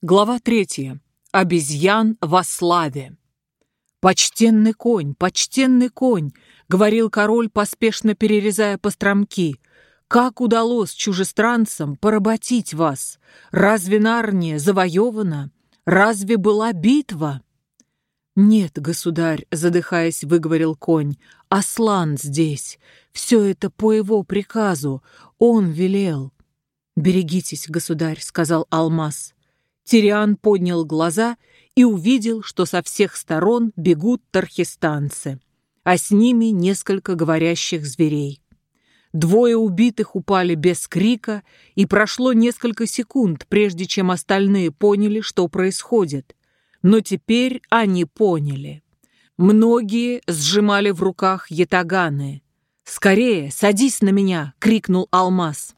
Глава третья. Обезьян во славе. «Почтенный конь, почтенный конь!» — говорил король, поспешно перерезая постромки. «Как удалось чужестранцам поработить вас? Разве Нарния завоевана? Разве была битва?» «Нет, государь», — задыхаясь, выговорил конь, — «Аслан здесь. Все это по его приказу. Он велел». «Берегитесь, государь», — сказал Алмаз. Тириан поднял глаза и увидел, что со всех сторон бегут тархистанцы, а с ними несколько говорящих зверей. Двое убитых упали без крика, и прошло несколько секунд, прежде чем остальные поняли, что происходит. Но теперь они поняли. Многие сжимали в руках ятаганы. «Скорее, садись на меня!» — крикнул Алмаз.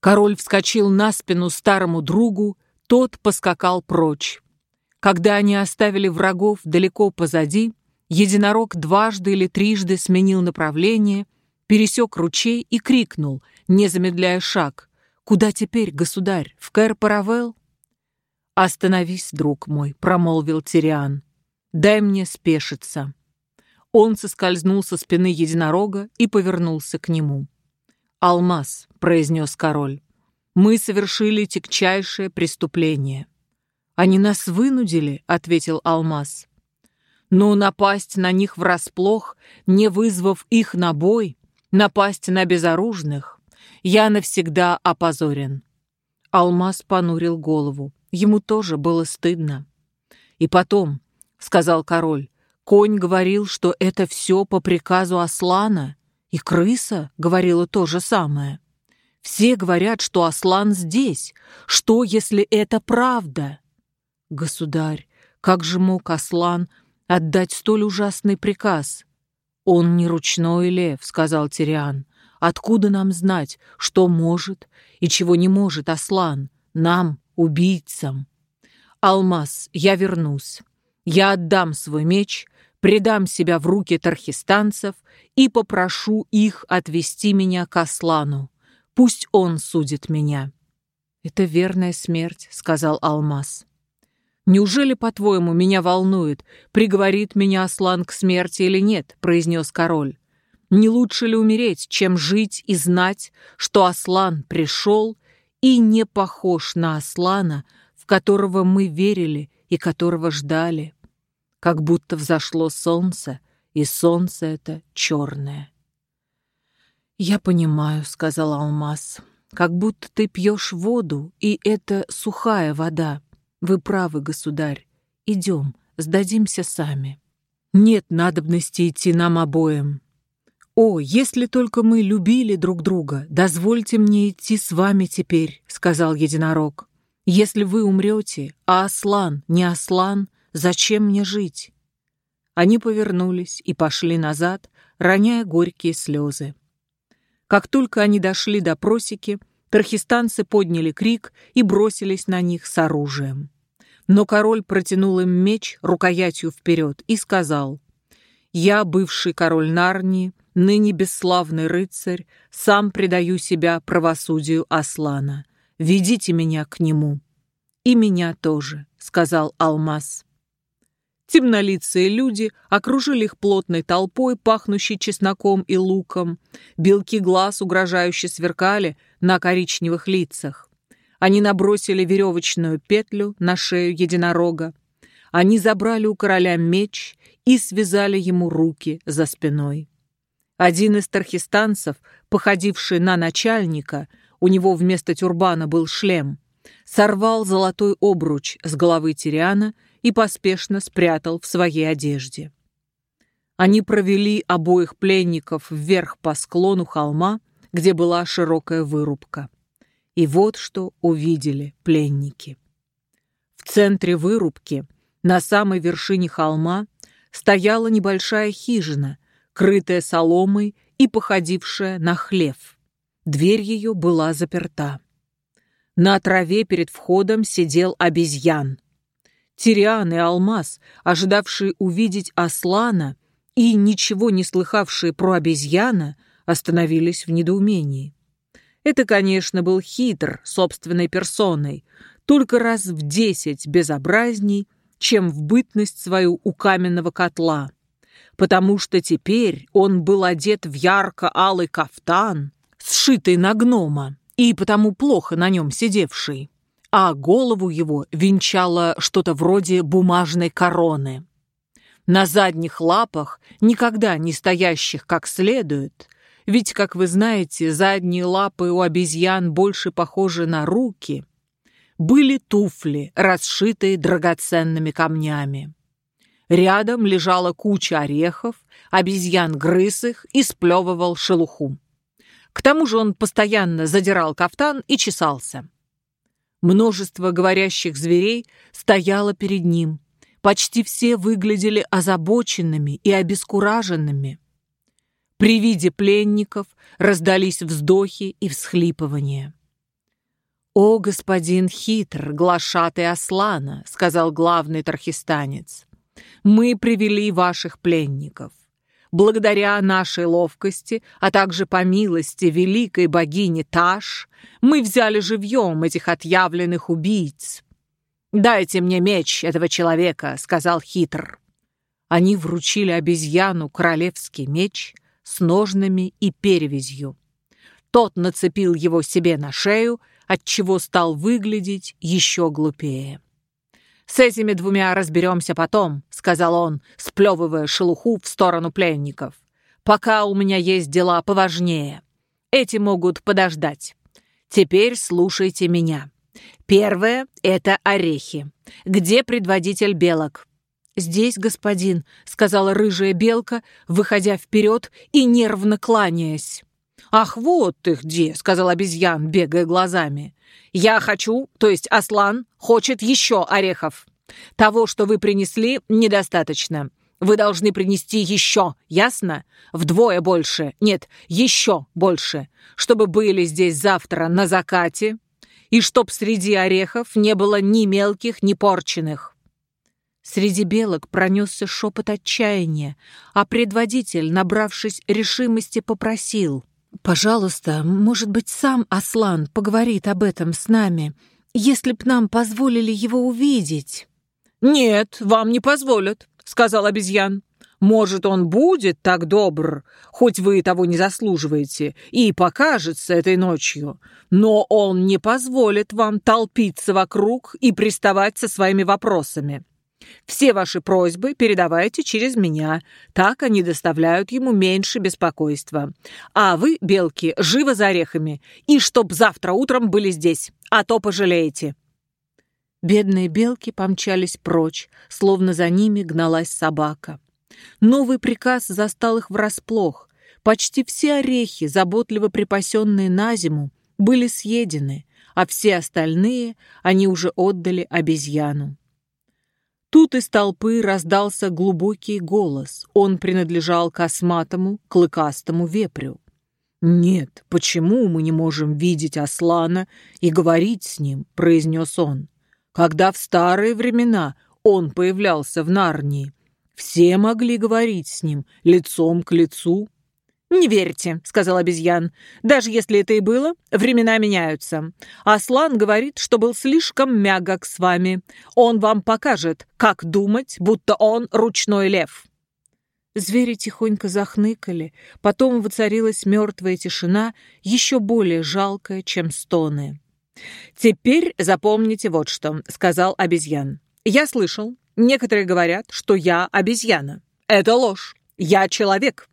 Король вскочил на спину старому другу тот поскакал прочь. Когда они оставили врагов далеко позади, единорог дважды или трижды сменил направление, пересек ручей и крикнул, не замедляя шаг. «Куда теперь, государь? В Кэр-Паравелл?» «Остановись, друг мой», — промолвил Тириан. «Дай мне спешиться». Он соскользнул со спины единорога и повернулся к нему. «Алмаз», — произнес король, мы совершили тягчайшее преступление. Они нас вынудили, ответил Алмаз. Но напасть на них врасплох, не вызвав их на бой, напасть на безоружных, я навсегда опозорен. Алмаз понурил голову. Ему тоже было стыдно. И потом, сказал король, конь говорил, что это все по приказу Аслана, и крыса говорила то же самое. Все говорят, что Аслан здесь. Что, если это правда? Государь, как же мог Аслан отдать столь ужасный приказ? Он не ручной лев, сказал Тириан. Откуда нам знать, что может и чего не может Аслан? Нам, убийцам. Алмаз, я вернусь. Я отдам свой меч, предам себя в руки тархистанцев и попрошу их отвести меня к Аслану. Пусть он судит меня». «Это верная смерть», — сказал Алмаз. «Неужели, по-твоему, меня волнует, приговорит меня Аслан к смерти или нет?» — произнес король. «Не лучше ли умереть, чем жить и знать, что Аслан пришел и не похож на Аслана, в которого мы верили и которого ждали? Как будто взошло солнце, и солнце это черное». «Я понимаю», — сказал Алмаз, — «как будто ты пьешь воду, и это сухая вода. Вы правы, государь. Идем, сдадимся сами». «Нет надобности идти нам обоим. О, если только мы любили друг друга, дозвольте мне идти с вами теперь», — сказал единорог. «Если вы умрете, а Аслан не Аслан, зачем мне жить?» Они повернулись и пошли назад, роняя горькие слезы. Как только они дошли до просеки, тархистанцы подняли крик и бросились на них с оружием. Но король протянул им меч рукоятью вперед и сказал, «Я, бывший король Нарнии, ныне бесславный рыцарь, сам предаю себя правосудию Аслана. Ведите меня к нему». «И меня тоже», — сказал Алмаз. Темнолицые люди окружили их плотной толпой, пахнущей чесноком и луком. Белки глаз угрожающе сверкали на коричневых лицах. Они набросили веревочную петлю на шею единорога. Они забрали у короля меч и связали ему руки за спиной. Один из тархистанцев, походивший на начальника, у него вместо тюрбана был шлем, сорвал золотой обруч с головы Тириана и поспешно спрятал в своей одежде. Они провели обоих пленников вверх по склону холма, где была широкая вырубка. И вот что увидели пленники. В центре вырубки, на самой вершине холма, стояла небольшая хижина, крытая соломой и походившая на хлев. Дверь ее была заперта. На траве перед входом сидел обезьян. Тириан и Алмаз, ожидавшие увидеть Аслана и ничего не слыхавшие про обезьяна, остановились в недоумении. Это, конечно, был хитр собственной персоной, только раз в десять безобразней, чем в бытность свою у каменного котла, потому что теперь он был одет в ярко-алый кафтан, сшитый на гнома, и потому плохо на нем сидевший, а голову его венчало что-то вроде бумажной короны. На задних лапах, никогда не стоящих как следует, ведь, как вы знаете, задние лапы у обезьян больше похожи на руки, были туфли, расшитые драгоценными камнями. Рядом лежала куча орехов, обезьян грыз их и сплевывал шелуху. К тому же он постоянно задирал кафтан и чесался. Множество говорящих зверей стояло перед ним. Почти все выглядели озабоченными и обескураженными. При виде пленников раздались вздохи и всхлипывания. «О, господин хитр, глашатый Аслана!» — сказал главный тархистанец. «Мы привели ваших пленников. Благодаря нашей ловкости, а также по милости великой богини Таш, мы взяли живьем этих отъявленных убийц. «Дайте мне меч этого человека», — сказал хитр. Они вручили обезьяну королевский меч, с ножнами и перевязью. Тот нацепил его себе на шею, отчего стал выглядеть еще глупее. «С этими двумя разберемся потом», — сказал он, сплевывая шелуху в сторону пленников. «Пока у меня есть дела поважнее. Эти могут подождать. Теперь слушайте меня. Первое — это орехи. Где предводитель белок?» «Здесь, господин», — сказала рыжая белка, выходя вперед и нервно кланяясь. «Ах, вот ты где!» — сказал обезьян, бегая глазами. «Я хочу, то есть Аслан, хочет еще орехов. Того, что вы принесли, недостаточно. Вы должны принести еще, ясно? Вдвое больше, нет, еще больше, чтобы были здесь завтра на закате, и чтоб среди орехов не было ни мелких, ни порченных. Среди белок пронесся шепот отчаяния, а предводитель, набравшись решимости, попросил. «Пожалуйста, может быть, сам Аслан поговорит об этом с нами, если б нам позволили его увидеть». «Нет, вам не позволят», — сказал обезьян. «Может, он будет так добр, хоть вы того не заслуживаете, и покажется этой ночью, но он не позволит вам толпиться вокруг и приставать со своими вопросами». Все ваши просьбы передавайте через меня. Так они доставляют ему меньше беспокойства. А вы, белки, живо за орехами. И чтоб завтра утром были здесь, а то пожалеете». Бедные белки помчались прочь, словно за ними гналась собака. Новый приказ застал их врасплох. Почти все орехи, заботливо припасенные на зиму, были съедены, а все остальные они уже отдали обезьяну. Тут из толпы раздался глубокий голос. Он принадлежал косматому, клыкастому вепрю. «Нет, почему мы не можем видеть Аслана и говорить с ним?» – произнес он. «Когда в старые времена он появлялся в Нарнии, все могли говорить с ним лицом к лицу, «Не верьте», — сказал обезьян. «Даже если это и было, времена меняются. Аслан говорит, что был слишком мягок с вами. Он вам покажет, как думать, будто он ручной лев». Звери тихонько захныкали, потом воцарилась мертвая тишина, еще более жалкая, чем стоны. «Теперь запомните вот что», — сказал обезьян. «Я слышал, некоторые говорят, что я обезьяна. Это ложь. Я человек».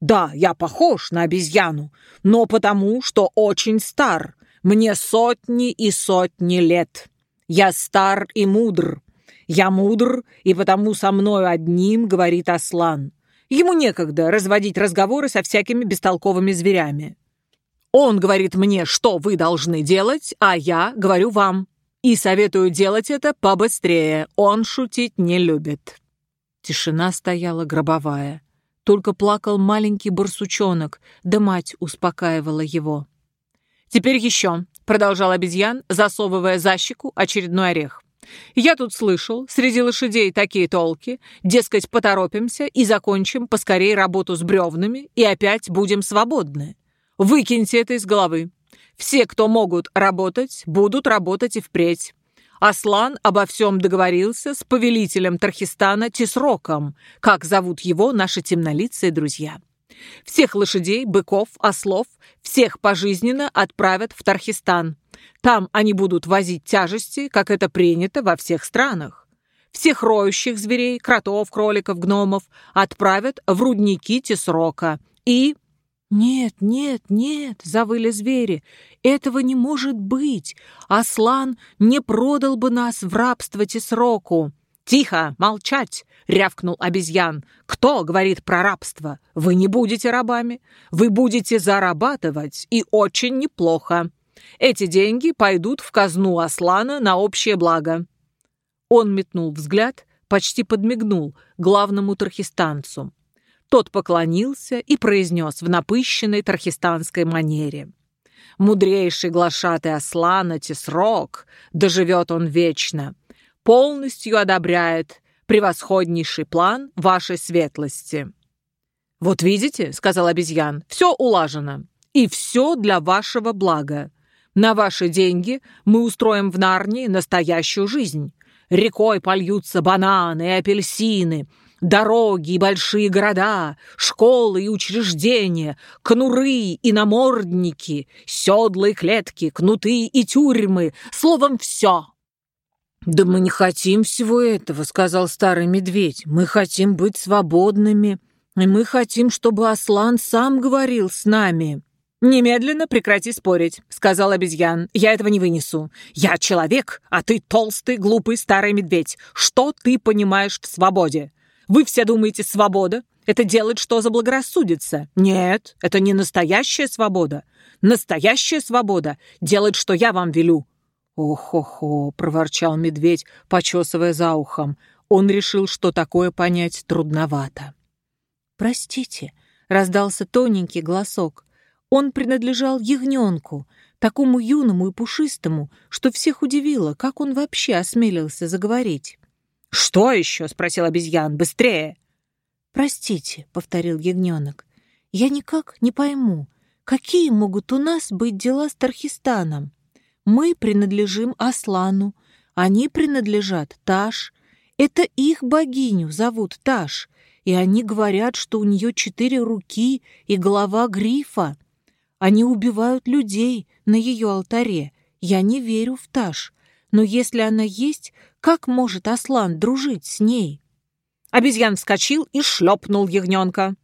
Да, я похож на обезьяну, но потому, что очень стар. Мне сотни и сотни лет. Я стар и мудр. Я мудр, и потому со мною одним говорит Аслан. Ему некогда разводить разговоры со всякими бестолковыми зверями. Он говорит мне, что вы должны делать, а я говорю вам. И советую делать это побыстрее. Он шутить не любит. Тишина стояла гробовая. Только плакал маленький барсучонок, да мать успокаивала его. «Теперь еще», — продолжал обезьян, засовывая за щеку очередной орех. «Я тут слышал, среди лошадей такие толки, дескать, поторопимся и закончим поскорее работу с бревнами, и опять будем свободны. Выкиньте это из головы. Все, кто могут работать, будут работать и впредь. Аслан обо всем договорился с повелителем Тархистана Тисроком, как зовут его наши темнолицые друзья. Всех лошадей, быков, ослов, всех пожизненно отправят в Тархистан. Там они будут возить тяжести, как это принято во всех странах. Всех роющих зверей, кротов, кроликов, гномов отправят в рудники Тисрока. И... «Нет, нет, нет!» — завыли звери. «Этого не может быть! Аслан не продал бы нас в рабство Тисроку!» «Тихо! Молчать!» — рявкнул обезьян. «Кто говорит про рабство? Вы не будете рабами. Вы будете зарабатывать, и очень неплохо. Эти деньги пойдут в казну Аслана на общее благо». Он метнул взгляд, почти подмигнул главному тархистанцу. Тот поклонился и произнес в напыщенной тархистанской манере. «Мудрейший глашатый Аслана Тесрок, доживет он вечно, полностью одобряет превосходнейший план вашей светлости». «Вот видите», — сказал обезьян, — «все улажено, и все для вашего блага. На ваши деньги мы устроим в Нарнии настоящую жизнь. Рекой польются бананы и апельсины, дороги и большие города, школы и учреждения, конуры и намордники, седла клетки, кнуты и тюрьмы, словом, все. «Да мы не хотим всего этого», — сказал старый медведь. «Мы хотим быть свободными, и мы хотим, чтобы Аслан сам говорил с нами». «Немедленно прекрати спорить», — сказал обезьян. «Я этого не вынесу. Я человек, а ты толстый, глупый старый медведь. Что ты понимаешь в свободе? Вы все думаете, свобода — это делать, что заблагорассудится. Нет, это не настоящая свобода. Настоящая свобода — делать, что я вам велю». «Ох-хо-хо», — проворчал медведь, почесывая за ухом. Он решил, что такое понять трудновато. «Простите», — раздался тоненький голосок. Он принадлежал ягненку, такому юному и пушистому, что всех удивило, как он вообще осмелился заговорить. «Что еще?» — спросил обезьян. «Быстрее!» «Простите», — повторил ягненок, — «я никак не пойму, какие могут у нас быть дела с Тархистаном? Мы принадлежим Аслану, они принадлежат Таш. Это их богиню зовут Таш, и они говорят, что у нее четыре руки и голова грифа. Они убивают людей на ее алтаре. Я не верю в Таш. Но если она есть, как может Аслан дружить с ней? Обезьян вскочил и шлепнул ягненка.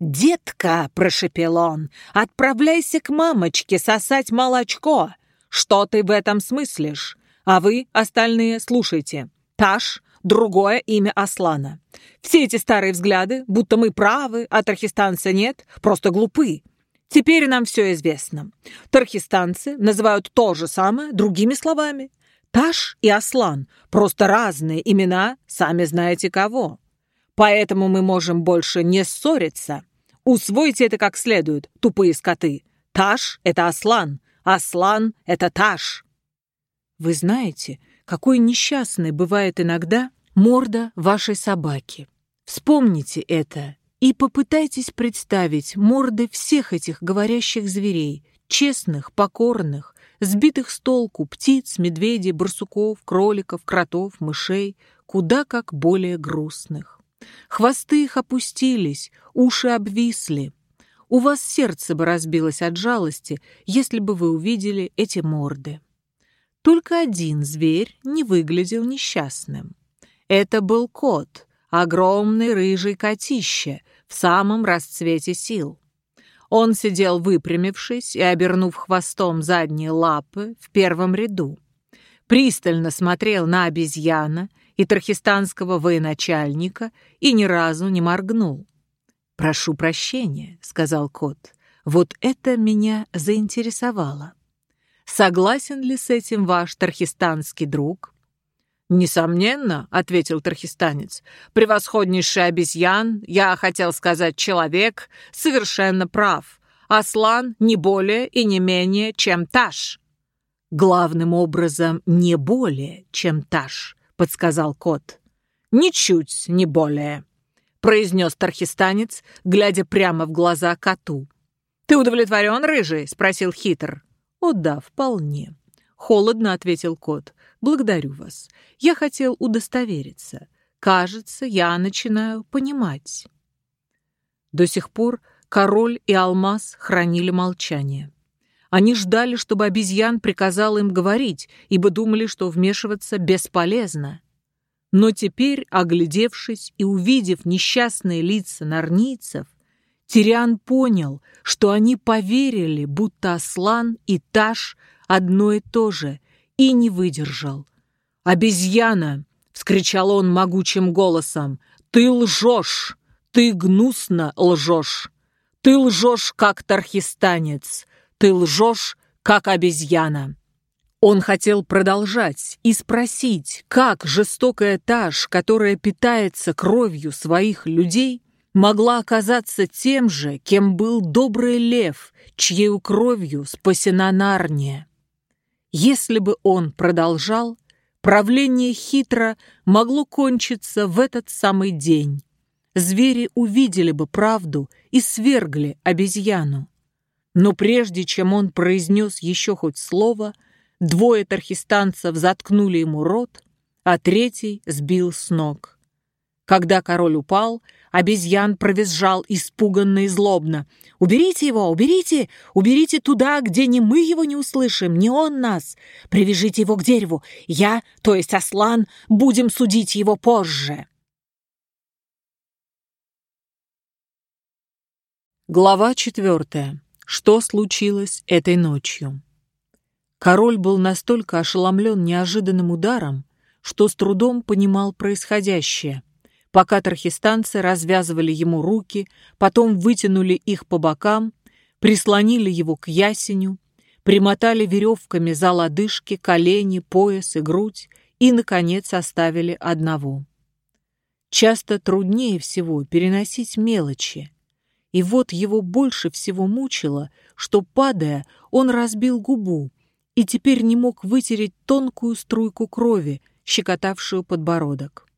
«Детка!» — прошепел он. «Отправляйся к мамочке сосать молочко. Что ты в этом смыслишь? А вы, остальные, слушайте. Таш — другое имя Аслана. Все эти старые взгляды, будто мы правы, а тархистанца нет, просто глупы. Теперь нам все известно. Тархистанцы называют то же самое другими словами. Таш и Аслан – просто разные имена, сами знаете кого. Поэтому мы можем больше не ссориться. Усвойте это как следует, тупые скоты. Таш – это Аслан, Аслан – это Таш. Вы знаете, какой несчастной бывает иногда морда вашей собаки. Вспомните это и попытайтесь представить морды всех этих говорящих зверей, честных, покорных, сбитых с толку птиц, медведей, барсуков, кроликов, кротов, мышей, куда как более грустных. Хвосты их опустились, уши обвисли. У вас сердце бы разбилось от жалости, если бы вы увидели эти морды. Только один зверь не выглядел несчастным. Это был кот, огромный рыжий котище, в самом расцвете сил. Он сидел выпрямившись и обернув хвостом задние лапы в первом ряду. Пристально смотрел на обезьяна и тархистанского военачальника и ни разу не моргнул. «Прошу прощения», — сказал кот, — «вот это меня заинтересовало. Согласен ли с этим ваш тархистанский друг?» «Несомненно», — ответил тархистанец, — «превосходнейший обезьян, я хотел сказать человек, совершенно прав. Аслан не более и не менее, чем Таш». «Главным образом, не более, чем Таш», — подсказал кот. «Ничуть не более», — произнес тархистанец, глядя прямо в глаза коту. «Ты удовлетворен, рыжий?» — спросил хитр. «О да, вполне». Холодно ответил кот. Благодарю вас. Я хотел удостовериться. Кажется, я начинаю понимать. До сих пор король и алмаз хранили молчание. Они ждали, чтобы обезьян приказал им говорить, ибо думали, что вмешиваться бесполезно. Но теперь, оглядевшись и увидев несчастные лица нарнийцев, Тириан понял, что они поверили, будто Аслан и Таш одно и то же, и не выдержал. «Обезьяна!» — вскричал он могучим голосом. «Ты лжешь! Ты гнусно лжешь! Ты лжешь, как тархистанец! Ты лжешь, как обезьяна!» Он хотел продолжать и спросить, как жестокая Таш, которая питается кровью своих людей, могла оказаться тем же, кем был добрый лев, чьей кровью спасена Нарния. Если бы он продолжал, правление хитро могло кончиться в этот самый день. Звери увидели бы правду и свергли обезьяну. Но прежде чем он произнес еще хоть слово, двое тархистанцев заткнули ему рот, а третий сбил с ног. Когда король упал, обезьян провизжал испуганно и злобно. «Уберите его! Уберите! Уберите туда, где ни мы его не услышим, ни он нас! Привяжите его к дереву! Я, то есть Аслан, будем судить его позже!» Глава четвертая. Что случилось этой ночью? Король был настолько ошеломлен неожиданным ударом, что с трудом понимал происходящее – пока тархистанцы развязывали ему руки, потом вытянули их по бокам, прислонили его к ясеню, примотали веревками за лодыжки, колени, пояс и грудь и, наконец, оставили одного. Часто труднее всего переносить мелочи. И вот его больше всего мучило, что, падая, он разбил губу и теперь не мог вытереть тонкую струйку крови, щекотавшую подбородок.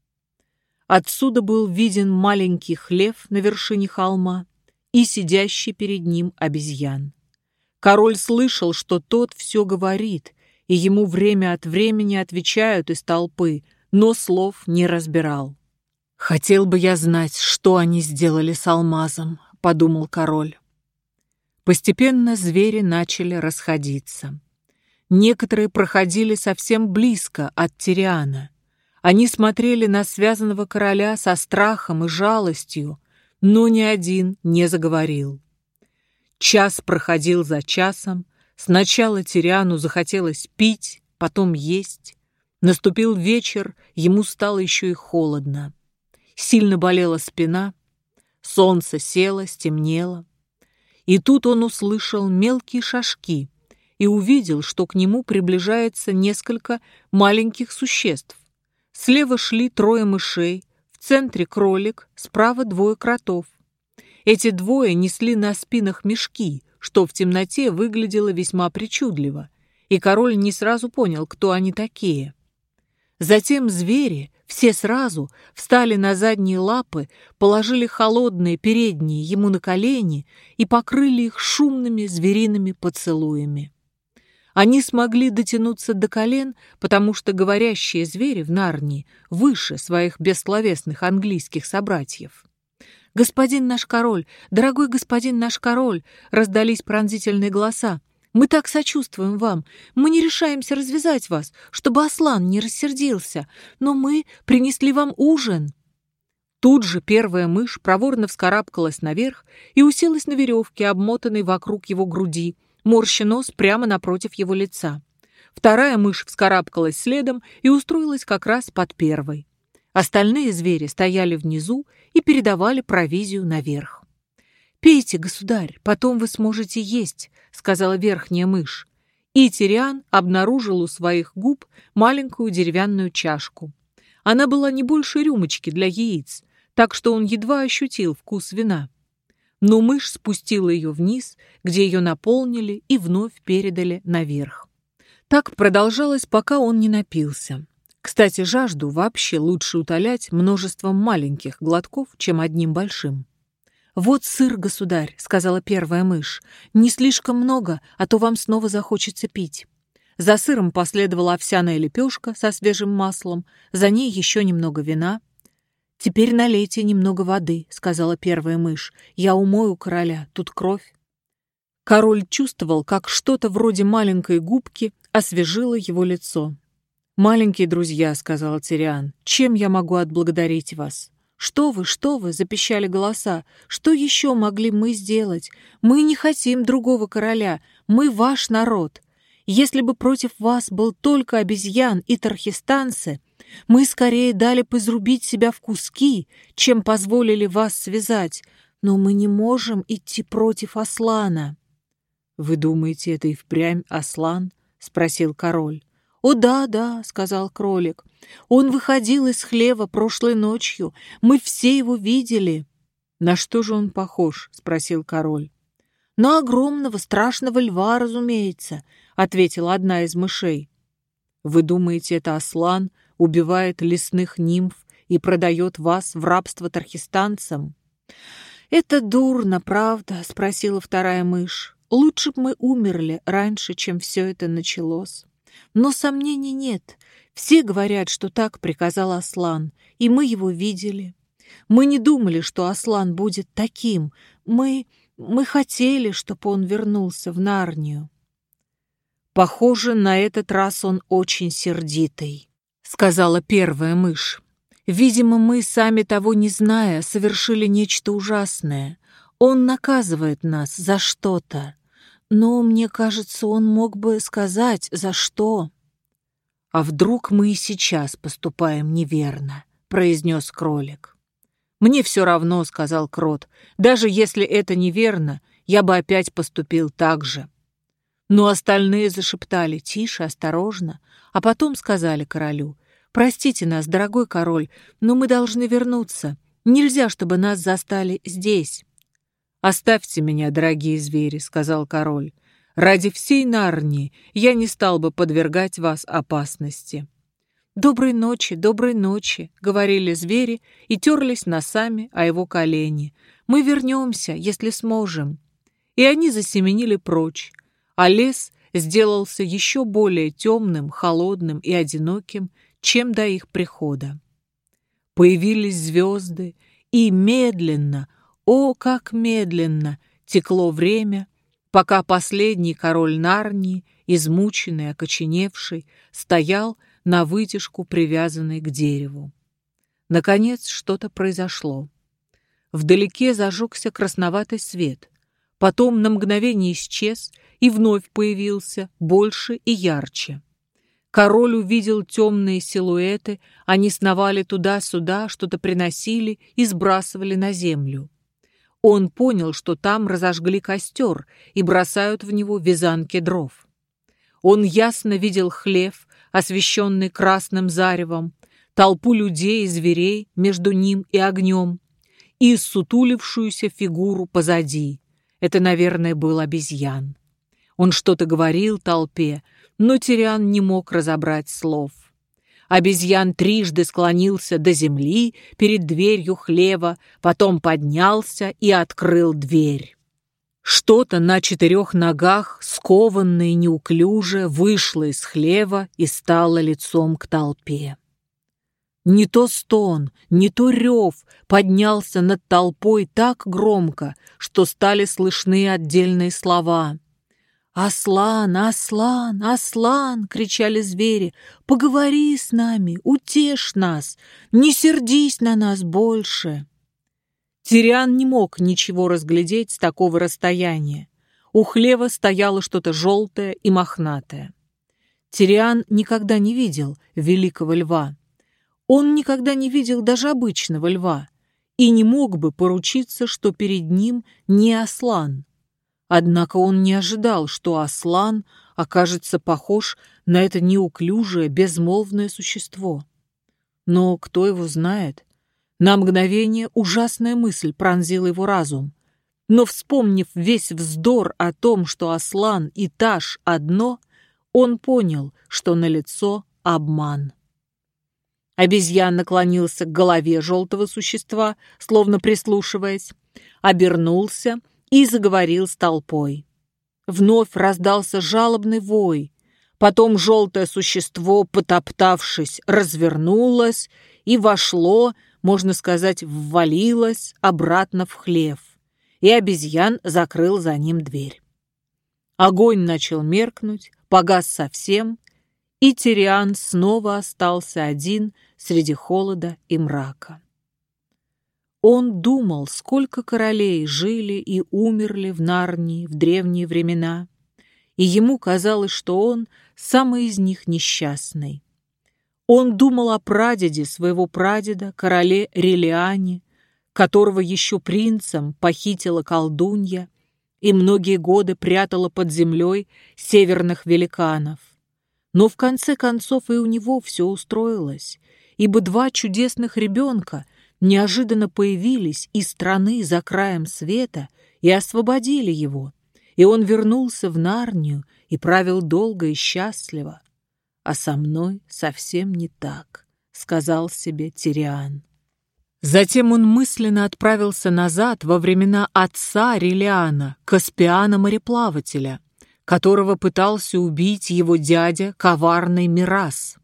Отсюда был виден маленький хлев на вершине холма и сидящий перед ним обезьян. Король слышал, что тот все говорит, и ему время от времени отвечают из толпы, но слов не разбирал. «Хотел бы я знать, что они сделали с алмазом», — подумал король. Постепенно звери начали расходиться. Некоторые проходили совсем близко от Тириана — они смотрели на связанного короля со страхом и жалостью, но ни один не заговорил. Час проходил за часом, сначала Тириану захотелось пить, потом есть. Наступил вечер, ему стало еще и холодно. Сильно болела спина, солнце село, стемнело. И тут он услышал мелкие шажки и увидел, что к нему приближается несколько маленьких существ. Слева шли трое мышей, в центре кролик, справа двое кротов. Эти двое несли на спинах мешки, что в темноте выглядело весьма причудливо, и король не сразу понял, кто они такие. Затем звери, все сразу, встали на задние лапы, положили холодные передние ему на колени и покрыли их шумными звериными поцелуями. Они смогли дотянуться до колен, потому что говорящие звери в Нарнии выше своих бессловесных английских собратьев. «Господин наш король! Дорогой господин наш король!» — раздались пронзительные голоса. «Мы так сочувствуем вам! Мы не решаемся развязать вас, чтобы Аслан не рассердился, но мы принесли вам ужин!» Тут же первая мышь проворно вскарабкалась наверх и уселась на веревке, обмотанной вокруг его груди, морща нос прямо напротив его лица. Вторая мышь вскарабкалась следом и устроилась как раз под первой. Остальные звери стояли внизу и передавали провизию наверх. «Пейте, государь, потом вы сможете есть», — сказала верхняя мышь. И Тириан обнаружил у своих губ маленькую деревянную чашку. Она была не больше рюмочки для яиц, так что он едва ощутил вкус вина но мышь спустила ее вниз, где ее наполнили и вновь передали наверх. Так продолжалось, пока он не напился. Кстати, жажду вообще лучше утолять множеством маленьких глотков, чем одним большим. «Вот сыр, государь», — сказала первая мышь. «Не слишком много, а то вам снова захочется пить». За сыром последовала овсяная лепешка со свежим маслом, за ней еще немного вина. «Теперь налейте немного воды», — сказала первая мышь. «Я умою короля, тут кровь». Король чувствовал, как что-то вроде маленькой губки освежило его лицо. «Маленькие друзья», — сказал Тириан, — «чем я могу отблагодарить вас?» «Что вы, что вы?» — запищали голоса. «Что еще могли мы сделать? Мы не хотим другого короля. Мы ваш народ. Если бы против вас был только обезьян и тархистанцы, мы скорее дали бы изрубить себя в куски, чем позволили вас связать. Но мы не можем идти против Аслана». «Вы думаете, это и впрямь Аслан?» — спросил король. «О, да, да», — сказал кролик. «Он выходил из хлева прошлой ночью. Мы все его видели». «На что же он похож?» — спросил король. «На огромного страшного льва, разумеется», — ответила одна из мышей. «Вы думаете, это Аслан убивает лесных нимф и продает вас в рабство тархистанцам?» «Это дурно, правда?» — спросила вторая мышь. «Лучше бы мы умерли раньше, чем все это началось». Но сомнений нет. Все говорят, что так приказал Аслан, и мы его видели. Мы не думали, что Аслан будет таким. Мы... мы хотели, чтобы он вернулся в Нарнию. Похоже, на этот раз он очень сердитый, сказала первая мышь. Видимо, мы, сами того не зная, совершили нечто ужасное. Он наказывает нас за что-то. Но, мне кажется, он мог бы сказать, за что. «А вдруг мы и сейчас поступаем неверно?» — произнес кролик. «Мне все равно», — сказал крот. «Даже если это неверно, я бы опять поступил так же». Но остальные зашептали «Тише, осторожно», а потом сказали королю «Простите нас, дорогой король, но мы должны вернуться. Нельзя, чтобы нас застали здесь». «Оставьте меня, дорогие звери», — сказал король. «Ради всей Нарнии я не стал бы подвергать вас опасности». «Доброй ночи, доброй ночи», — говорили звери и терлись носами о его колени. «Мы вернемся, если сможем». И они засеменили прочь, а лес сделался еще более темным, холодным и одиноким, чем до их прихода. Появились звезды, и медленно, о, как медленно текло время, пока последний король Нарнии, измученный, окоченевший, стоял на вытяжку, привязанный к дереву. Наконец что-то произошло. Вдалеке зажегся красноватый свет, потом на мгновение исчез и вновь появился, больше и ярче. Король увидел темные силуэты, они сновали туда-сюда, что-то приносили и сбрасывали на землю. Он понял, что там разожгли костер и бросают в него вязанки дров. Он ясно видел хлев, освещенный красным заревом, толпу людей и зверей между ним и огнем, и сутулившуюся фигуру позади. Это, наверное, был обезьян. Он что-то говорил толпе, но Тириан не мог разобрать слов. Обезьян трижды склонился до земли перед дверью хлева, потом поднялся и открыл дверь. Что-то на четырех ногах, скованное неуклюже, вышло из хлева и стало лицом к толпе. Не то стон, не то рев поднялся над толпой так громко, что стали слышны отдельные слова. «Аслан, Аслан, Аслан!» — кричали звери. «Поговори с нами, утешь нас, не сердись на нас больше!» Тириан не мог ничего разглядеть с такого расстояния. У хлева стояло что-то желтое и мохнатое. Тириан никогда не видел великого льва. Он никогда не видел даже обычного льва и не мог бы поручиться, что перед ним не Аслан — Однако он не ожидал, что Аслан окажется похож на это неуклюжее, безмолвное существо. Но кто его знает? На мгновение ужасная мысль пронзила его разум. Но, вспомнив весь вздор о том, что Аслан и Таш одно, он понял, что налицо обман. Обезьян наклонился к голове желтого существа, словно прислушиваясь, обернулся — и заговорил с толпой. Вновь раздался жалобный вой. Потом желтое существо, потоптавшись, развернулось и вошло, можно сказать, ввалилось обратно в хлев, и обезьян закрыл за ним дверь. Огонь начал меркнуть, погас совсем, и Тириан снова остался один среди холода и мрака. Он думал, сколько королей жили и умерли в Нарнии в древние времена, и ему казалось, что он самый из них несчастный. Он думал о прадеде своего прадеда, короле Релиане, которого еще принцем похитила колдунья и многие годы прятала под землей северных великанов. Но в конце концов и у него все устроилось, ибо два чудесных ребенка неожиданно появились из страны за краем света и освободили его, и он вернулся в Нарнию и правил долго и счастливо. А со мной совсем не так, сказал себе Тириан. Затем он мысленно отправился назад во времена отца Релиана, Каспиана-мореплавателя, которого пытался убить его дядя, коварный Мирас.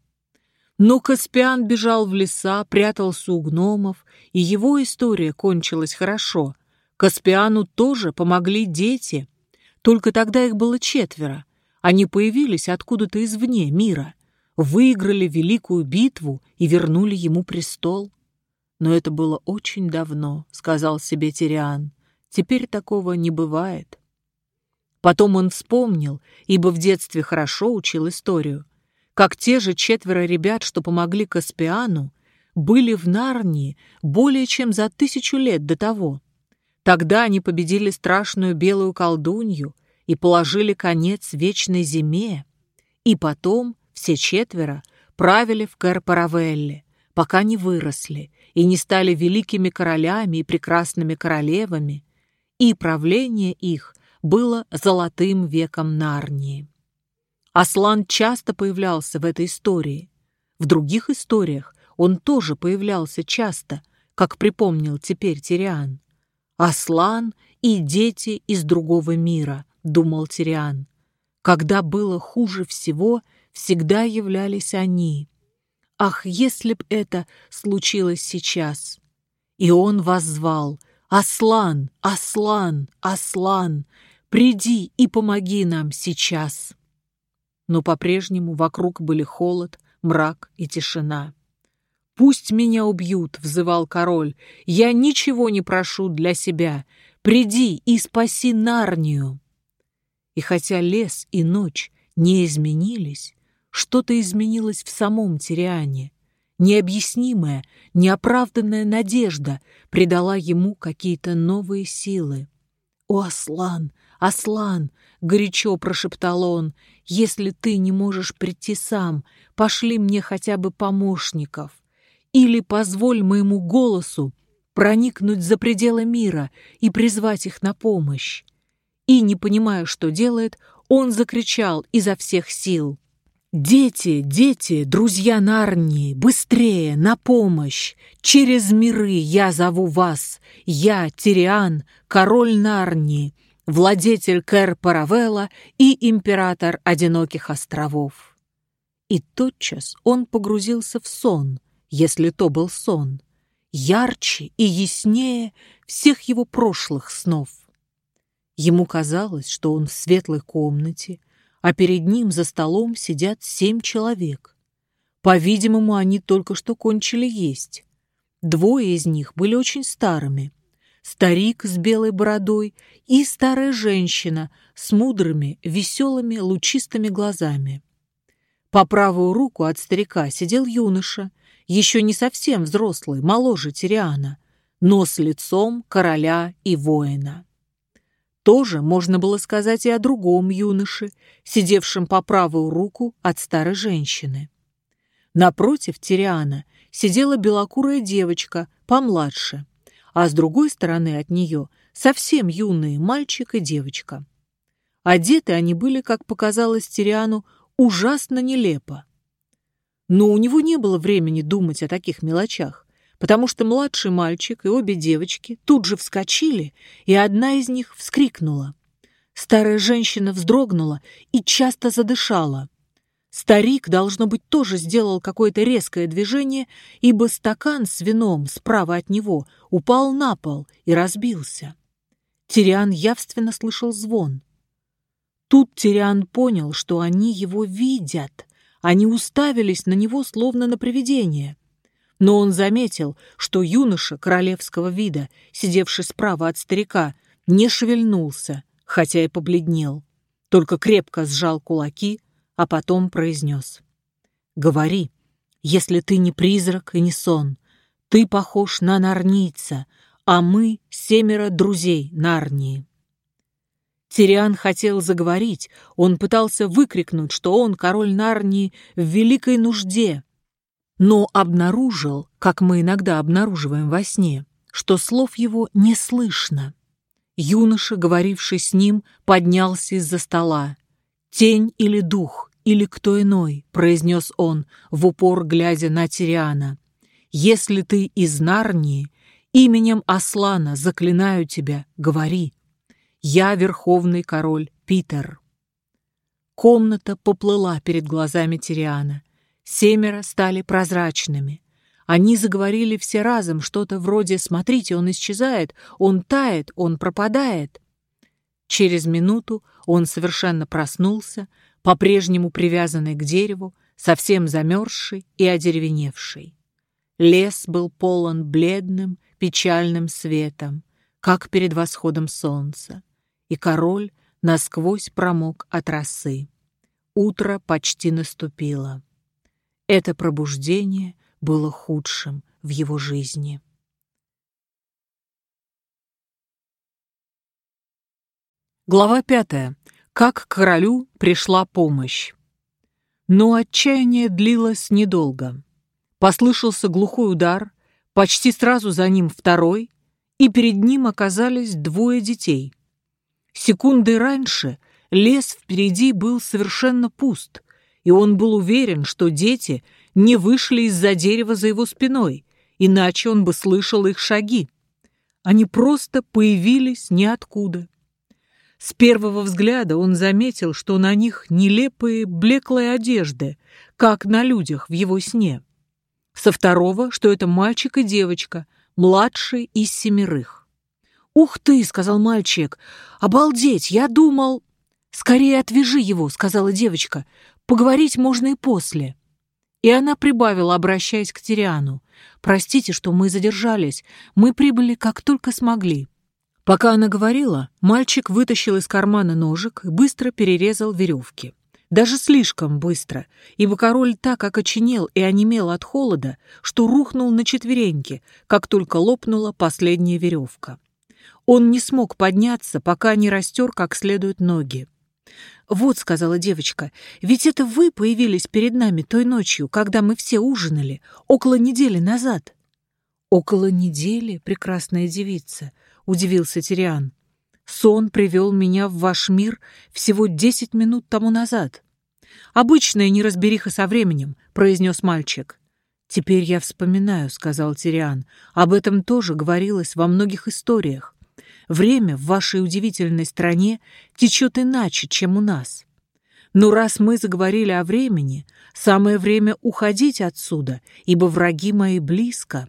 Но Каспиан бежал в леса, прятался у гномов, и его история кончилась хорошо. Каспиану тоже помогли дети, только тогда их было четверо. Они появились откуда-то извне мира, выиграли великую битву и вернули ему престол. Но это было очень давно, сказал себе Тириан. Теперь такого не бывает. Потом он вспомнил, ибо в детстве хорошо учил историю, как те же четверо ребят, что помогли Каспиану, были в Нарнии более чем за тысячу лет до того. Тогда они победили страшную белую колдунью и положили конец вечной зиме. И потом все четверо правили в Кэр-Паравелле, пока не выросли и не стали великими королями и прекрасными королевами, и правление их было золотым веком Нарнии. Аслан часто появлялся в этой истории. В других историях он тоже появлялся часто, как припомнил теперь Тириан. Аслан и дети из другого мира, думал Тириан. Когда было хуже всего, всегда являлись они. Ах, если б это случилось сейчас! И он воззвал «Аслан, Аслан, Аслан, приди и помоги нам сейчас!» Но по-прежнему вокруг были холод, мрак и тишина. «Пусть меня убьют», — взывал король, — «я ничего не прошу для себя. Приди и спаси Нарнию». И хотя лес и ночь не изменились, что-то изменилось в самом Тириане. Необъяснимая, неоправданная надежда придала ему какие-то новые силы. «О, Аслан, Аслан!» — горячо прошептал он. «Если ты не можешь прийти сам, пошли мне хотя бы помощников. Или позволь моему голосу проникнуть за пределы мира и призвать их на помощь». И, не понимая, что делает, он закричал изо всех сил. «Дети, дети, друзья Нарнии, быстрее, на помощь! Через миры я зову вас! Я, Тириан, король Нарнии, владетель Кэр-Паравелла и император Одиноких островов!» И тотчас он погрузился в сон, если то был сон, ярче и яснее всех его прошлых снов. Ему казалось, что он в светлой комнате, а перед ним за столом сидят семь человек. По-видимому, они только что кончили есть. Двое из них были очень старыми. Старик с белой бородой и старая женщина с мудрыми, веселыми, лучистыми глазами. По правую руку от старика сидел юноша, еще не совсем взрослый, моложе Тириана, но с лицом короля и воина. Тоже можно было сказать и о другом юноше, сидевшем по правую руку от старой женщины. Напротив Тириана сидела белокурая девочка, помладше, а с другой стороны от нее совсем юные мальчик и девочка. Одеты они были, как показалось Тириану, ужасно нелепо. Но у него не было времени думать о таких мелочах потому что младший мальчик и обе девочки тут же вскочили, и одна из них вскрикнула. Старая женщина вздрогнула и часто задышала. Старик, должно быть, тоже сделал какое-то резкое движение, ибо стакан с вином справа от него упал на пол и разбился. Тириан явственно слышал звон. Тут Тириан понял, что они его видят. Они уставились на него, словно на привидение. Но он заметил, что юноша королевского вида, сидевший справа от старика, не шевельнулся, хотя и побледнел, только крепко сжал кулаки, а потом произнес. «Говори, если ты не призрак и не сон, ты похож на нарнийца, а мы — семеро друзей Нарнии». Тириан хотел заговорить, он пытался выкрикнуть, что он, король Нарнии, в великой нужде, но обнаружил, как мы иногда обнаруживаем во сне, что слов его не слышно. Юноша, говоривший с ним, поднялся из-за стола. «Тень или дух, или кто иной», — произнес он, в упор глядя на Тириана. «Если ты из Нарнии, именем Аслана заклинаю тебя, говори. Я верховный король Питер». Комната поплыла перед глазами Тириана. Семеро стали прозрачными. Они заговорили все разом, что-то вроде «Смотрите, он исчезает, он тает, он пропадает». Через минуту он совершенно проснулся, по-прежнему привязанный к дереву, совсем замерзший и одеревеневший. Лес был полон бледным, печальным светом, как перед восходом солнца, и король насквозь промок от росы. Утро почти наступило. Это пробуждение было худшим в его жизни. Глава пятая. Как к королю пришла помощь. Но отчаяние длилось недолго. Послышался глухой удар, почти сразу за ним второй, и перед ним оказались двое детей. Секунды раньше лес впереди был совершенно пуст, и он был уверен, что дети не вышли из-за дерева за его спиной, иначе он бы слышал их шаги. Они просто появились ниоткуда. С первого взгляда он заметил, что на них нелепые блеклые одежды, как на людях в его сне. Со второго, что это мальчик и девочка, младший из семерых. «Ух ты!» — сказал мальчик. «Обалдеть! Я думал...» «Скорее отвяжи его!» — сказала девочка. «Поговорить можно и после». И она прибавила, обращаясь к Тириану. «Простите, что мы задержались. Мы прибыли, как только смогли». Пока она говорила, мальчик вытащил из кармана ножик и быстро перерезал веревки. Даже слишком быстро, ибо король так окоченел и онемел от холода, что рухнул на четвереньки, как только лопнула последняя веревка. Он не смог подняться, пока не растер как следует ноги. «Вот», — сказала девочка, — «ведь это вы появились перед нами той ночью, когда мы все ужинали, около недели назад». «Около недели, прекрасная девица», — удивился Тириан. «Сон привел меня в ваш мир всего десять минут тому назад». «Обычная неразбериха со временем», — произнес мальчик. «Теперь я вспоминаю», — сказал Тириан. «Об этом тоже говорилось во многих историях. Время в вашей удивительной стране течет иначе, чем у нас. Но раз мы заговорили о времени, самое время уходить отсюда, ибо враги мои близко.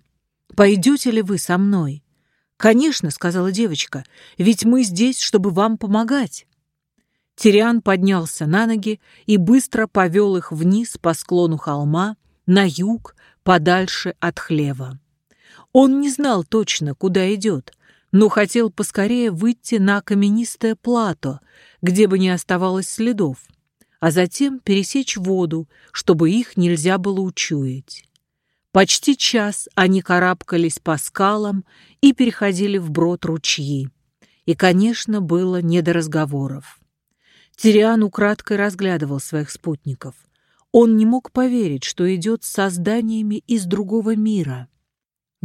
Пойдете ли вы со мной? «Конечно», — сказала девочка, — «ведь мы здесь, чтобы вам помогать». Тириан поднялся на ноги и быстро повел их вниз по склону холма, на юг, подальше от хлева. Он не знал точно, куда идет, но хотел поскорее выйти на каменистое плато, где бы не оставалось следов, а затем пересечь воду, чтобы их нельзя было учуять. Почти час они карабкались по скалам и переходили вброд ручьи. И, конечно, было не до разговоров. Тириан украдкой разглядывал своих спутников. Он не мог поверить, что идет с созданиями из другого мира.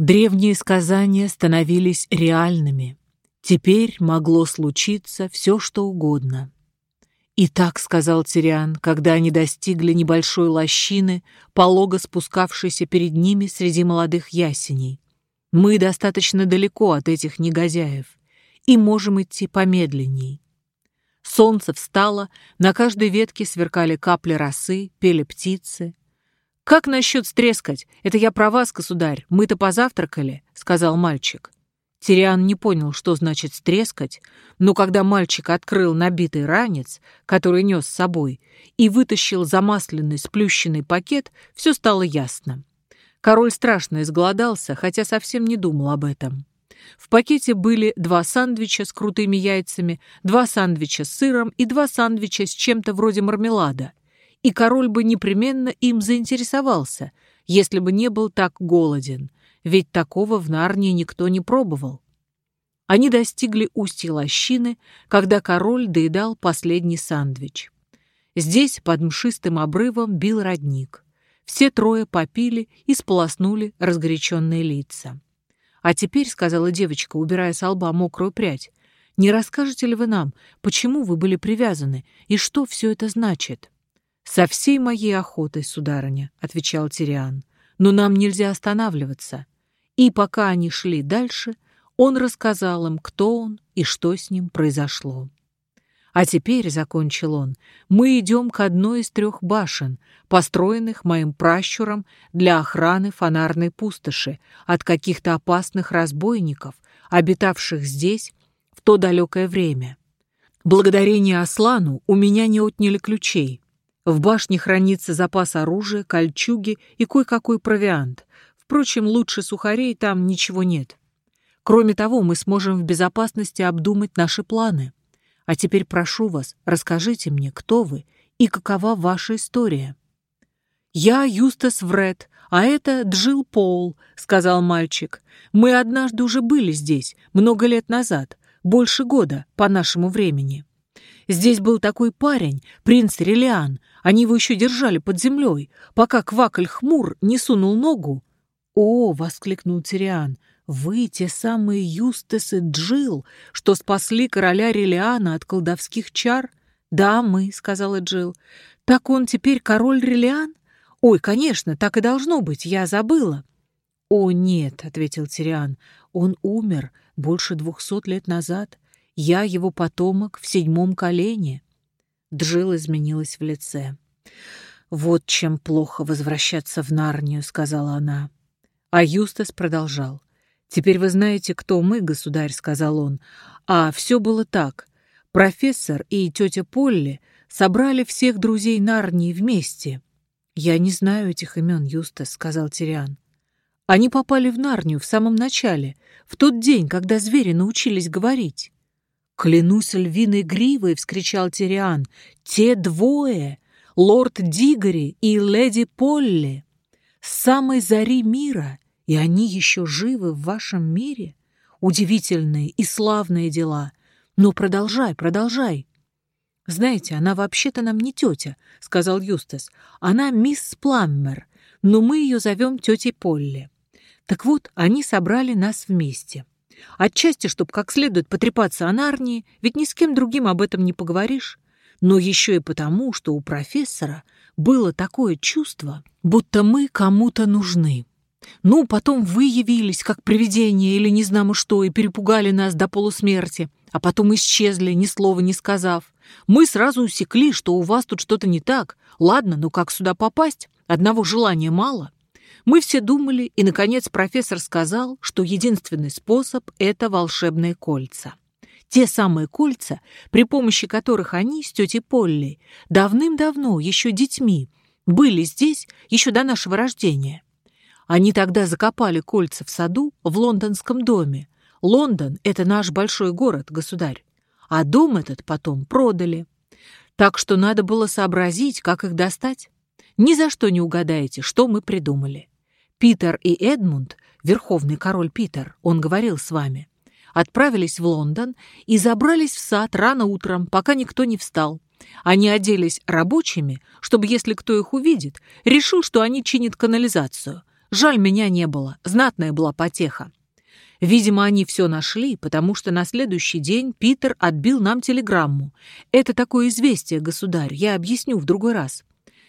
Древние сказания становились реальными. Теперь могло случиться все, что угодно. «И так», — сказал Тириан, когда они достигли небольшой лощины, полого спускавшейся перед ними среди молодых ясеней. «Мы достаточно далеко от этих негодяев и можем идти помедленней». Солнце встало, на каждой ветке сверкали капли росы, пели птицы. «Как насчет стрескать? Это я про вас, государь. Мы-то позавтракали», — сказал мальчик. Тириан не понял, что значит стрескать, но когда мальчик открыл набитый ранец, который нес с собой, и вытащил замасленный сплющенный пакет, все стало ясно. Король страшно изголодался, хотя совсем не думал об этом. В пакете были два сандвича с крутыми яйцами, два сандвича с сыром и два сандвича с чем-то вроде мармелада. И король бы непременно им заинтересовался, если бы не был так голоден, ведь такого в Нарнии никто не пробовал. Они достигли устья лощины, когда король доедал последний сандвич. Здесь, под мшистым обрывом, бил родник. Все трое попили и сполоснули разгоряченные лица. «А теперь», — сказала девочка, убирая с лба мокрую прядь, «не расскажете ли вы нам, почему вы были привязаны и что все это значит?» «Со всей моей охотой, сударыня», — отвечал Тириан, «но нам нельзя останавливаться». И пока они шли дальше, он рассказал им, кто он и что с ним произошло. А теперь, — закончил он, — мы идем к одной из трех башен, построенных моим пращуром для охраны фонарной пустоши от каких-то опасных разбойников, обитавших здесь в то далекое время. Благодарение Аслану у меня не отняли ключей. В башне хранится запас оружия, кольчуги и кое-какой провиант. Впрочем, лучше сухарей там ничего нет. Кроме того, мы сможем в безопасности обдумать наши планы. А теперь прошу вас, расскажите мне, кто вы и какова ваша история». «Я Юстас Вред, а это Джил Пол», — сказал мальчик. «Мы однажды уже были здесь, много лет назад, больше года по нашему времени. Здесь был такой парень, принц Релиан. Они его еще держали под землей, пока Квакль Хмур не сунул ногу». «О!» — воскликнул Тириан. Вы те самые Юстес и Джил, что спасли короля Релиана от колдовских чар? Да, мы, сказала Джил. Так он теперь король Релиан? Ой, конечно, так и должно быть, я забыла. О, нет, ответил Тириан. Он умер больше двухсот лет назад. Я его потомок в седьмом колене. Джил изменилась в лице. «Вот чем плохо возвращаться в Нарнию», — сказала она. А Юстас продолжал. «Теперь вы знаете, кто мы, государь», — сказал он. «А все было так. Профессор и тетя Полли собрали всех друзей Нарнии вместе». «Я не знаю этих имен, Юстас», — сказал Тириан. «Они попали в Нарнию в самом начале, в тот день, когда звери научились говорить». «Клянусь львиной гривой!» — вскричал Тириан. «Те двое! Лорд Дигори и леди Полли! С самой зари мира и они еще живы в вашем мире? Удивительные и славные дела. Но продолжай, продолжай. Знаете, она вообще-то нам не тетя, сказал Юстас. Она мисс Пламмер, но мы ее зовем тетей Полли. Так вот, они собрали нас вместе. Отчасти, чтобы как следует потрепаться о Нарнии, ведь ни с кем другим об этом не поговоришь, но еще и потому, что у профессора было такое чувство, будто мы кому-то нужны. Ну, потом вы явились, как привидение или не знамо что, и перепугали нас до полусмерти, а потом исчезли, ни слова не сказав. Мы сразу усекли, что у вас тут что-то не так. Ладно, но как сюда попасть? Одного желания мало. Мы все думали, и, наконец, профессор сказал, что единственный способ — это волшебные кольца. Те самые кольца, при помощи которых они с тетей Полли давным-давно, еще детьми, были здесь еще до нашего рождения. Они тогда закопали кольца в саду в лондонском доме. Лондон — это наш большой город, государь. А дом этот потом продали. Так что надо было сообразить, как их достать. Ни за что не угадаете, что мы придумали. Питер и Эдмунд, верховный король Питер, он говорил с вами, отправились в Лондон и забрались в сад рано утром, пока никто не встал. Они оделись рабочими, чтобы, если кто их увидит, решил, что они чинят канализацию, Жаль, меня не было, знатная была потеха. Видимо, они все нашли, потому что на следующий день Питер отбил нам телеграмму. Это такое известие, государь, я объясню в другой раз.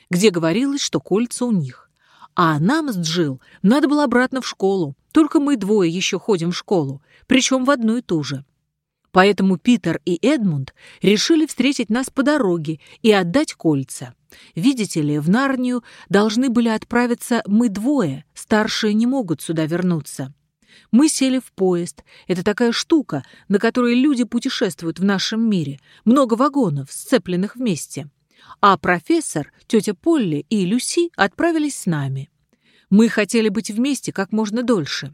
Где говорилось, что кольца у них. А нам с Джил надо было обратно в школу. Только мы двое еще ходим в школу, причем в одну и ту же. Поэтому Питер и Эдмунд решили встретить нас по дороге и отдать кольца. Видите ли, в Нарнию должны были отправиться мы двое, старшие не могут сюда вернуться. Мы сели в поезд. Это такая штука, на которой люди путешествуют в нашем мире. Много вагонов, сцепленных вместе. А профессор, тетя Полли и Люси отправились с нами. Мы хотели быть вместе как можно дольше.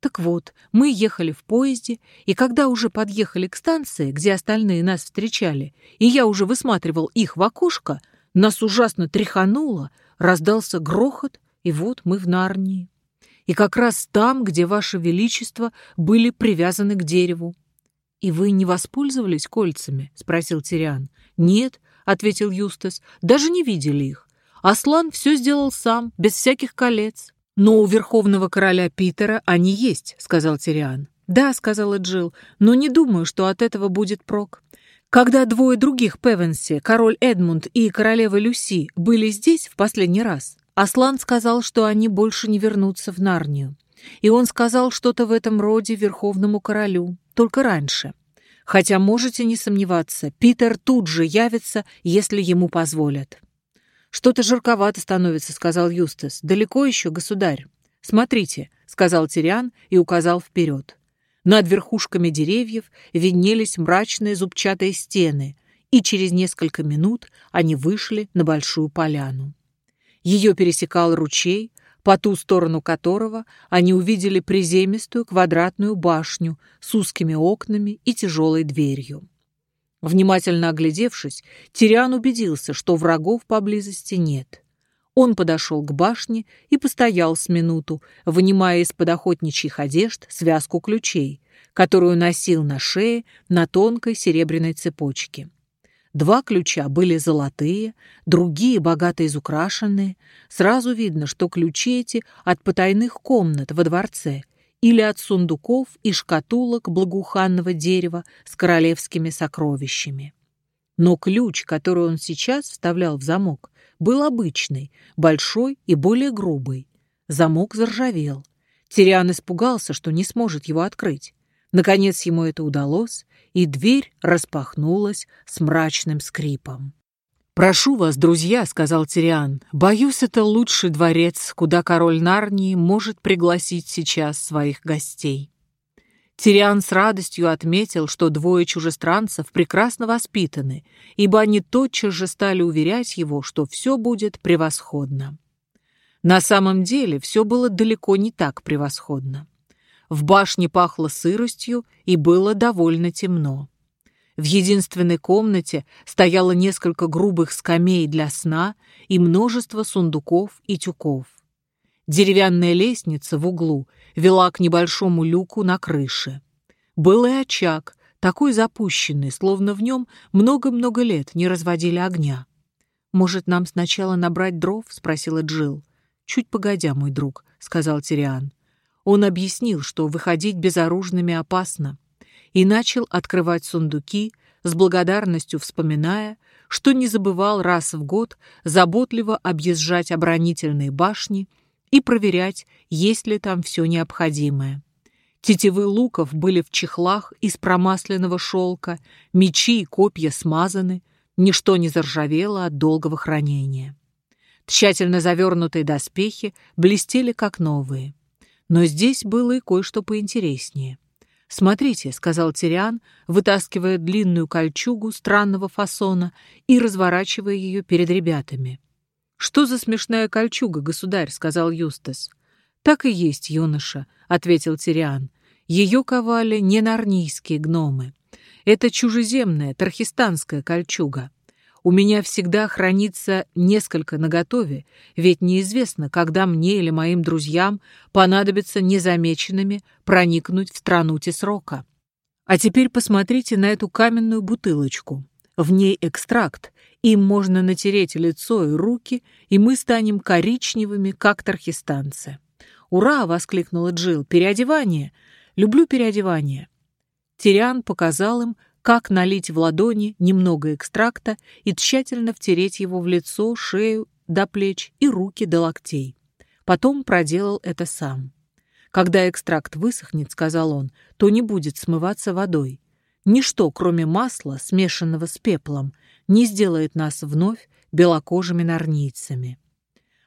Так вот, мы ехали в поезде, и когда уже подъехали к станции, где остальные нас встречали, и я уже высматривал их в окошко, нас ужасно тряхануло, раздался грохот, и вот мы в Нарнии. И как раз там, где, Ваше Величество, были привязаны к дереву. «И вы не воспользовались кольцами?» — спросил Тириан. «Нет», — ответил Юстас, — «даже не видели их. Аслан все сделал сам, без всяких колец». «Но у верховного короля Питера они есть», — сказал Тириан. «Да», — сказала Джилл, — «но не думаю, что от этого будет прок. Когда двое других Певенси, король Эдмунд и королева Люси, были здесь в последний раз, Аслан сказал, что они больше не вернутся в Нарнию. И он сказал что-то в этом роде верховному королю, только раньше. Хотя можете не сомневаться, Питер тут же явится, если ему позволят. «Что-то жарковато становится», — сказал Юстас. «Далеко еще, государь?» «Смотрите», — сказал Тириан и указал вперед. Над верхушками деревьев виднелись мрачные зубчатые стены, и через несколько минут они вышли на большую поляну. Ее пересекал ручей, по ту сторону которого они увидели приземистую квадратную башню с узкими окнами и тяжелой дверью. Внимательно оглядевшись, Тириан убедился, что врагов поблизости нет. Он подошел к башне и постоял с минуту, вынимая из-под охотничьих одежд связку ключей, которую носил на шее на тонкой серебряной цепочке. Два ключа были золотые, другие богато изукрашенные. Сразу видно, что ключи эти от потайных комнат во дворце – или от сундуков и шкатулок благоуханного дерева с королевскими сокровищами. Но ключ, который он сейчас вставлял в замок, был обычный, большой и более грубый. Замок заржавел. Тириан испугался, что не сможет его открыть. Наконец ему это удалось, и дверь распахнулась с мрачным скрипом. «Прошу вас, друзья», — сказал Тириан, — «боюсь, это лучший дворец, куда король Нарнии может пригласить сейчас своих гостей». Тириан с радостью отметил, что двое чужестранцев прекрасно воспитаны, ибо они тотчас же стали уверять его, что все будет превосходно. На самом деле все было далеко не так превосходно. В башне пахло сыростью и было довольно темно. В единственной комнате стояло несколько грубых скамей для сна и множество сундуков и тюков. Деревянная лестница в углу вела к небольшому люку на крыше. Был и очаг, такой запущенный, словно в нем много-много лет не разводили огня. «Может, нам сначала набрать дров?» — спросила Джил. «Чуть погодя, мой друг», — сказал Тириан. Он объяснил, что выходить безоружными опасно и начал открывать сундуки, с благодарностью вспоминая, что не забывал раз в год заботливо объезжать оборонительные башни и проверять, есть ли там все необходимое. Тетивы луков были в чехлах из промасленного шелка, мечи и копья смазаны, ничто не заржавело от долгого хранения. Тщательно завернутые доспехи блестели как новые. Но здесь было и кое-что поинтереснее. «Смотрите», — сказал Тириан, вытаскивая длинную кольчугу странного фасона и разворачивая ее перед ребятами. «Что за смешная кольчуга, государь?» — сказал Юстас. «Так и есть, юноша», — ответил Тириан. «Ее ковали не нарнийские гномы. Это чужеземная, тархистанская кольчуга. У меня всегда хранится несколько наготове, ведь неизвестно, когда мне или моим друзьям понадобится незамеченными проникнуть в страну Тесрока. А теперь посмотрите на эту каменную бутылочку. В ней экстракт, им можно натереть лицо и руки, и мы станем коричневыми, как тархистанцы. «Ура!» — воскликнула Джилл. «Переодевание! Люблю переодевание!» Тириан показал им, как налить в ладони немного экстракта и тщательно втереть его в лицо, шею до плеч и руки до локтей. Потом проделал это сам. «Когда экстракт высохнет, — сказал он, — то не будет смываться водой. Ничто, кроме масла, смешанного с пеплом, не сделает нас вновь белокожими нарнийцами.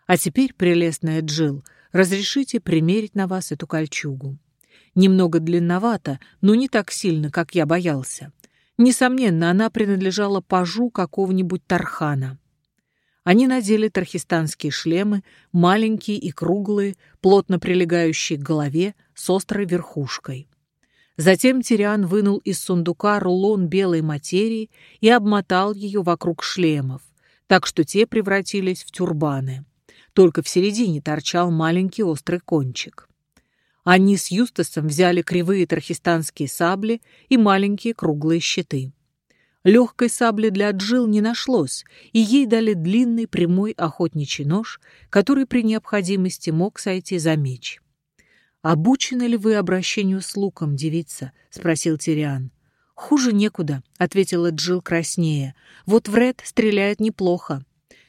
А теперь, прелестная Джил, разрешите примерить на вас эту кольчугу. Немного длинновато, но не так сильно, как я боялся. Несомненно, она принадлежала пажу какого-нибудь Тархана. Они надели тархистанские шлемы, маленькие и круглые, плотно прилегающие к голове, с острой верхушкой. Затем Тириан вынул из сундука рулон белой материи и обмотал ее вокруг шлемов, так что те превратились в тюрбаны. Только в середине торчал маленький острый кончик. Они с Юстасом взяли кривые тархистанские сабли и маленькие круглые щиты. Легкой сабли для Джил не нашлось, и ей дали длинный прямой охотничий нож, который при необходимости мог сойти за меч. «Обучены ли вы обращению с луком, девица?» — спросил Тириан. «Хуже некуда», — ответила Джил краснее. «Вот Вред стреляет неплохо».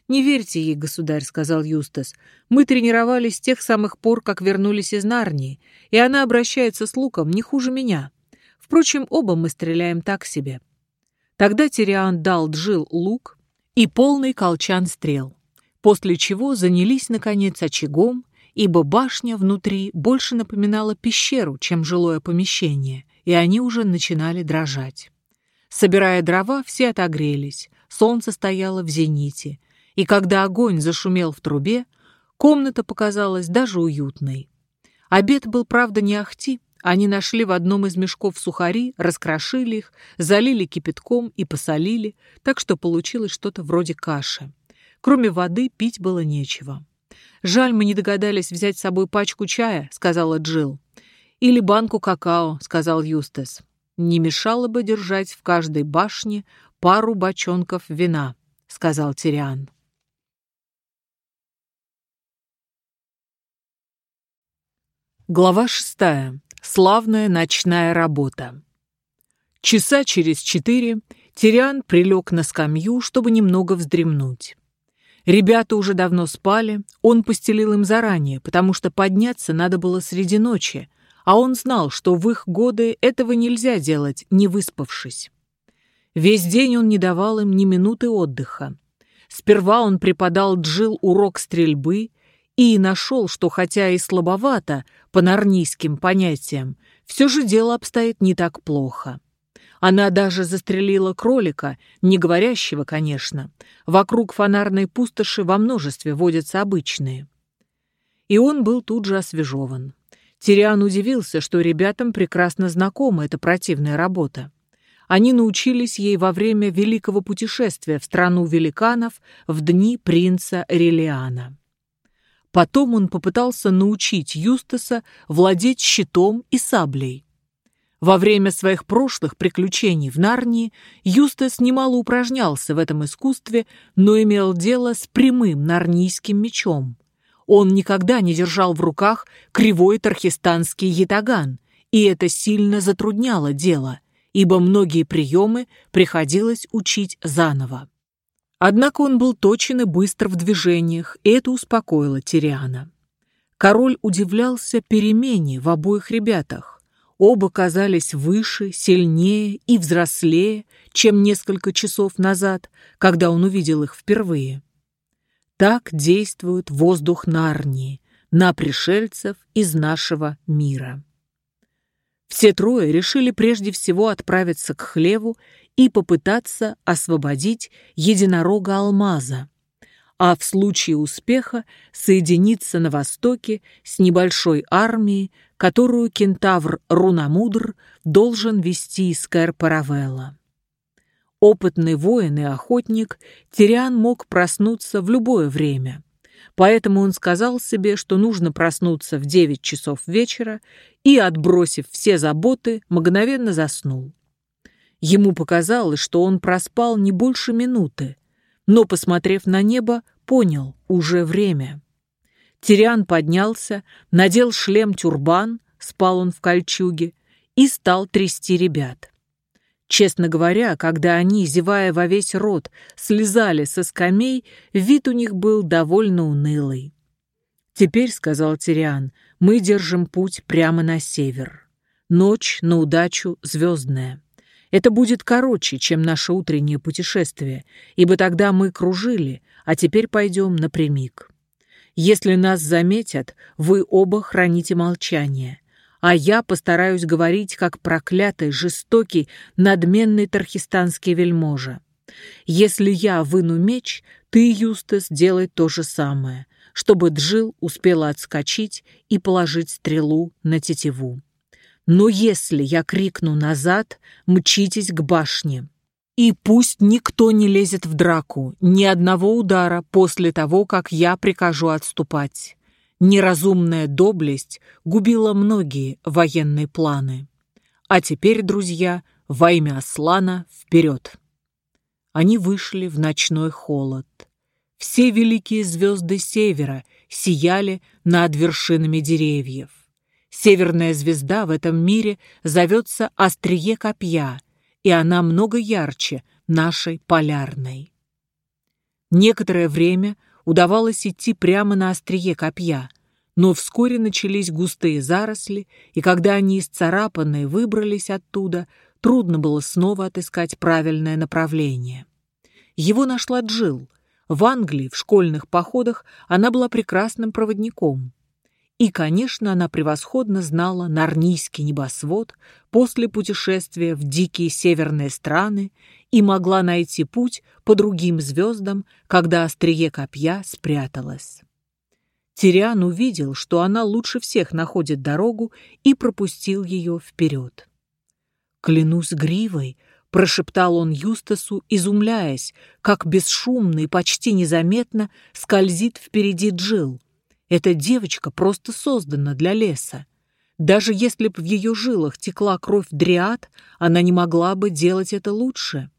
«Не верьте ей, государь», — сказал Юстас. «Мы тренировались с тех самых пор, как вернулись из Нарнии, и она обращается с луком не хуже меня. Впрочем, оба мы стреляем так себе». Тогда Тириан дал Джил лук и полный колчан стрел, после чего занялись, наконец, очагом ибо башня внутри больше напоминала пещеру, чем жилое помещение, и они уже начинали дрожать. Собирая дрова, все отогрелись, солнце стояло в зените, и когда огонь зашумел в трубе, комната показалась даже уютной. Обед был, правда, не ахти. Они нашли в одном из мешков сухари, раскрошили их, залили кипятком и посолили, так что получилось что-то вроде каши. Кроме воды пить было нечего. «Жаль, мы не догадались взять с собой пачку чая», — сказала Джилл. «Или банку какао», — сказал Юстас. «Не мешало бы держать в каждой башне пару бочонков вина», — сказал Тириан. Глава шестая. Славная ночная работа. Часа через четыре Тириан прилег на скамью, чтобы немного вздремнуть. Ребята уже давно спали, он постелил им заранее, потому что подняться надо было среди ночи, а он знал, что в их годы этого нельзя делать, не выспавшись. Весь день он не давал им ни минуты отдыха. Сперва он преподал Джил урок стрельбы и нашел, что хотя и слабовато по нарнийским понятиям, все же дело обстоит не так плохо. Она даже застрелила кролика, не говорящего, конечно. Вокруг фонарной пустоши во множестве водятся обычные. И он был тут же освежеван. Тириан удивился, что ребятам прекрасно знакома эта противная работа. Они научились ей во время великого путешествия в страну великанов в дни принца Релиана. Потом он попытался научить Юстаса владеть щитом и саблей. Во время своих прошлых приключений в Нарнии Юстас немало упражнялся в этом искусстве, но имел дело с прямым нарнийским мечом. Он никогда не держал в руках кривой тархистанский ятаган, и это сильно затрудняло дело, ибо многие приемы приходилось учить заново. Однако он был точен и быстр в движениях, и это успокоило Тириана. Король удивлялся перемене в обоих ребятах. Оба казались выше, сильнее и взрослее, чем несколько часов назад, когда он увидел их впервые. Так действует воздух Нарнии на пришельцев из нашего мира. Все трое решили прежде всего отправиться к хлеву и попытаться освободить единорога Алмаза, а в случае успеха соединиться на востоке с небольшой армией, которую кентавр Рунамудр должен вести из Кэр-Паравелла. Опытный воин и охотник, Тириан мог проснуться в любое время. Поэтому он сказал себе, что нужно проснуться в 9 часов вечера и, отбросив все заботы, мгновенно заснул. Ему показалось, что он проспал не больше минуты, но, посмотрев на небо, понял – уже время. Тириан поднялся, надел шлем-тюрбан, спал он в кольчуге, и стал трясти ребят. Честно говоря, когда они, зевая во весь рот, слезали со скамей, вид у них был довольно унылый. «Теперь, — сказал Тириан, — мы держим путь прямо на север. Ночь, на удачу, звездная. Это будет короче, чем наше утреннее путешествие, ибо тогда мы кружили, а теперь пойдем напрямик. Если нас заметят, вы оба храните молчание, а я постараюсь говорить, как проклятый, жестокий, надменный тархистанский вельможа. Если я выну меч, ты, Юстас, делай то же самое, чтобы Джил успела отскочить и положить стрелу на тетиву. Но если я крикну назад, мчитесь к башне. И пусть никто не лезет в драку, ни одного удара после того, как я прикажу отступать. Неразумная доблесть губила многие военные планы. А теперь, друзья, во имя Аслана вперед! Они вышли в ночной холод. Все великие звезды севера сияли над вершинами деревьев. Северная звезда в этом мире зовется острие копья, и она много ярче нашей полярной. Некоторое время удавалось идти прямо на острие копья, но вскоре начались густые заросли, и когда они исцарапанные выбрались оттуда, трудно было снова отыскать правильное направление. Его нашла Джил. В Англии в школьных походах она была прекрасным проводником. И, конечно, она превосходно знала Нарнийский небосвод после путешествия в дикие северные страны и могла найти путь по другим звездам, когда острие копья спряталось. Тириан увидел, что она лучше всех находит дорогу и пропустил ее вперед. «Клянусь гривой», — прошептал он Юстасу, изумляясь, как бесшумно и почти незаметно скользит впереди Джил. Эта девочка просто создана для леса. Даже если б в ее жилах текла кровь дриад, она не могла бы делать это лучше.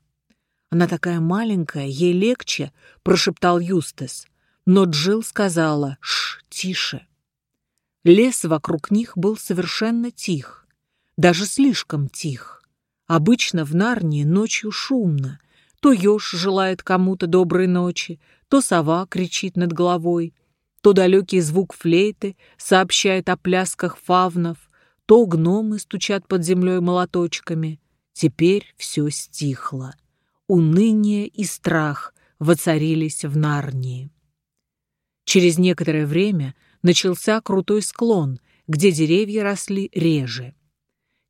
«Она такая маленькая, ей легче», — прошептал Юстас. Но Джил сказала «Ш, тише». Лес вокруг них был совершенно тих, даже слишком тих. Обычно в Нарнии ночью шумно. То еж желает кому-то доброй ночи, то сова кричит над головой, то далекий звук флейты сообщает о плясках фавнов, то гномы стучат под землей молоточками. Теперь все стихло. Уныние и страх воцарились в Нарнии. Через некоторое время начался крутой склон, где деревья росли реже.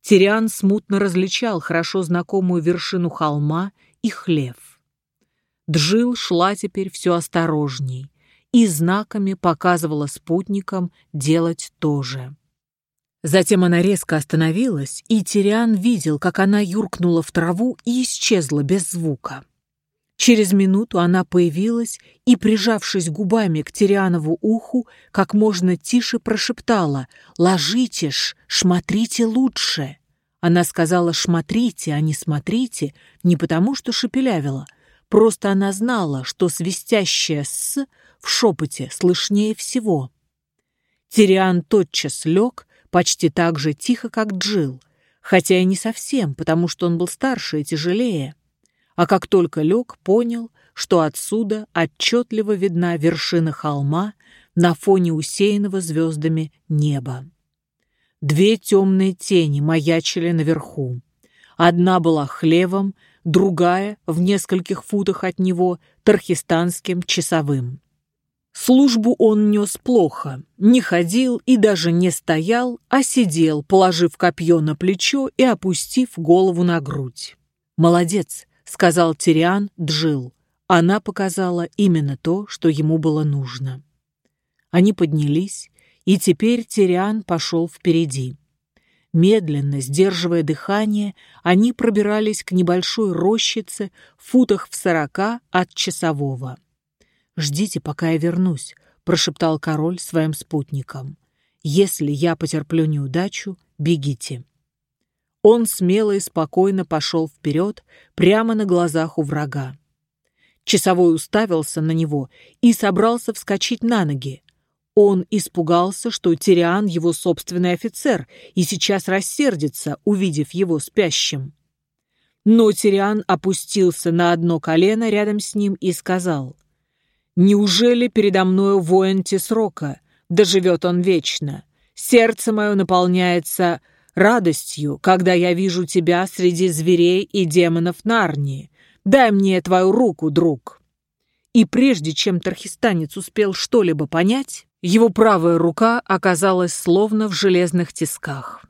Тириан смутно различал хорошо знакомую вершину холма и хлев. Джил шла теперь все осторожней и знаками показывала спутникам делать то же. Затем она резко остановилась, и Тириан видел, как она юркнула в траву и исчезла без звука. Через минуту она появилась и, прижавшись губами к Тирианову уху, как можно тише прошептала «Ложитесь, шмотрите лучше». Она сказала «шмотрите», а не «смотрите», не потому что шепелявила, просто она знала, что свистящее «с» в шепоте слышнее всего. Тириан тотчас лег, почти так же тихо, как Джил, хотя и не совсем, потому что он был старше и тяжелее а как только лег, понял, что отсюда отчетливо видна вершина холма на фоне усеянного звездами неба. Две темные тени маячили наверху. Одна была хлевом, другая, в нескольких футах от него, тархистанским часовым. Службу он нес плохо, не ходил и даже не стоял, а сидел, положив копье на плечо и опустив голову на грудь. Молодец, сказал Тириан Джил. Она показала именно то, что ему было нужно. Они поднялись, и теперь Тириан пошел впереди. Медленно, сдерживая дыхание, они пробирались к небольшой рощице в футах в сорока от часового. «Ждите, пока я вернусь», — прошептал король своим спутникам. «Если я потерплю неудачу, бегите». Он смело и спокойно пошел вперед, прямо на глазах у врага. Часовой уставился на него и собрался вскочить на ноги. Он испугался, что Тириан его собственный офицер и сейчас рассердится, увидев его спящим. Но Тириан опустился на одно колено рядом с ним и сказал, «Неужели передо мною воин Тесрока? Да живет он вечно. Сердце мое наполняется радостью, когда я вижу тебя среди зверей и демонов Нарнии. Дай мне твою руку, друг». И прежде чем тархистанец успел что-либо понять, его правая рука оказалась словно в железных тисках.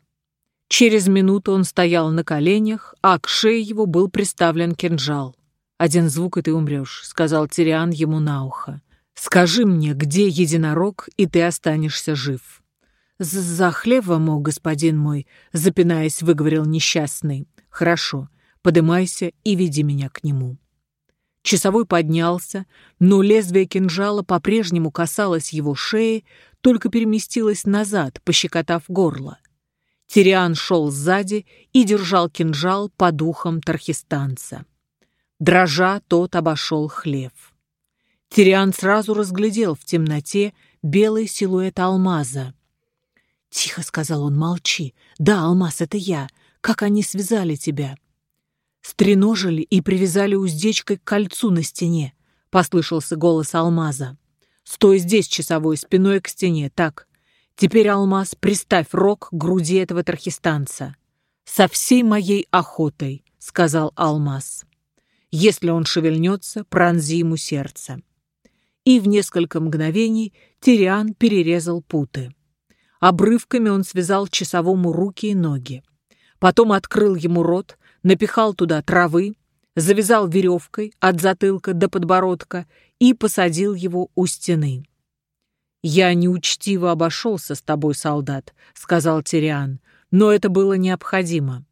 Через минуту он стоял на коленях, а к шее его был приставлен кинжал. «Один звук, и ты умрешь», — сказал Тириан ему на ухо. «Скажи мне, где единорог, и ты останешься жив». «За хлебом, о, господин мой», — запинаясь, выговорил несчастный. «Хорошо, подымайся и веди меня к нему». Часовой поднялся, но лезвие кинжала по-прежнему касалось его шеи, только переместилось назад, пощекотав горло. Тириан шел сзади и держал кинжал по духам тархистанца. Дрожа, тот обошел хлев. Тириан сразу разглядел в темноте белый силуэт алмаза. «Тихо», — сказал он, — «молчи. Да, алмаз, это я. Как они связали тебя?» «Стреножили и привязали уздечкой к кольцу на стене», — послышался голос алмаза. «Стой здесь, часовой, спиной к стене, так. Теперь, Алмаз, приставь рог к груди этого тархистанца. Со всей моей охотой, сказал Алмаз. Если он шевельнется, пронзи ему сердце. И в несколько мгновений Тириан перерезал путы. Обрывками он связал часовому руки и ноги. Потом открыл ему рот, напихал туда травы, завязал веревкой от затылка до подбородка и посадил его у стены. «Я неучтиво обошелся с тобой, солдат», — сказал Тириан, «но это было необходимо.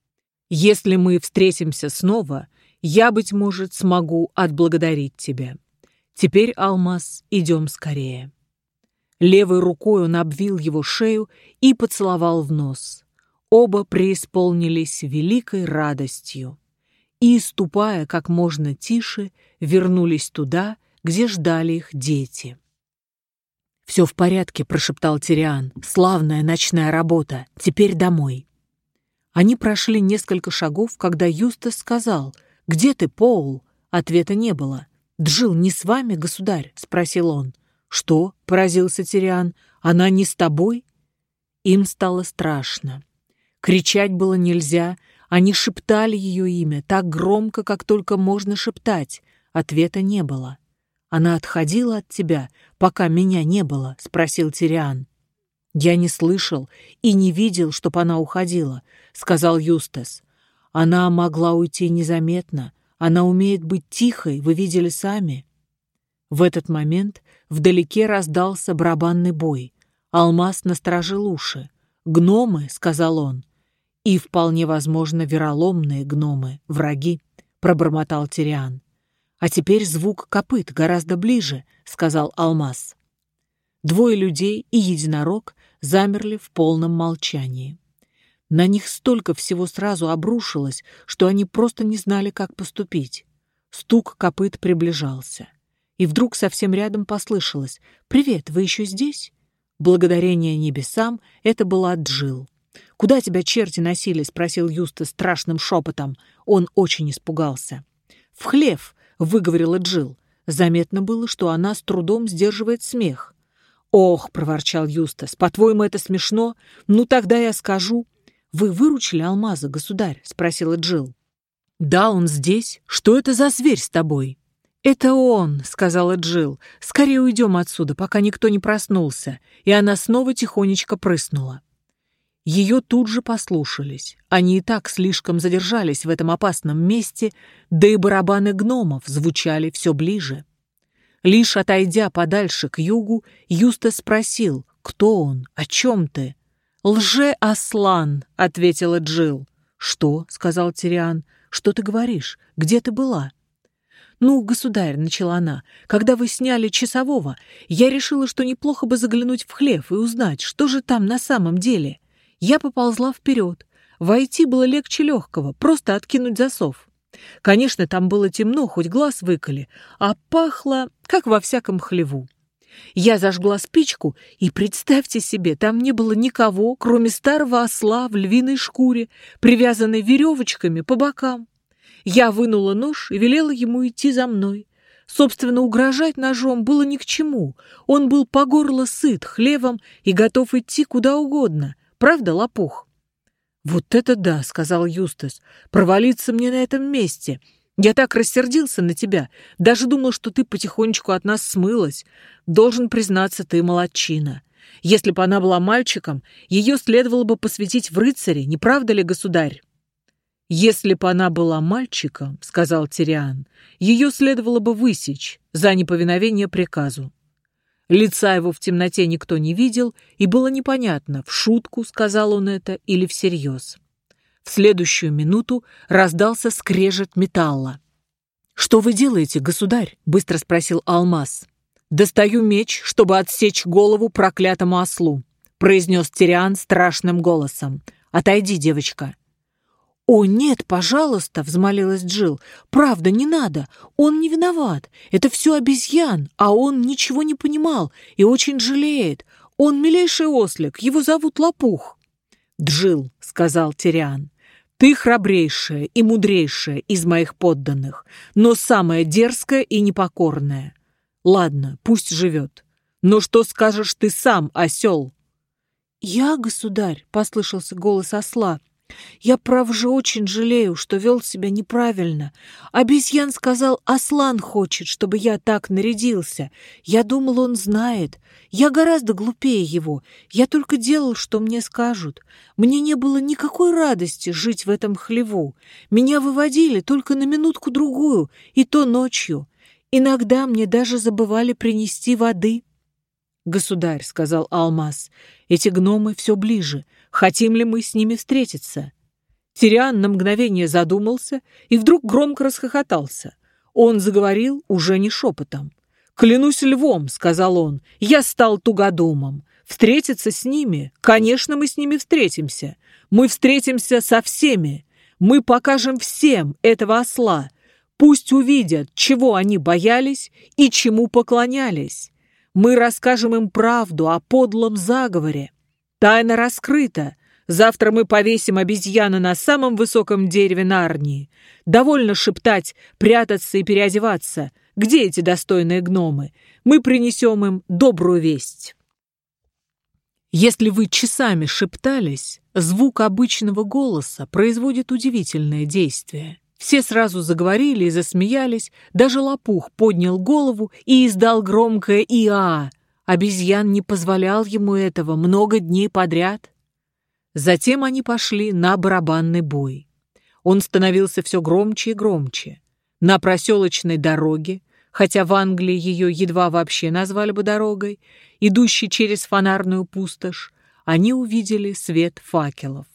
Если мы встретимся снова, я, быть может, смогу отблагодарить тебя. Теперь, Алмаз, идем скорее». Левой рукой он обвил его шею и поцеловал в нос. Оба преисполнились великой радостью и, ступая как можно тише, вернулись туда, где ждали их дети. «Все в порядке», — прошептал Тириан. «Славная ночная работа. Теперь домой». Они прошли несколько шагов, когда Юстас сказал «Где ты, Поул?» Ответа не было. «Джил не с вами, государь?» — спросил он. «Что?» — поразился Тириан. «Она не с тобой?» Им стало страшно. Кричать было нельзя, они шептали ее имя так громко, как только можно шептать. Ответа не было. Она отходила от тебя, пока меня не было?» — спросил Тириан. «Я не слышал и не видел, чтоб она уходила», — сказал Юстас. «Она могла уйти незаметно. Она умеет быть тихой, вы видели сами». В этот момент вдалеке раздался барабанный бой. Алмаз насторожил уши. «Гномы», — сказал он. «И, вполне возможно, вероломные гномы, враги», — пробормотал Тириан. «А теперь звук копыт гораздо ближе», — сказал Алмаз. Двое людей и единорог замерли в полном молчании. На них столько всего сразу обрушилось, что они просто не знали, как поступить. Стук копыт приближался. И вдруг совсем рядом послышалось «Привет, вы еще здесь?» Благодарение небесам это была Джил. «Куда тебя черти носили?» — спросил Юста страшным шепотом. Он очень испугался. «В хлев!» — выговорила Джил. Заметно было, что она с трудом сдерживает смех. «Ох!» — проворчал Юстас. «По-твоему, это смешно? Ну, тогда я скажу». «Вы выручили алмаза, государь?» — спросила Джил. «Да, он здесь. Что это за зверь с тобой?» «Это он», — сказала Джил. «Скорее уйдем отсюда, пока никто не проснулся». И она снова тихонечко прыснула. Ее тут же послушались. Они и так слишком задержались в этом опасном месте, да и барабаны гномов звучали все ближе. Лишь отойдя подальше к югу, Юста спросил, кто он, о чем ты? «Лже-Аслан», — ответила Джил. «Что?» — сказал Тириан. «Что ты говоришь? Где ты была?» «Ну, государь», — начала она, — «когда вы сняли часового, я решила, что неплохо бы заглянуть в хлев и узнать, что же там на самом деле». Я поползла вперед. Войти было легче легкого, просто откинуть засов. Конечно, там было темно, хоть глаз выколи, а пахло, как во всяком хлеву. Я зажгла спичку, и, представьте себе, там не было никого, кроме старого осла в львиной шкуре, привязанной веревочками по бокам. Я вынула нож и велела ему идти за мной. Собственно, угрожать ножом было ни к чему. Он был по горло сыт хлевом и готов идти куда угодно — Правда, лопух?» «Вот это да!» — сказал Юстас. «Провалиться мне на этом месте!» Я так рассердился на тебя, даже думал, что ты потихонечку от нас смылась. Должен признаться, ты молодчина. Если бы она была мальчиком, ее следовало бы посвятить в рыцаре, не правда ли, государь? «Если бы она была мальчиком, — сказал Тириан, — ее следовало бы высечь за неповиновение приказу. Лица его в темноте никто не видел, и было непонятно, в шутку сказал он это или всерьез. В следующую минуту раздался скрежет металла. «Что вы делаете, государь?» — быстро спросил Алмаз. «Достаю меч, чтобы отсечь голову проклятому ослу», — произнес Тириан страшным голосом. «Отойди, девочка». «О, нет, пожалуйста!» — взмолилась Джил. «Правда, не надо. Он не виноват. Это все обезьян, а он ничего не понимал и очень жалеет. Он милейший ослик, его зовут Лопух». «Джил», — сказал Тириан, ты храбрейшая и мудрейшая из моих подданных, но самая дерзкая и непокорная. Ладно, пусть живет. Но что скажешь ты сам, осел?» «Я, государь», — послышался голос осла, я, прав же, очень жалею, что вел себя неправильно. Обезьян сказал, Аслан хочет, чтобы я так нарядился. Я думал, он знает. Я гораздо глупее его. Я только делал, что мне скажут. Мне не было никакой радости жить в этом хлеву. Меня выводили только на минутку-другую, и то ночью. Иногда мне даже забывали принести воды. «Государь», — сказал Алмаз, — «эти гномы все ближе. Хотим ли мы с ними встретиться?» Тириан на мгновение задумался и вдруг громко расхохотался. Он заговорил уже не шепотом. «Клянусь львом», — сказал он, — «я стал тугодумом. Встретиться с ними? Конечно, мы с ними встретимся. Мы встретимся со всеми. Мы покажем всем этого осла. Пусть увидят, чего они боялись и чему поклонялись. Мы расскажем им правду о подлом заговоре. Тайна раскрыта. Завтра мы повесим обезьяну на самом высоком дереве Нарнии. Довольно шептать, прятаться и переодеваться. Где эти достойные гномы? Мы принесем им добрую весть. Если вы часами шептались, звук обычного голоса производит удивительное действие. Все сразу заговорили и засмеялись, даже лопух поднял голову и издал громкое «Иа». Обезьян не позволял ему этого много дней подряд. Затем они пошли на барабанный бой. Он становился все громче и громче. На проселочной дороге, хотя в Англии ее едва вообще назвали бы дорогой, идущей через фонарную пустошь, они увидели свет факелов.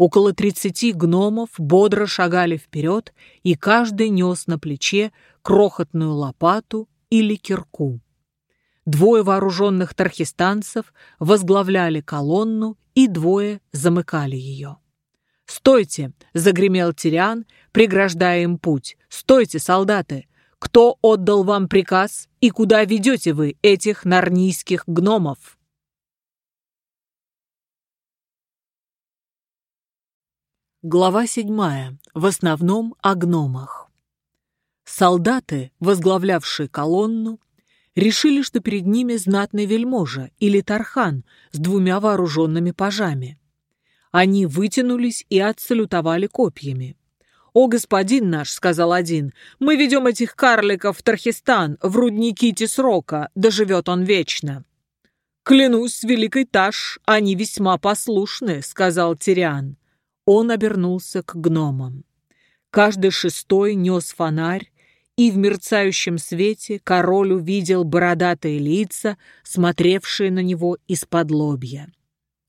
Около тридцати гномов бодро шагали вперед, и каждый нес на плече крохотную лопату или кирку. Двое вооруженных тархистанцев возглавляли колонну, и двое замыкали ее. «Стойте!» — загремел Тириан, преграждая им путь. «Стойте, солдаты! Кто отдал вам приказ и куда ведете вы этих нарнийских гномов?» Глава седьмая. В основном о гномах. Солдаты, возглавлявшие колонну, решили, что перед ними знатный вельможа или тархан с двумя вооруженными пажами. Они вытянулись и отсалютовали копьями. «О, господин наш», — сказал один, — «мы ведем этих карликов в Тархистан, в рудники Тисрока, да живет он вечно». «Клянусь, великой Таш, они весьма послушны», — сказал Тириан. Он обернулся к гномам. Каждый шестой нес фонарь, и в мерцающем свете король увидел бородатые лица, смотревшие на него из-под лобья.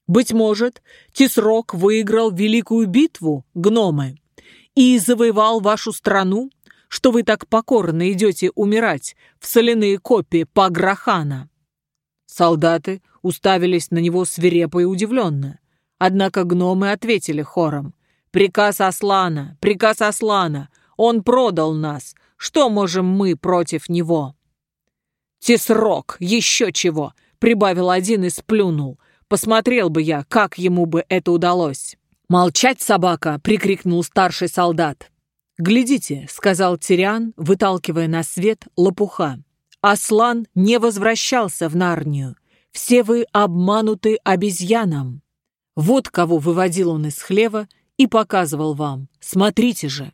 «Быть может, Тисрок выиграл великую битву, гномы, и завоевал вашу страну, что вы так покорно идете умирать в соляные копии Паграхана?» Солдаты уставились на него свирепо и удивленно. Однако гномы ответили хором. «Приказ Аслана! Приказ Аслана! Он продал нас! Что можем мы против него?» «Тесрок! Еще чего!» — прибавил один и сплюнул. «Посмотрел бы я, как ему бы это удалось!» «Молчать, собака!» — прикрикнул старший солдат. «Глядите», — сказал Тириан, выталкивая на свет лопуха. «Аслан не возвращался в Нарнию. Все вы обмануты обезьяном». Вот кого выводил он из хлева и показывал вам. Смотрите же!»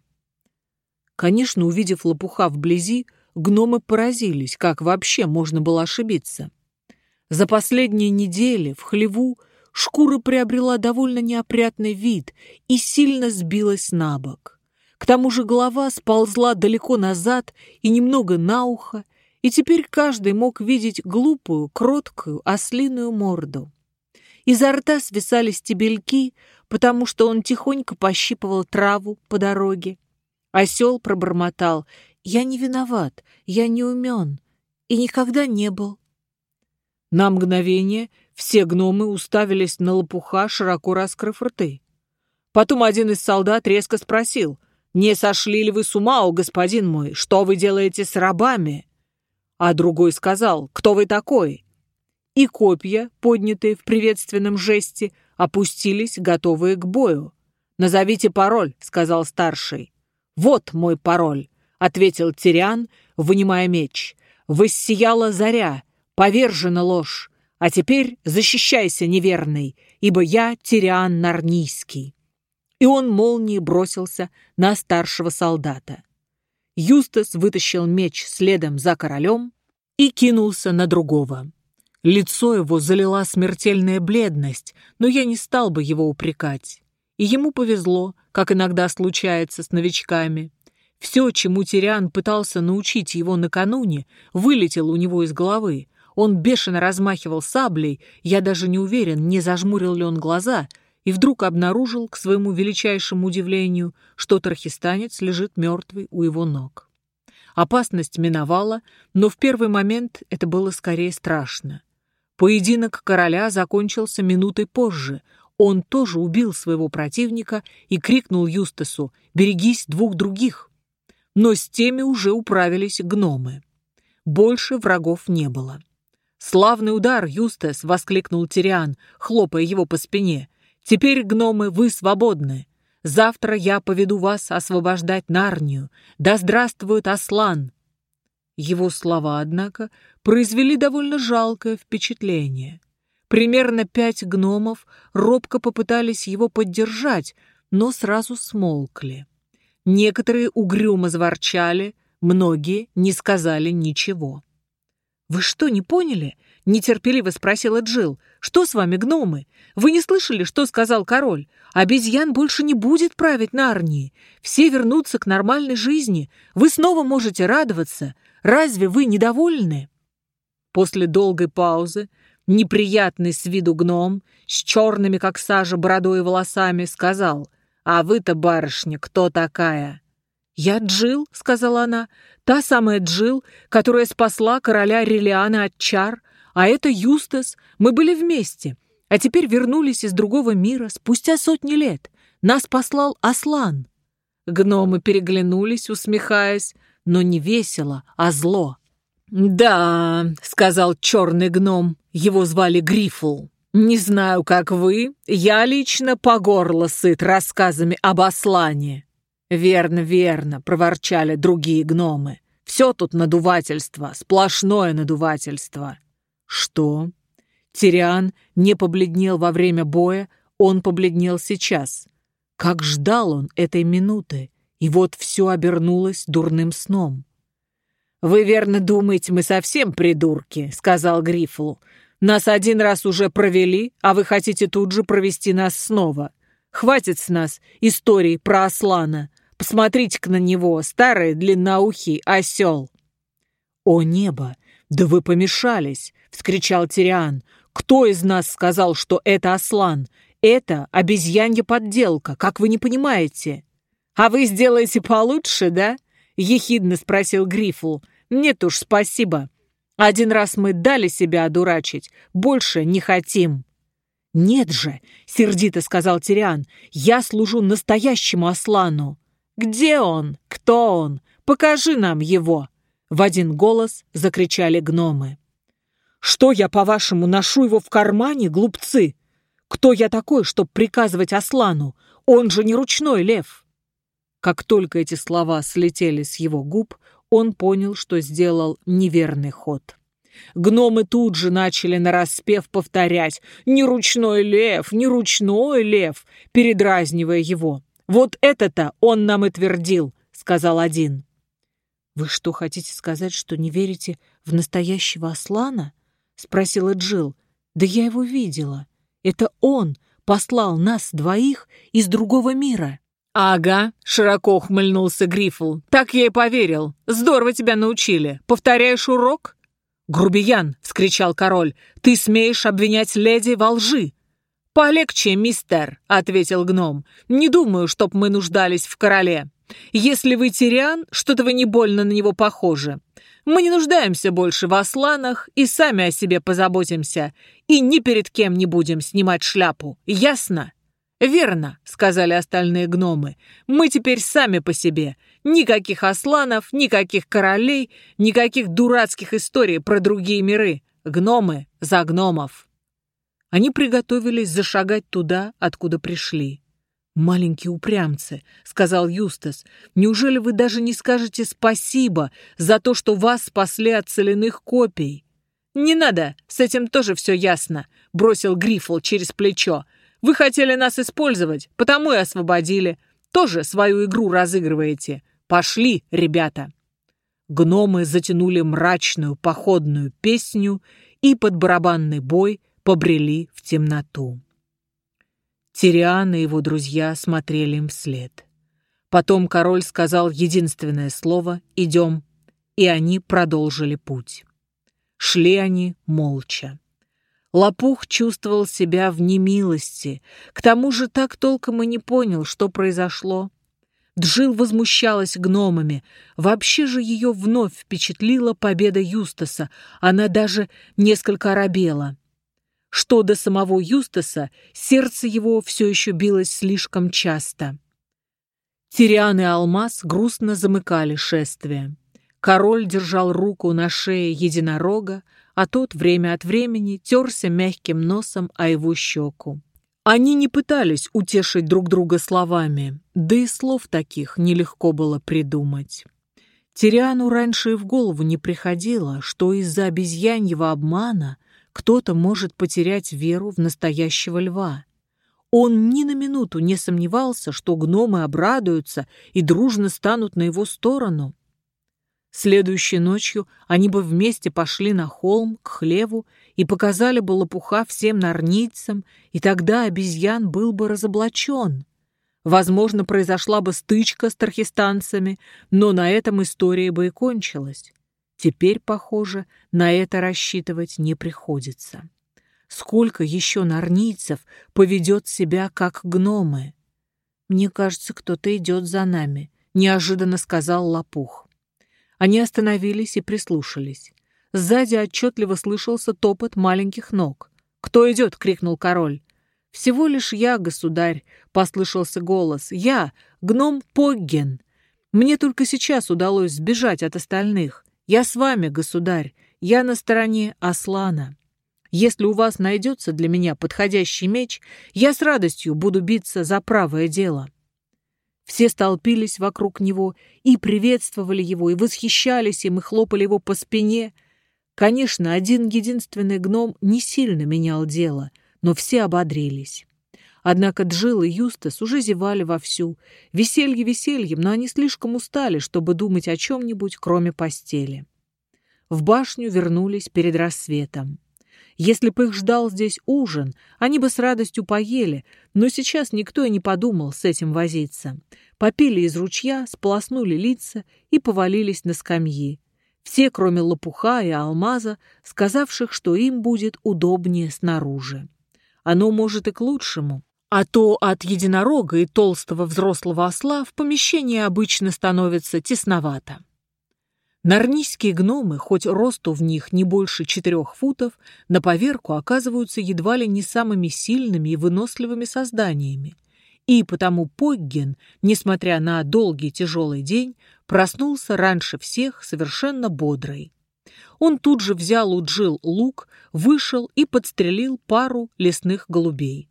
Конечно, увидев лопуха вблизи, гномы поразились, как вообще можно было ошибиться. За последние недели в хлеву шкура приобрела довольно неопрятный вид и сильно сбилась на бок. К тому же голова сползла далеко назад и немного на ухо, и теперь каждый мог видеть глупую, кроткую, ослиную морду. Изо рта свисали стебельки, потому что он тихонько пощипывал траву по дороге. Осел пробормотал «Я не виноват, я не умен и никогда не был». На мгновение все гномы уставились на лопуха, широко раскрыв рты. Потом один из солдат резко спросил «Не сошли ли вы с ума, о господин мой? Что вы делаете с рабами?» А другой сказал «Кто вы такой?» И копья, поднятые в приветственном жесте, опустились, готовые к бою. «Назовите пароль», — сказал старший. «Вот мой пароль», — ответил Тириан, вынимая меч. «Воссияла заря, повержена ложь, а теперь защищайся, неверный, ибо я Тириан Нарнийский». И он молнией бросился на старшего солдата. Юстас вытащил меч следом за королем и кинулся на другого. Лицо его залила смертельная бледность, но я не стал бы его упрекать. И ему повезло, как иногда случается с новичками. Все, чему Тириан пытался научить его накануне, вылетело у него из головы. Он бешено размахивал саблей, я даже не уверен, не зажмурил ли он глаза, и вдруг обнаружил, к своему величайшему удивлению, что тархистанец лежит мертвый у его ног. Опасность миновала, но в первый момент это было скорее страшно. Поединок короля закончился минутой позже. Он тоже убил своего противника и крикнул Юстасу «Берегись двух других!». Но с теми уже управились гномы. Больше врагов не было. «Славный удар, Юстас!» — воскликнул Тириан, хлопая его по спине. «Теперь, гномы, вы свободны. Завтра я поведу вас освобождать Нарнию. Да здравствует Аслан!» Его слова, однако, произвели довольно жалкое впечатление. Примерно пять гномов робко попытались его поддержать, но сразу смолкли. Некоторые угрюмо заворчали, многие не сказали ничего. «Вы что, не поняли?» — нетерпеливо спросила Джил. «Что с вами, гномы? Вы не слышали, что сказал король? Обезьян больше не будет править на Арнии. Все вернутся к нормальной жизни. Вы снова можете радоваться. Разве вы недовольны?» После долгой паузы неприятный с виду гном с черными, как сажа, бородой и волосами сказал, «А вы-то, барышня, кто такая?» «Я Джил», — сказала она, — «та самая Джил, которая спасла короля Релиана от чар, а это Юстас, мы были вместе, а теперь вернулись из другого мира спустя сотни лет. Нас послал Аслан». Гномы переглянулись, усмехаясь, но не весело, а зло. «Да», — сказал черный гном, его звали Грифл. «Не знаю, как вы, я лично по горло сыт рассказами об Аслане. «Верно, верно», — проворчали другие гномы. «Все тут надувательство, сплошное надувательство». «Что?» Тириан не побледнел во время боя, он побледнел сейчас. Как ждал он этой минуты, и вот все обернулось дурным сном. «Вы верно думаете, мы совсем придурки», — сказал Грифл. «Нас один раз уже провели, а вы хотите тут же провести нас снова. Хватит с нас историй про Аслана. Посмотрите-ка на него, старый длинноухий осел!» «О небо! Да вы помешались!» — вскричал Тириан. «Кто из нас сказал, что это Аслан? Это обезьянья подделка, как вы не понимаете?» «А вы сделаете получше, да?» — ехидно спросил Грифл. «Нет уж, спасибо. Один раз мы дали себя одурачить, больше не хотим». «Нет же!» — сердито сказал Тириан. «Я служу настоящему Аслану!» «Где он? Кто он? Покажи нам его!» В один голос закричали гномы. «Что я, по-вашему, ношу его в кармане, глупцы? Кто я такой, чтобы приказывать Аслану? Он же не ручной лев!» Как только эти слова слетели с его губ, он понял, что сделал неверный ход. Гномы тут же начали нараспев повторять «Не ручной лев, не ручной лев», передразнивая его. «Вот это-то он нам и твердил», — сказал один. «Вы что, хотите сказать, что не верите в настоящего Аслана?» — спросила Джил. «Да я его видела. Это он послал нас двоих из другого мира». «Ага», — широко ухмыльнулся Грифл. «Так я и поверил. Здорово тебя научили. Повторяешь урок?» «Грубиян!» — вскричал король. «Ты смеешь обвинять леди во лжи!» «Полегче, мистер», — ответил гном. «Не думаю, чтоб мы нуждались в короле. Если вы тириан, что-то вы не больно на него похожи. Мы не нуждаемся больше в осланах и сами о себе позаботимся. И ни перед кем не будем снимать шляпу. Ясно?» «Верно», — сказали остальные гномы. «Мы теперь сами по себе. Никаких осланов, никаких королей, никаких дурацких историй про другие миры. Гномы за гномов». Они приготовились зашагать туда, откуда пришли. «Маленькие упрямцы», — сказал Юстас, — «неужели вы даже не скажете спасибо за то, что вас спасли от соляных копий?» «Не надо, с этим тоже все ясно», — бросил Грифл через плечо. Вы хотели нас использовать, потому и освободили. Тоже свою игру разыгрываете. Пошли, ребята!» Гномы затянули мрачную походную песню и под барабанный бой побрели в темноту. Тириан и его друзья смотрели им вслед. Потом король сказал единственное слово «идем», и они продолжили путь. Шли они молча. Лопух чувствовал себя в немилости. К тому же так толком и не понял, что произошло. Джил возмущалась гномами. Вообще же ее вновь впечатлила победа Юстаса. Она даже несколько оробела. Что до самого Юстаса, сердце его все еще билось слишком часто. Тириан и Алмаз грустно замыкали шествие. Король держал руку на шее единорога, а тот время от времени терся мягким носом о его щеку. Они не пытались утешить друг друга словами, да и слов таких нелегко было придумать. Тириану раньше и в голову не приходило, что из-за обезьяньего обмана кто-то может потерять веру в настоящего льва. Он ни на минуту не сомневался, что гномы обрадуются и дружно станут на его сторону. Следующей ночью они бы вместе пошли на холм, к хлеву, и показали бы лопуха всем нарницам, и тогда обезьян был бы разоблачен. Возможно, произошла бы стычка с тархистанцами, но на этом история бы и кончилась. Теперь, похоже, на это рассчитывать не приходится. Сколько еще нарницев поведет себя, как гномы? «Мне кажется, кто-то идет за нами», — неожиданно сказал Лопух. Они остановились и прислушались. Сзади отчетливо слышался топот маленьких ног. «Кто идет?» — крикнул король. «Всего лишь я, государь», — послышался голос. «Я, гном Погген. Мне только сейчас удалось сбежать от остальных. Я с вами, государь. Я на стороне Аслана. Если у вас найдется для меня подходящий меч, я с радостью буду биться за правое дело». Все столпились вокруг него и приветствовали его, и восхищались им, и хлопали его по спине. Конечно, один единственный гном не сильно менял дело, но все ободрились. Однако Джил и Юстас уже зевали вовсю. Веселье весельем, но они слишком устали, чтобы думать о чем-нибудь, кроме постели. В башню вернулись перед рассветом. Если бы их ждал здесь ужин, они бы с радостью поели, но сейчас никто и не подумал с этим возиться. Попили из ручья, сполоснули лица и повалились на скамьи. Все, кроме лопуха и алмаза, сказавших, что им будет удобнее снаружи. Оно может и к лучшему. А то от единорога и толстого взрослого осла в помещении обычно становится тесновато. Нарнийские гномы, хоть росту в них не больше четырех футов, на поверку оказываются едва ли не самыми сильными и выносливыми созданиями. И потому Погген, несмотря на долгий тяжелый день, проснулся раньше всех совершенно бодрый. Он тут же взял у Джил лук, вышел и подстрелил пару лесных голубей.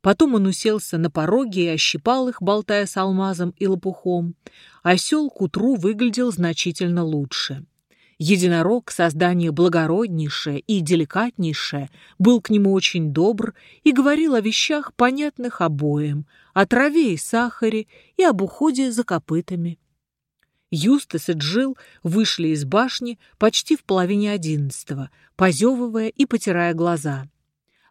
Потом он уселся на пороге и ощипал их, болтая с алмазом и лопухом. Осел к утру выглядел значительно лучше. Единорог, создание благороднейшее и деликатнейшее, был к нему очень добр и говорил о вещах, понятных обоим, о траве и сахаре и об уходе за копытами. Юстас и Джил вышли из башни почти в половине одиннадцатого, позевывая и потирая глаза.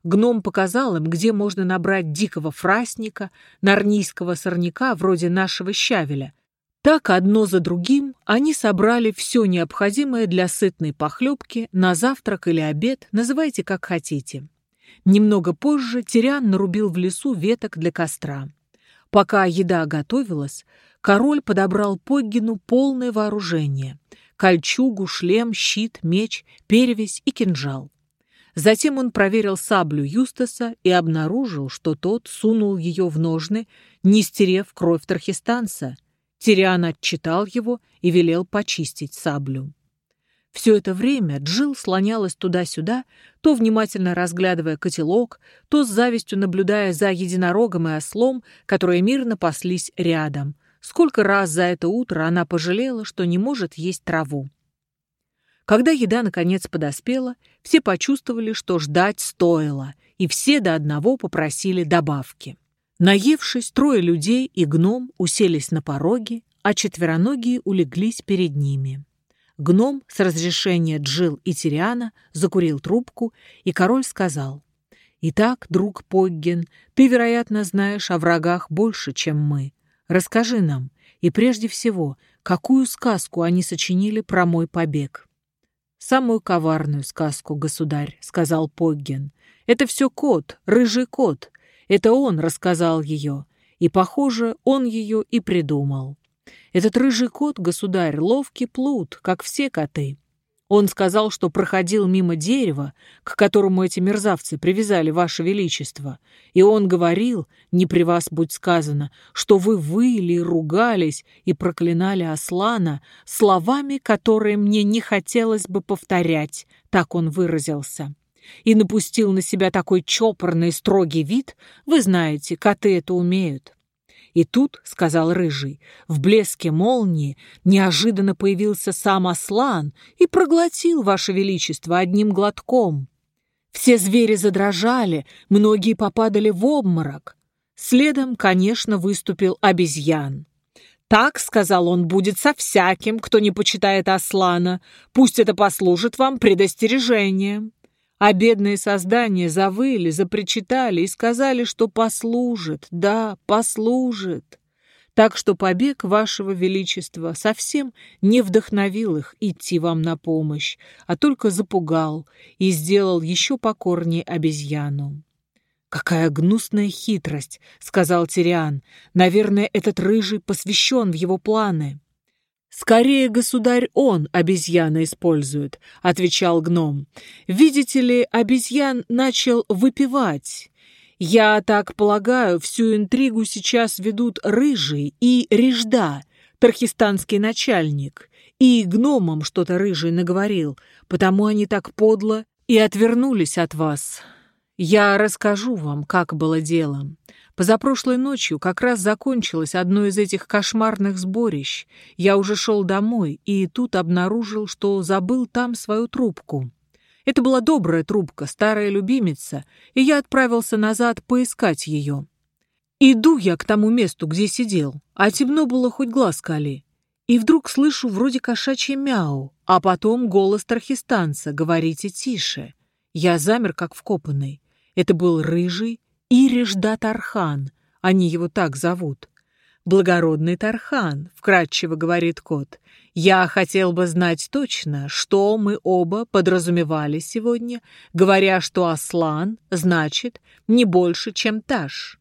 Гном показал им, где можно набрать дикого фрасника, нарнийского сорняка вроде нашего щавеля. Так одно за другим они собрали все необходимое для сытной похлебки на завтрак или обед, называйте как хотите. Немного позже Тириан нарубил в лесу веток для костра. Пока еда готовилась, король подобрал Поггину полное вооружение — кольчугу, шлем, щит, меч, перевязь и кинжал. Затем он проверил саблю Юстаса и обнаружил, что тот сунул ее в ножны, не стерев кровь Тархистанца. Тириан отчитал его и велел почистить саблю. Все это время Джил слонялась туда-сюда, то внимательно разглядывая котелок, то с завистью наблюдая за единорогом и ослом, которые мирно паслись рядом. Сколько раз за это утро она пожалела, что не может есть траву. Когда еда наконец подоспела, все почувствовали, что ждать стоило, и все до одного попросили добавки. Наевшись, трое людей и гном уселись на пороге, а четвероногие улеглись перед ними. Гном с разрешения Джил и Тириана закурил трубку, и король сказал, «Итак, друг Погген, ты, вероятно, знаешь о врагах больше, чем мы. Расскажи нам, и прежде всего, какую сказку они сочинили про мой побег?» «Самую коварную сказку, государь», — сказал Погген. «Это все кот, рыжий кот. Это он рассказал ее, и, похоже, он ее и придумал. Этот рыжий кот, государь, ловкий плут, как все коты. Он сказал, что проходил мимо дерева, к которому эти мерзавцы привязали ваше величество, и он говорил, не при вас будь сказано, что вы выли, ругались и проклинали Аслана словами, которые мне не хотелось бы повторять, так он выразился. И напустил на себя такой чопорный строгий вид, вы знаете, коты это умеют. И тут, — сказал Рыжий, — в блеске молнии неожиданно появился сам Аслан и проглотил, Ваше Величество, одним глотком. Все звери задрожали, многие попадали в обморок. Следом, конечно, выступил обезьян. «Так, — сказал он, — будет со всяким, кто не почитает Аслана. Пусть это послужит вам предостережением». А бедные создания завыли, запричитали и сказали, что послужит, да, послужит. Так что побег вашего величества совсем не вдохновил их идти вам на помощь, а только запугал и сделал еще покорнее обезьяну. «Какая гнусная хитрость!» — сказал Тириан. «Наверное, этот рыжий посвящен в его планы». «Скорее, государь, он обезьяна использует», — отвечал гном. «Видите ли, обезьян начал выпивать. Я так полагаю, всю интригу сейчас ведут Рыжий и Режда, тархистанский начальник, и гномам что-то Рыжий наговорил, потому они так подло и отвернулись от вас. Я расскажу вам, как было дело. Позапрошлой ночью как раз закончилось одно из этих кошмарных сборищ. Я уже шел домой и тут обнаружил, что забыл там свою трубку. Это была добрая трубка, старая любимица, и я отправился назад поискать ее. Иду я к тому месту, где сидел, а темно было хоть глаз кали. И вдруг слышу вроде кошачье мяу, а потом голос тархистанца «Говорите тише». Я замер, как вкопанный. Это был рыжий, Иришда Тархан, они его так зовут. «Благородный Тархан», — вкратчиво говорит кот, — «я хотел бы знать точно, что мы оба подразумевали сегодня, говоря, что Аслан значит не больше, чем Таш».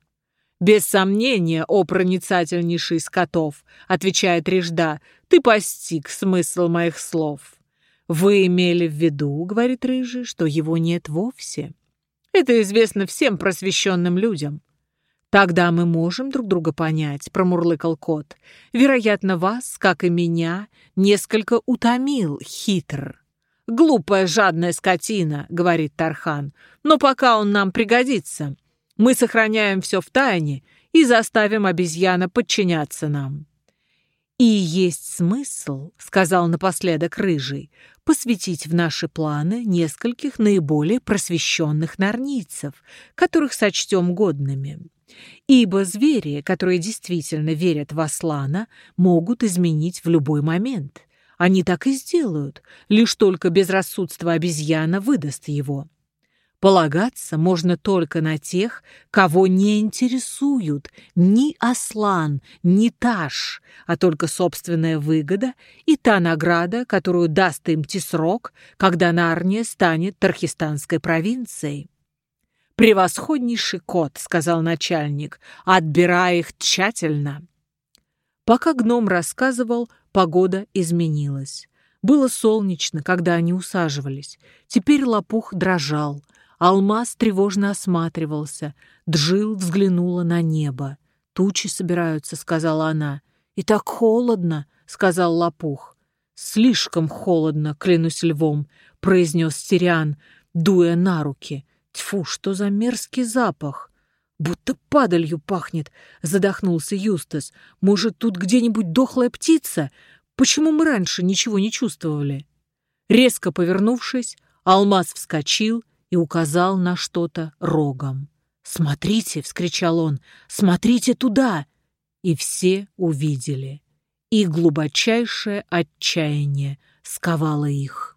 «Без сомнения, о проницательнейший из котов», — отвечает Режда, — «ты постиг смысл моих слов». «Вы имели в виду, — говорит Рыжий, — что его нет вовсе». Это известно всем просвещенным людям. Тогда мы можем друг друга понять, промурлыкал кот. Вероятно, вас, как и меня, несколько утомил хитр. Глупая жадная скотина, говорит Тархан, но пока он нам пригодится. Мы сохраняем все в тайне и заставим обезьяна подчиняться нам. «И есть смысл, — сказал напоследок Рыжий, — посвятить в наши планы нескольких наиболее просвещенных нарнийцев, которых сочтем годными. Ибо звери, которые действительно верят в Аслана, могут изменить в любой момент. Они так и сделают, лишь только безрассудство обезьяна выдаст его. Полагаться можно только на тех, кого не интересуют ни Аслан, ни Таш, а только собственная выгода и та награда, которую даст им Тисрок, когда Нарния станет Тархистанской провинцией. «Превосходнейший кот», — сказал начальник, — «отбирай их тщательно». Пока гном рассказывал, погода изменилась. Было солнечно, когда они усаживались. Теперь лопух дрожал — Алмаз тревожно осматривался. Джил взглянула на небо. «Тучи собираются», — сказала она. «И так холодно», — сказал Лопух. «Слишком холодно, клянусь львом», — произнес Тириан, дуя на руки. «Тьфу, что за мерзкий запах!» «Будто падалью пахнет», — задохнулся Юстас. «Может, тут где-нибудь дохлая птица? Почему мы раньше ничего не чувствовали?» Резко повернувшись, алмаз вскочил и указал на что-то рогом. «Смотрите!» — вскричал он. «Смотрите туда!» И все увидели. И глубочайшее отчаяние сковало их.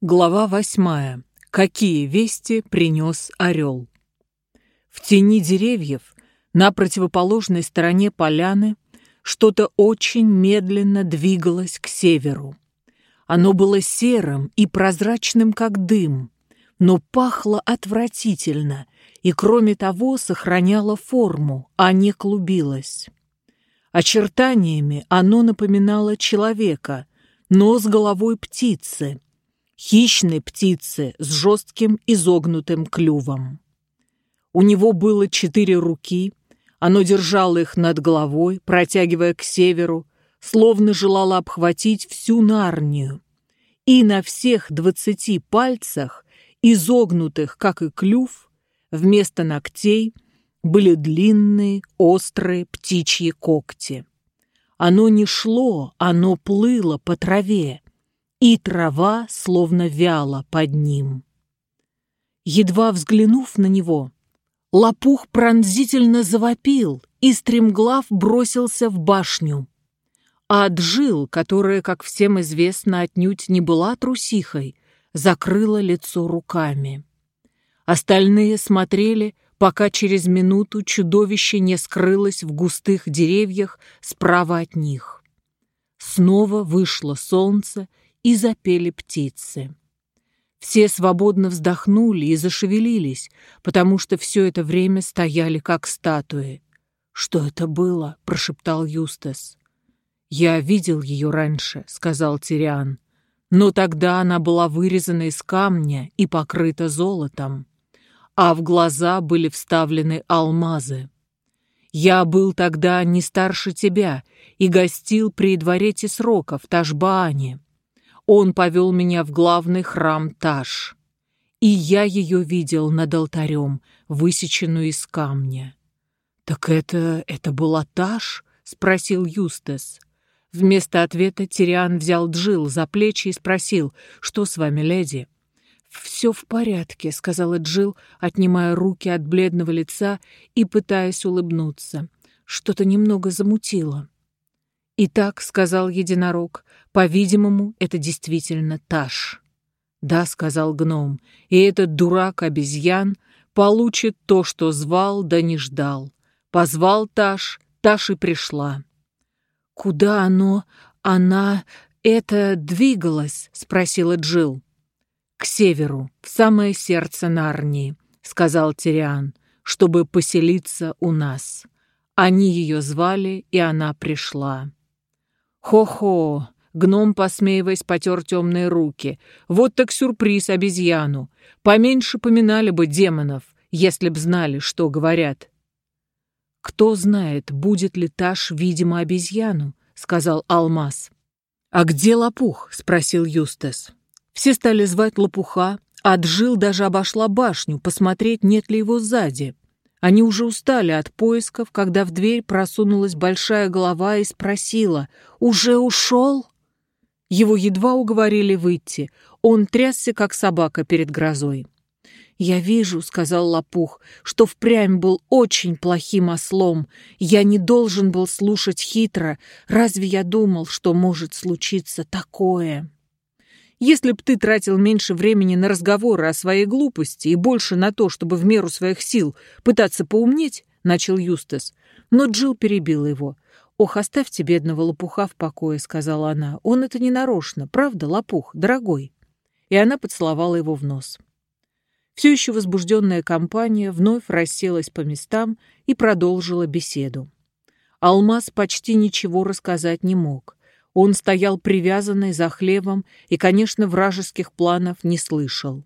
Глава восьмая. Какие вести принес орел? В тени деревьев, на противоположной стороне поляны, что-то очень медленно двигалось к северу. Оно было серым и прозрачным, как дым, но пахло отвратительно и, кроме того, сохраняло форму, а не клубилось. Очертаниями оно напоминало человека, но с головой птицы, хищной птицы с жестким изогнутым клювом. У него было четыре руки, оно держало их над головой, протягивая к северу, словно желало обхватить всю Нарнию. И на всех двадцати пальцах, изогнутых, как и клюв, вместо ногтей были длинные, острые птичьи когти. Оно не шло, оно плыло по траве, и трава словно вяла под ним. Едва взглянув на него, Лопух пронзительно завопил и стремглав бросился в башню. А Джил, которая, как всем известно, отнюдь не была трусихой, закрыла лицо руками. Остальные смотрели, пока через минуту чудовище не скрылось в густых деревьях справа от них. Снова вышло солнце и запели птицы. Все свободно вздохнули и зашевелились, потому что все это время стояли как статуи. «Что это было?» — прошептал Юстас. «Я видел ее раньше», — сказал Тириан. «Но тогда она была вырезана из камня и покрыта золотом, а в глаза были вставлены алмазы. Я был тогда не старше тебя и гостил при дворе Тесрока в Ташбаане. Он повел меня в главный храм Таш, и я ее видел над алтарем, высеченную из камня. «Так это... это была Таш?» — спросил Юстас. Вместо ответа Тириан взял Джил за плечи и спросил, «Что с вами, леди?» «Все в порядке», — сказала Джил, отнимая руки от бледного лица и пытаясь улыбнуться. Что-то немного замутило. «Итак», — сказал единорог, — «по-видимому, это действительно Таш». «Да», — сказал гном, — «и этот дурак-обезьян получит то, что звал, да не ждал. Позвал Таш, Таш и пришла». «Куда оно, она, это двигалось?» — спросила Джил. «К северу, в самое сердце Нарнии», — сказал Тириан, — «чтобы поселиться у нас». Они ее звали, и она пришла. «Хо-хо!» — гном, посмеиваясь, потер темные руки. «Вот так сюрприз обезьяну! Поменьше поминали бы демонов, если б знали, что говорят». «Кто знает, будет ли Таш, видимо, обезьяну?» — сказал Алмаз. «А где лопух?» — спросил Юстас. Все стали звать лопуха, а Джил даже обошла башню, посмотреть, нет ли его сзади. Они уже устали от поисков, когда в дверь просунулась большая голова и спросила «Уже ушел?» Его едва уговорили выйти. Он трясся, как собака перед грозой. «Я вижу», — сказал Лопух, — «что впрямь был очень плохим ослом. Я не должен был слушать хитро. Разве я думал, что может случиться такое?» «Если б ты тратил меньше времени на разговоры о своей глупости и больше на то, чтобы в меру своих сил пытаться поумнеть», — начал Юстас. Но Джилл перебила его. «Ох, оставьте бедного лопуха в покое», — сказала она. «Он это не нарочно, правда, лопух, дорогой?» И она поцеловала его в нос. Все еще возбужденная компания вновь расселась по местам и продолжила беседу. Алмаз почти ничего рассказать не мог. Он стоял привязанный за хлебом и, конечно, вражеских планов не слышал.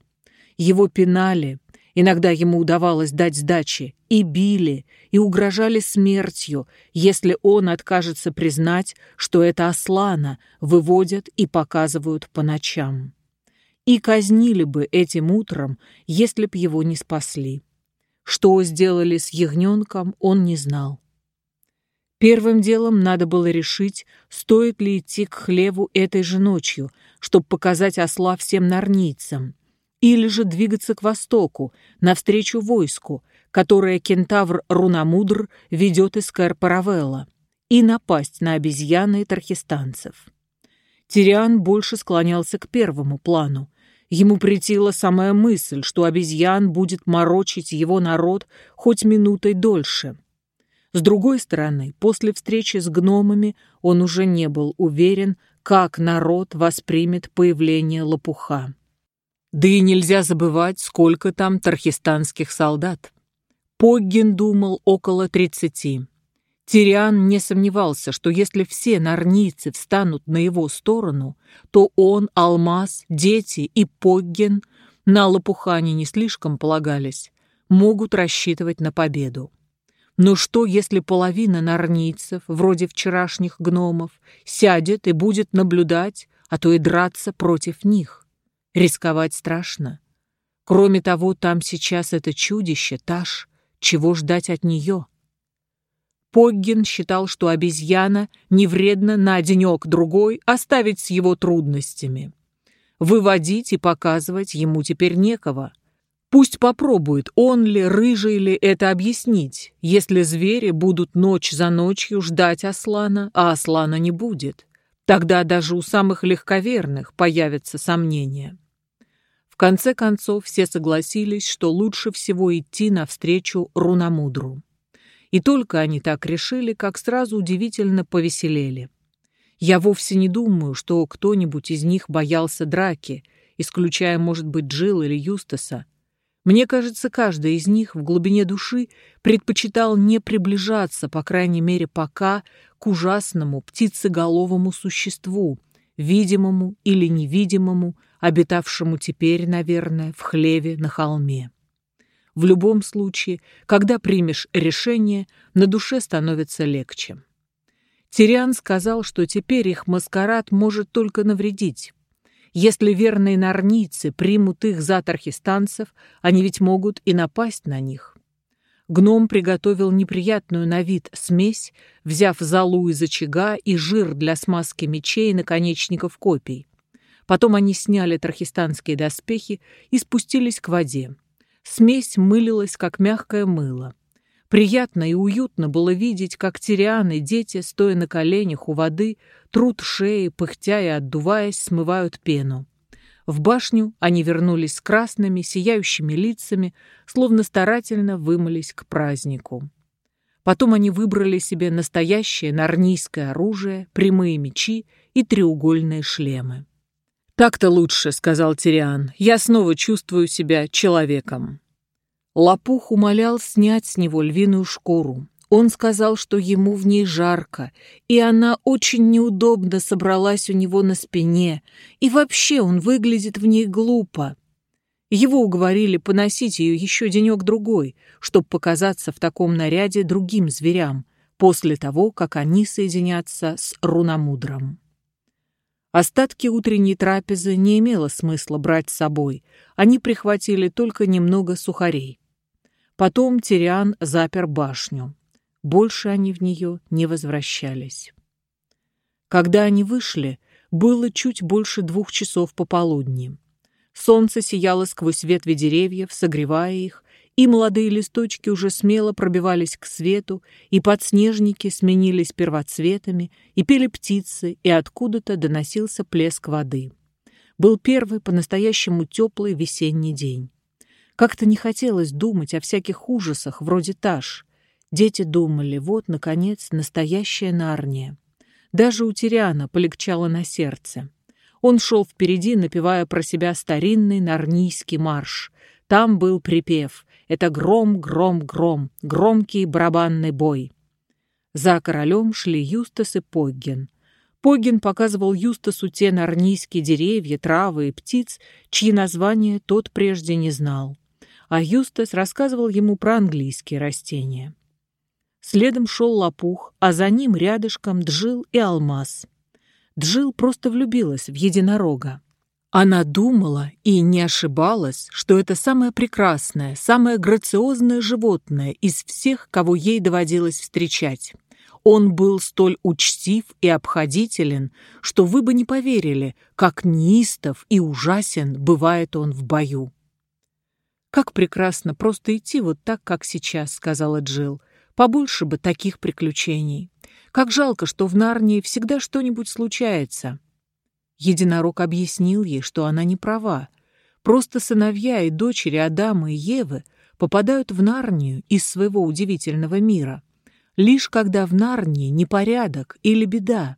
Его пинали, иногда ему удавалось дать сдачи, и били, и угрожали смертью, если он откажется признать, что это Аслана выводят и показывают по ночам и казнили бы этим утром, если б его не спасли. Что сделали с ягненком, он не знал. Первым делом надо было решить, стоит ли идти к хлеву этой же ночью, чтобы показать осла всем нарнийцам, или же двигаться к востоку, навстречу войску, которое кентавр Рунамудр ведет из Кэр-Паравелла, и напасть на обезьяны и тархистанцев. Тириан больше склонялся к первому плану, Ему претила самая мысль, что обезьян будет морочить его народ хоть минутой дольше. С другой стороны, после встречи с гномами он уже не был уверен, как народ воспримет появление лопуха. Да и нельзя забывать, сколько там тархистанских солдат. Поггин думал около тридцати. Тириан не сомневался, что если все нарнийцы встанут на его сторону, то он, Алмаз, дети и Погген на Лопухане не слишком полагались, могут рассчитывать на победу. Но что, если половина нарнийцев, вроде вчерашних гномов, сядет и будет наблюдать, а то и драться против них? Рисковать страшно. Кроме того, там сейчас это чудище, Таш, чего ждать от нее? Поггин считал, что обезьяна не вредно на денек-другой оставить с его трудностями. Выводить и показывать ему теперь некого. Пусть попробует, он ли, рыжий ли, это объяснить, если звери будут ночь за ночью ждать Аслана, а Аслана не будет. Тогда даже у самых легковерных появятся сомнения. В конце концов все согласились, что лучше всего идти навстречу Рунамудру. И только они так решили, как сразу удивительно повеселели. Я вовсе не думаю, что кто-нибудь из них боялся драки, исключая, может быть, Джилл или Юстаса. Мне кажется, каждый из них в глубине души предпочитал не приближаться, по крайней мере, пока, к ужасному птицеголовому существу, видимому или невидимому, обитавшему теперь, наверное, в хлеве на холме. В любом случае, когда примешь решение, на душе становится легче. Тириан сказал, что теперь их маскарад может только навредить. Если верные нарницы примут их за тархистанцев, они ведь могут и напасть на них. Гном приготовил неприятную на вид смесь, взяв золу из очага и жир для смазки мечей и наконечников копий. Потом они сняли тархистанские доспехи и спустились к воде. Смесь мылилась, как мягкое мыло. Приятно и уютно было видеть, как Тириан дети, стоя на коленях у воды, труд шеи, пыхтя и отдуваясь, смывают пену. В башню они вернулись с красными, сияющими лицами, словно старательно вымылись к празднику. Потом они выбрали себе настоящее нарнийское оружие, прямые мечи и треугольные шлемы. «Так-то лучше», — сказал Тириан. «Я снова чувствую себя человеком». Лопух умолял снять с него львиную шкуру. Он сказал, что ему в ней жарко, и она очень неудобно собралась у него на спине, и вообще он выглядит в ней глупо. Его уговорили поносить ее еще денек-другой, чтобы показаться в таком наряде другим зверям, после того, как они соединятся с Рунамудром. Остатки утренней трапезы не имело смысла брать с собой, они прихватили только немного сухарей. Потом Тириан запер башню. Больше они в нее не возвращались. Когда они вышли, было чуть больше двух часов пополудни. Солнце сияло сквозь ветви деревьев, согревая их, и молодые листочки уже смело пробивались к свету, и подснежники сменились первоцветами, и пели птицы, и откуда-то доносился плеск воды. Был первый по-настоящему теплый весенний день. Как-то не хотелось думать о всяких ужасах, вроде Таш. Дети думали, вот, наконец, настоящая Нарния. Даже у Тириана полегчало на сердце. Он шел впереди, напевая про себя старинный нарнийский марш. Там был припев это гром, гром, гром, громкий барабанный бой. За королем шли Юстас и Погген. Погген показывал Юстасу те нарнийские деревья, травы и птиц, чьи названия тот прежде не знал. А Юстас рассказывал ему про английские растения. Следом шел лопух, а за ним рядышком Джил и Алмаз. Джил просто влюбилась в единорога. Она думала и не ошибалась, что это самое прекрасное, самое грациозное животное из всех, кого ей доводилось встречать. Он был столь учтив и обходителен, что вы бы не поверили, как неистов и ужасен бывает он в бою. «Как прекрасно просто идти вот так, как сейчас», — сказала Джилл. «Побольше бы таких приключений. Как жалко, что в Нарнии всегда что-нибудь случается». Единорог объяснил ей, что она не права. Просто сыновья и дочери Адама и Евы попадают в Нарнию из своего удивительного мира. Лишь когда в Нарнии непорядок или беда.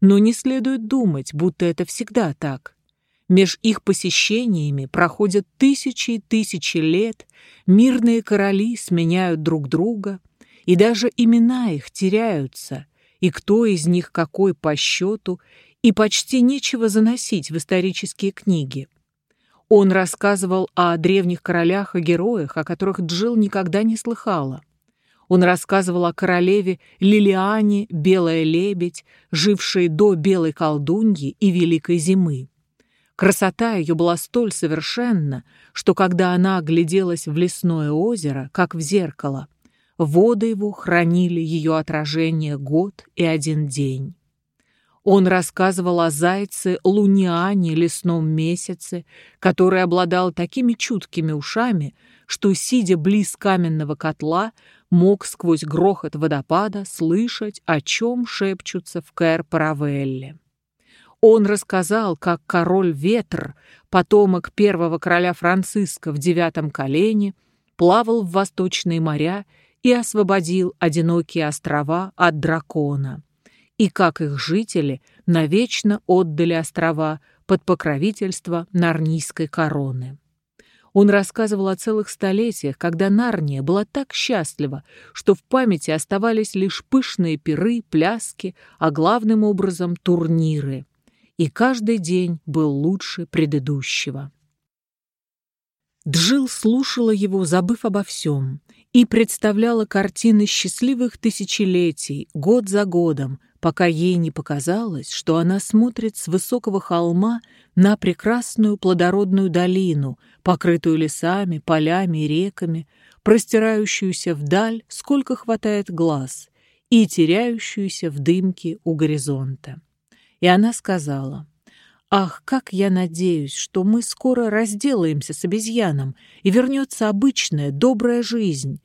Но не следует думать, будто это всегда так. Меж их посещениями проходят тысячи и тысячи лет, мирные короли сменяют друг друга, и даже имена их теряются, и кто из них какой по счету, и почти нечего заносить в исторические книги. Он рассказывал о древних королях и героях, о которых Джил никогда не слыхала. Он рассказывал о королеве Лилиане Белая Лебедь, жившей до Белой Колдуньи и Великой Зимы. Красота ее была столь совершенна, что когда она огляделась в лесное озеро, как в зеркало, воды его хранили ее отражение год и один день. Он рассказывал о зайце Луниане, лесном месяце, который обладал такими чуткими ушами, что, сидя близ каменного котла, мог сквозь грохот водопада слышать, о чем шепчутся в Кэр-Паравелле. Он рассказал, как король Ветр, потомок первого короля Франциска в девятом колене, плавал в восточные моря и освободил одинокие острова от дракона и как их жители навечно отдали острова под покровительство Нарнийской короны. Он рассказывал о целых столетиях, когда Нарния была так счастлива, что в памяти оставались лишь пышные пиры, пляски, а главным образом турниры. И каждый день был лучше предыдущего. Джил слушала его, забыв обо всем, и представляла картины счастливых тысячелетий, год за годом, пока ей не показалось, что она смотрит с высокого холма на прекрасную плодородную долину, покрытую лесами, полями и реками, простирающуюся вдаль, сколько хватает глаз, и теряющуюся в дымке у горизонта. И она сказала, «Ах, как я надеюсь, что мы скоро разделаемся с обезьяном, и вернется обычная, добрая жизнь,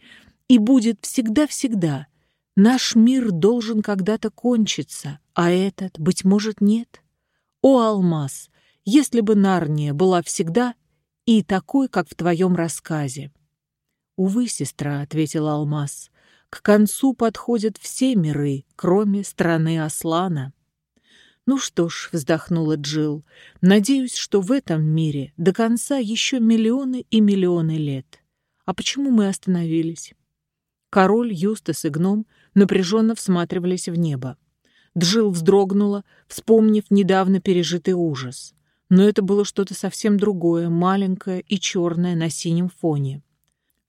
и будет всегда-всегда» Наш мир должен когда-то кончиться, а этот, быть может, нет. О, Алмаз, если бы Нарния была всегда и такой, как в твоем рассказе. «Увы, сестра», — ответил Алмаз, — «к концу подходят все миры, кроме страны Аслана». «Ну что ж», — вздохнула Джил, — «надеюсь, что в этом мире до конца еще миллионы и миллионы лет. А почему мы остановились?» Король, Юстас и гном напряженно всматривались в небо. Джил вздрогнула, вспомнив недавно пережитый ужас. Но это было что-то совсем другое, маленькое и черное на синем фоне.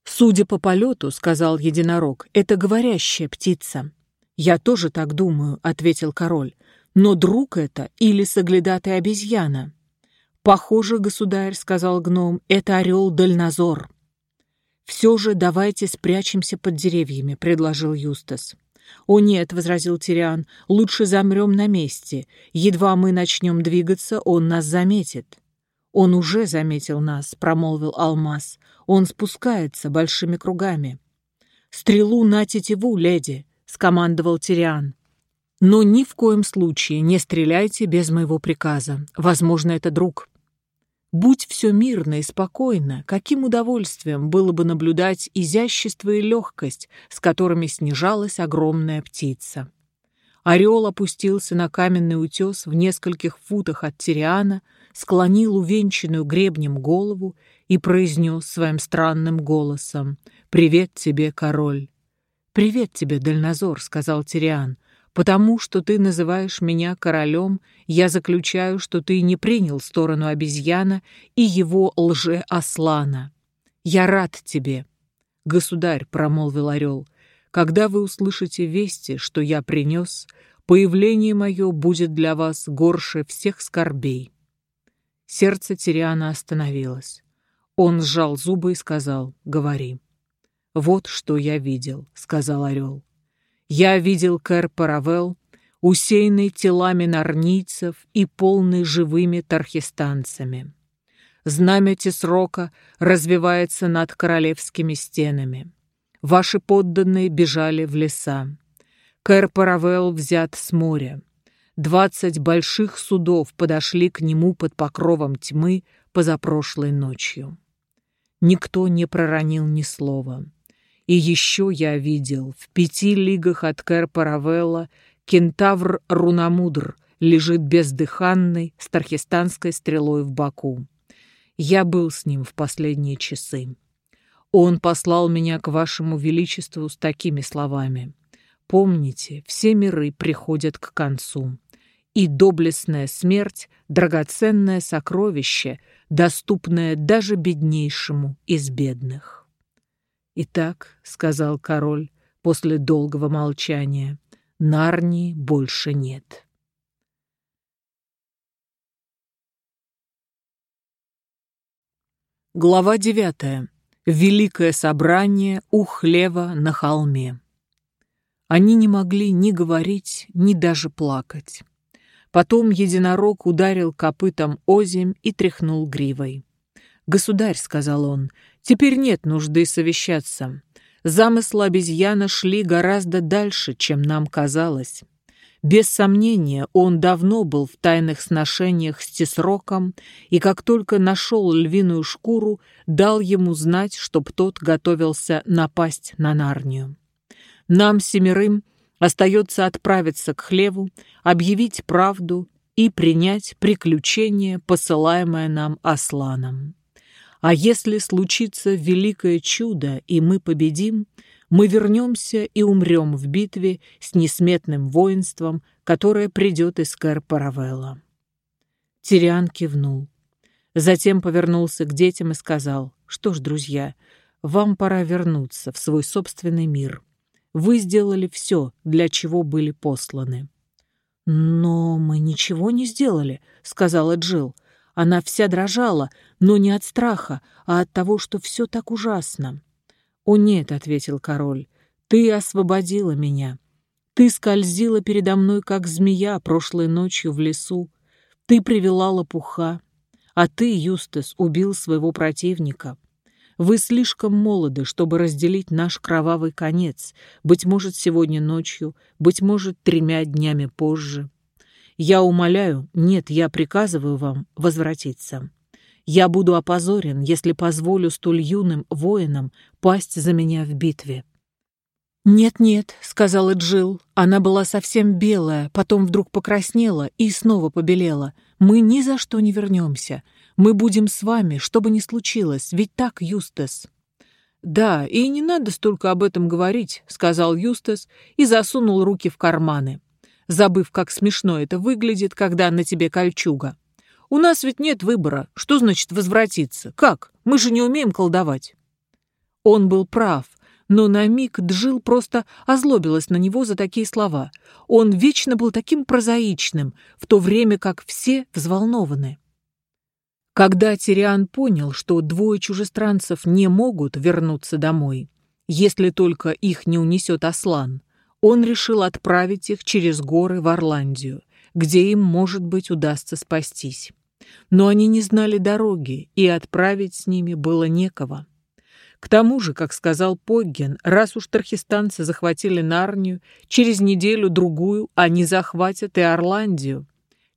«Судя по полету, — сказал единорог, — это говорящая птица». «Я тоже так думаю», — ответил король. «Но друг это или соглядатая обезьяна?» «Похоже, государь, — сказал гном, — это орел-дальнозор». «Все же давайте спрячемся под деревьями», — предложил Юстас. «О нет», — возразил Тириан, — «лучше замрем на месте. Едва мы начнем двигаться, он нас заметит». «Он уже заметил нас», — промолвил Алмаз. «Он спускается большими кругами». «Стрелу на тетиву, леди», — скомандовал Тириан. «Но ни в коем случае не стреляйте без моего приказа. Возможно, это друг». Будь все мирно и спокойно, каким удовольствием было бы наблюдать изящество и легкость, с которыми снижалась огромная птица. Орел опустился на каменный утес в нескольких футах от Тириана, склонил увенчанную гребнем голову и произнес своим странным голосом «Привет тебе, король!» «Привет тебе, дальнозор», — сказал Тириан, Потому что ты называешь меня королем, я заключаю, что ты не принял сторону обезьяна и его лже-аслана. Я рад тебе. Государь, — промолвил орел, — когда вы услышите вести, что я принес, появление мое будет для вас горше всех скорбей. Сердце Тириана остановилось. Он сжал зубы и сказал, говори. «Вот что я видел», — сказал орел. Я видел Кэр-Паравел, усеянный телами нарнийцев и полный живыми тархистанцами. Знамя Тесрока развивается над королевскими стенами. Ваши подданные бежали в леса. Кэр-Паравел взят с моря. Двадцать больших судов подошли к нему под покровом тьмы позапрошлой ночью. Никто не проронил ни слова. И еще я видел, в пяти лигах от Кэр-Паравелла кентавр Рунамудр лежит бездыханный с тархистанской стрелой в боку. Я был с ним в последние часы. Он послал меня к вашему величеству с такими словами. Помните, все миры приходят к концу, и доблестная смерть — драгоценное сокровище, доступное даже беднейшему из бедных. «Итак», — сказал король после долгого молчания, — «Нарнии больше нет». Глава девятая. Великое собрание у хлева на холме. Они не могли ни говорить, ни даже плакать. Потом единорог ударил копытом озимь и тряхнул гривой. «Государь», — сказал он, — «теперь нет нужды совещаться. Замыслы обезьяна шли гораздо дальше, чем нам казалось. Без сомнения, он давно был в тайных сношениях с Тесроком и как только нашел львиную шкуру, дал ему знать, чтоб тот готовился напасть на Нарнию. Нам, семерым, остается отправиться к хлеву, объявить правду и принять приключение, посылаемое нам Асланом. А если случится великое чудо, и мы победим, мы вернемся и умрем в битве с несметным воинством, которое придет из Кэр-Паравелла. Тириан кивнул. Затем повернулся к детям и сказал, что ж, друзья, вам пора вернуться в свой собственный мир. Вы сделали все, для чего были посланы. «Но мы ничего не сделали», — сказала Джилл. Она вся дрожала, но не от страха, а от того, что все так ужасно. «О нет», — ответил король, — «ты освободила меня. Ты скользила передо мной, как змея, прошлой ночью в лесу. Ты привела лопуха, а ты, Юстас, убил своего противника. Вы слишком молоды, чтобы разделить наш кровавый конец, быть может, сегодня ночью, быть может, тремя днями позже. Я умоляю, нет, я приказываю вам возвратиться. Я буду опозорен, если позволю столь юным воинам пасть за меня в битве». «Нет-нет», — сказала Джил. Она была совсем белая, потом вдруг покраснела и снова побелела. «Мы ни за что не вернемся. Мы будем с вами, что бы ни случилось, ведь так, Юстас». «Да, и не надо столько об этом говорить», — сказал Юстас и засунул руки в карманы забыв, как смешно это выглядит, когда на тебе кольчуга. У нас ведь нет выбора. Что значит возвратиться? Как? Мы же не умеем колдовать. Он был прав, но на миг Джил просто озлобилась на него за такие слова. Он вечно был таким прозаичным, в то время как все взволнованы. Когда Тириан понял, что двое чужестранцев не могут вернуться домой, если только их не унесет Аслан, он решил отправить их через горы в Орландию, где им, может быть, удастся спастись. Но они не знали дороги, и отправить с ними было некого. К тому же, как сказал Погген, раз уж тархистанцы захватили Нарнию, через неделю-другую они захватят и Орландию.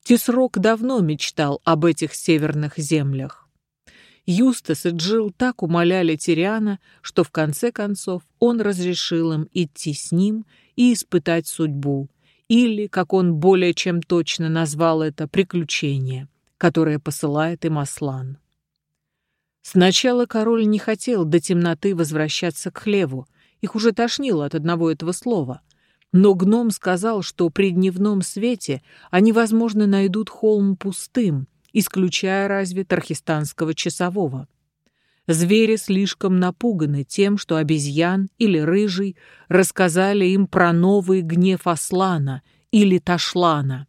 Тисрок давно мечтал об этих северных землях. Юстас и Джилл так умоляли Тириана, что в конце концов он разрешил им идти с ним и испытать судьбу, или, как он более чем точно назвал это, приключение, которое посылает им Аслан. Сначала король не хотел до темноты возвращаться к хлеву, их уже тошнило от одного этого слова, но гном сказал, что при дневном свете они, возможно, найдут холм пустым, исключая разве тархистанского часового. Звери слишком напуганы тем, что обезьян или рыжий рассказали им про новый гнев Аслана или Ташлана,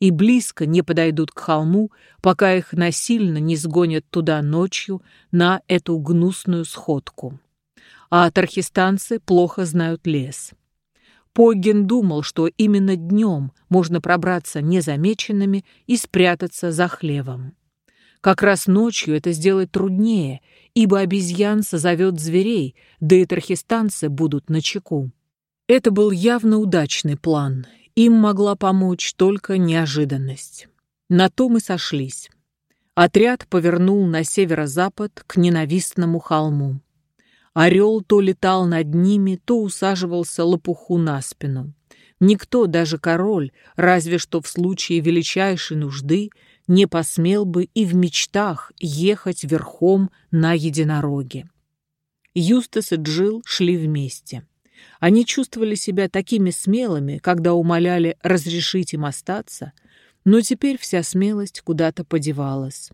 и близко не подойдут к холму, пока их насильно не сгонят туда ночью на эту гнусную сходку. А тархистанцы плохо знают лес. Погин думал, что именно днем можно пробраться незамеченными и спрятаться за хлевом. Как раз ночью это сделать труднее, ибо обезьян созовет зверей, да и тархистанцы будут на чеку. Это был явно удачный план. Им могла помочь только неожиданность. На то мы сошлись. Отряд повернул на северо-запад к ненавистному холму. Орел то летал над ними, то усаживался лопуху на спину. Никто, даже король, разве что в случае величайшей нужды, не посмел бы и в мечтах ехать верхом на единороге. Юстас и Джил шли вместе. Они чувствовали себя такими смелыми, когда умоляли разрешить им остаться, но теперь вся смелость куда-то подевалась.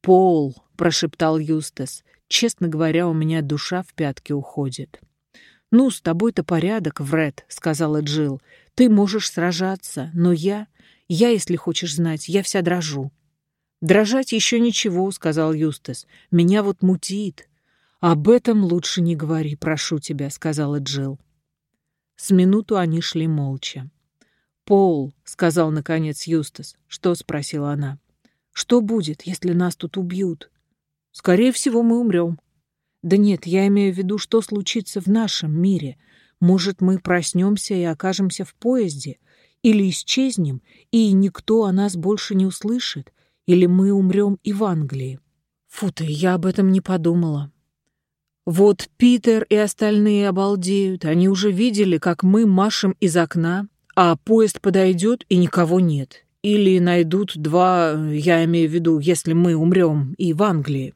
«Пол», — прошептал Юстас, Честно говоря, у меня душа в пятки уходит. «Ну, с тобой-то порядок, Вред», — сказала Джилл. «Ты можешь сражаться, но я... Я, если хочешь знать, я вся дрожу». «Дрожать еще ничего», — сказал Юстас. «Меня вот мутит». «Об этом лучше не говори, прошу тебя», — сказала Джилл. С минуту они шли молча. «Пол», — сказал наконец Юстас. «Что?» — спросила она. «Что будет, если нас тут убьют?» Скорее всего, мы умрем. Да нет, я имею в виду, что случится в нашем мире. Может, мы проснемся и окажемся в поезде, или исчезнем, и никто о нас больше не услышит, или мы умрем и в Англии. Фу ты, я об этом не подумала. Вот Питер и остальные обалдеют. Они уже видели, как мы машем из окна, а поезд подойдет, и никого нет. Или найдут два, я имею в виду, если мы умрем, и в Англии.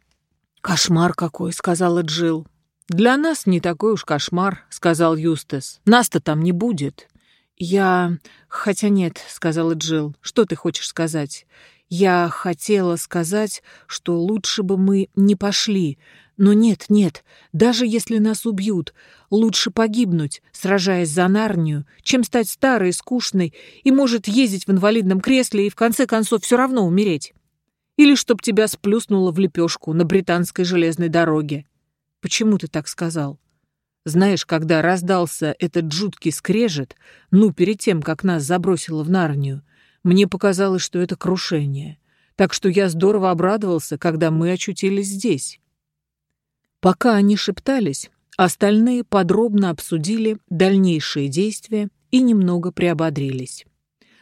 «Кошмар какой», — сказала Джилл. «Для нас не такой уж кошмар», — сказал Юстас. «Нас-то там не будет». «Я... Хотя нет», — сказала Джилл. «Что ты хочешь сказать?» «Я хотела сказать, что лучше бы мы не пошли. Но нет, нет, даже если нас убьют, лучше погибнуть, сражаясь за Нарнию, чем стать старой, скучной и, может, ездить в инвалидном кресле и в конце концов все равно умереть». Или чтоб тебя сплюснуло в лепешку на британской железной дороге. Почему ты так сказал? Знаешь, когда раздался этот жуткий скрежет, ну, перед тем, как нас забросило в Нарнию, мне показалось, что это крушение. Так что я здорово обрадовался, когда мы очутились здесь. Пока они шептались, остальные подробно обсудили дальнейшие действия и немного приободрились.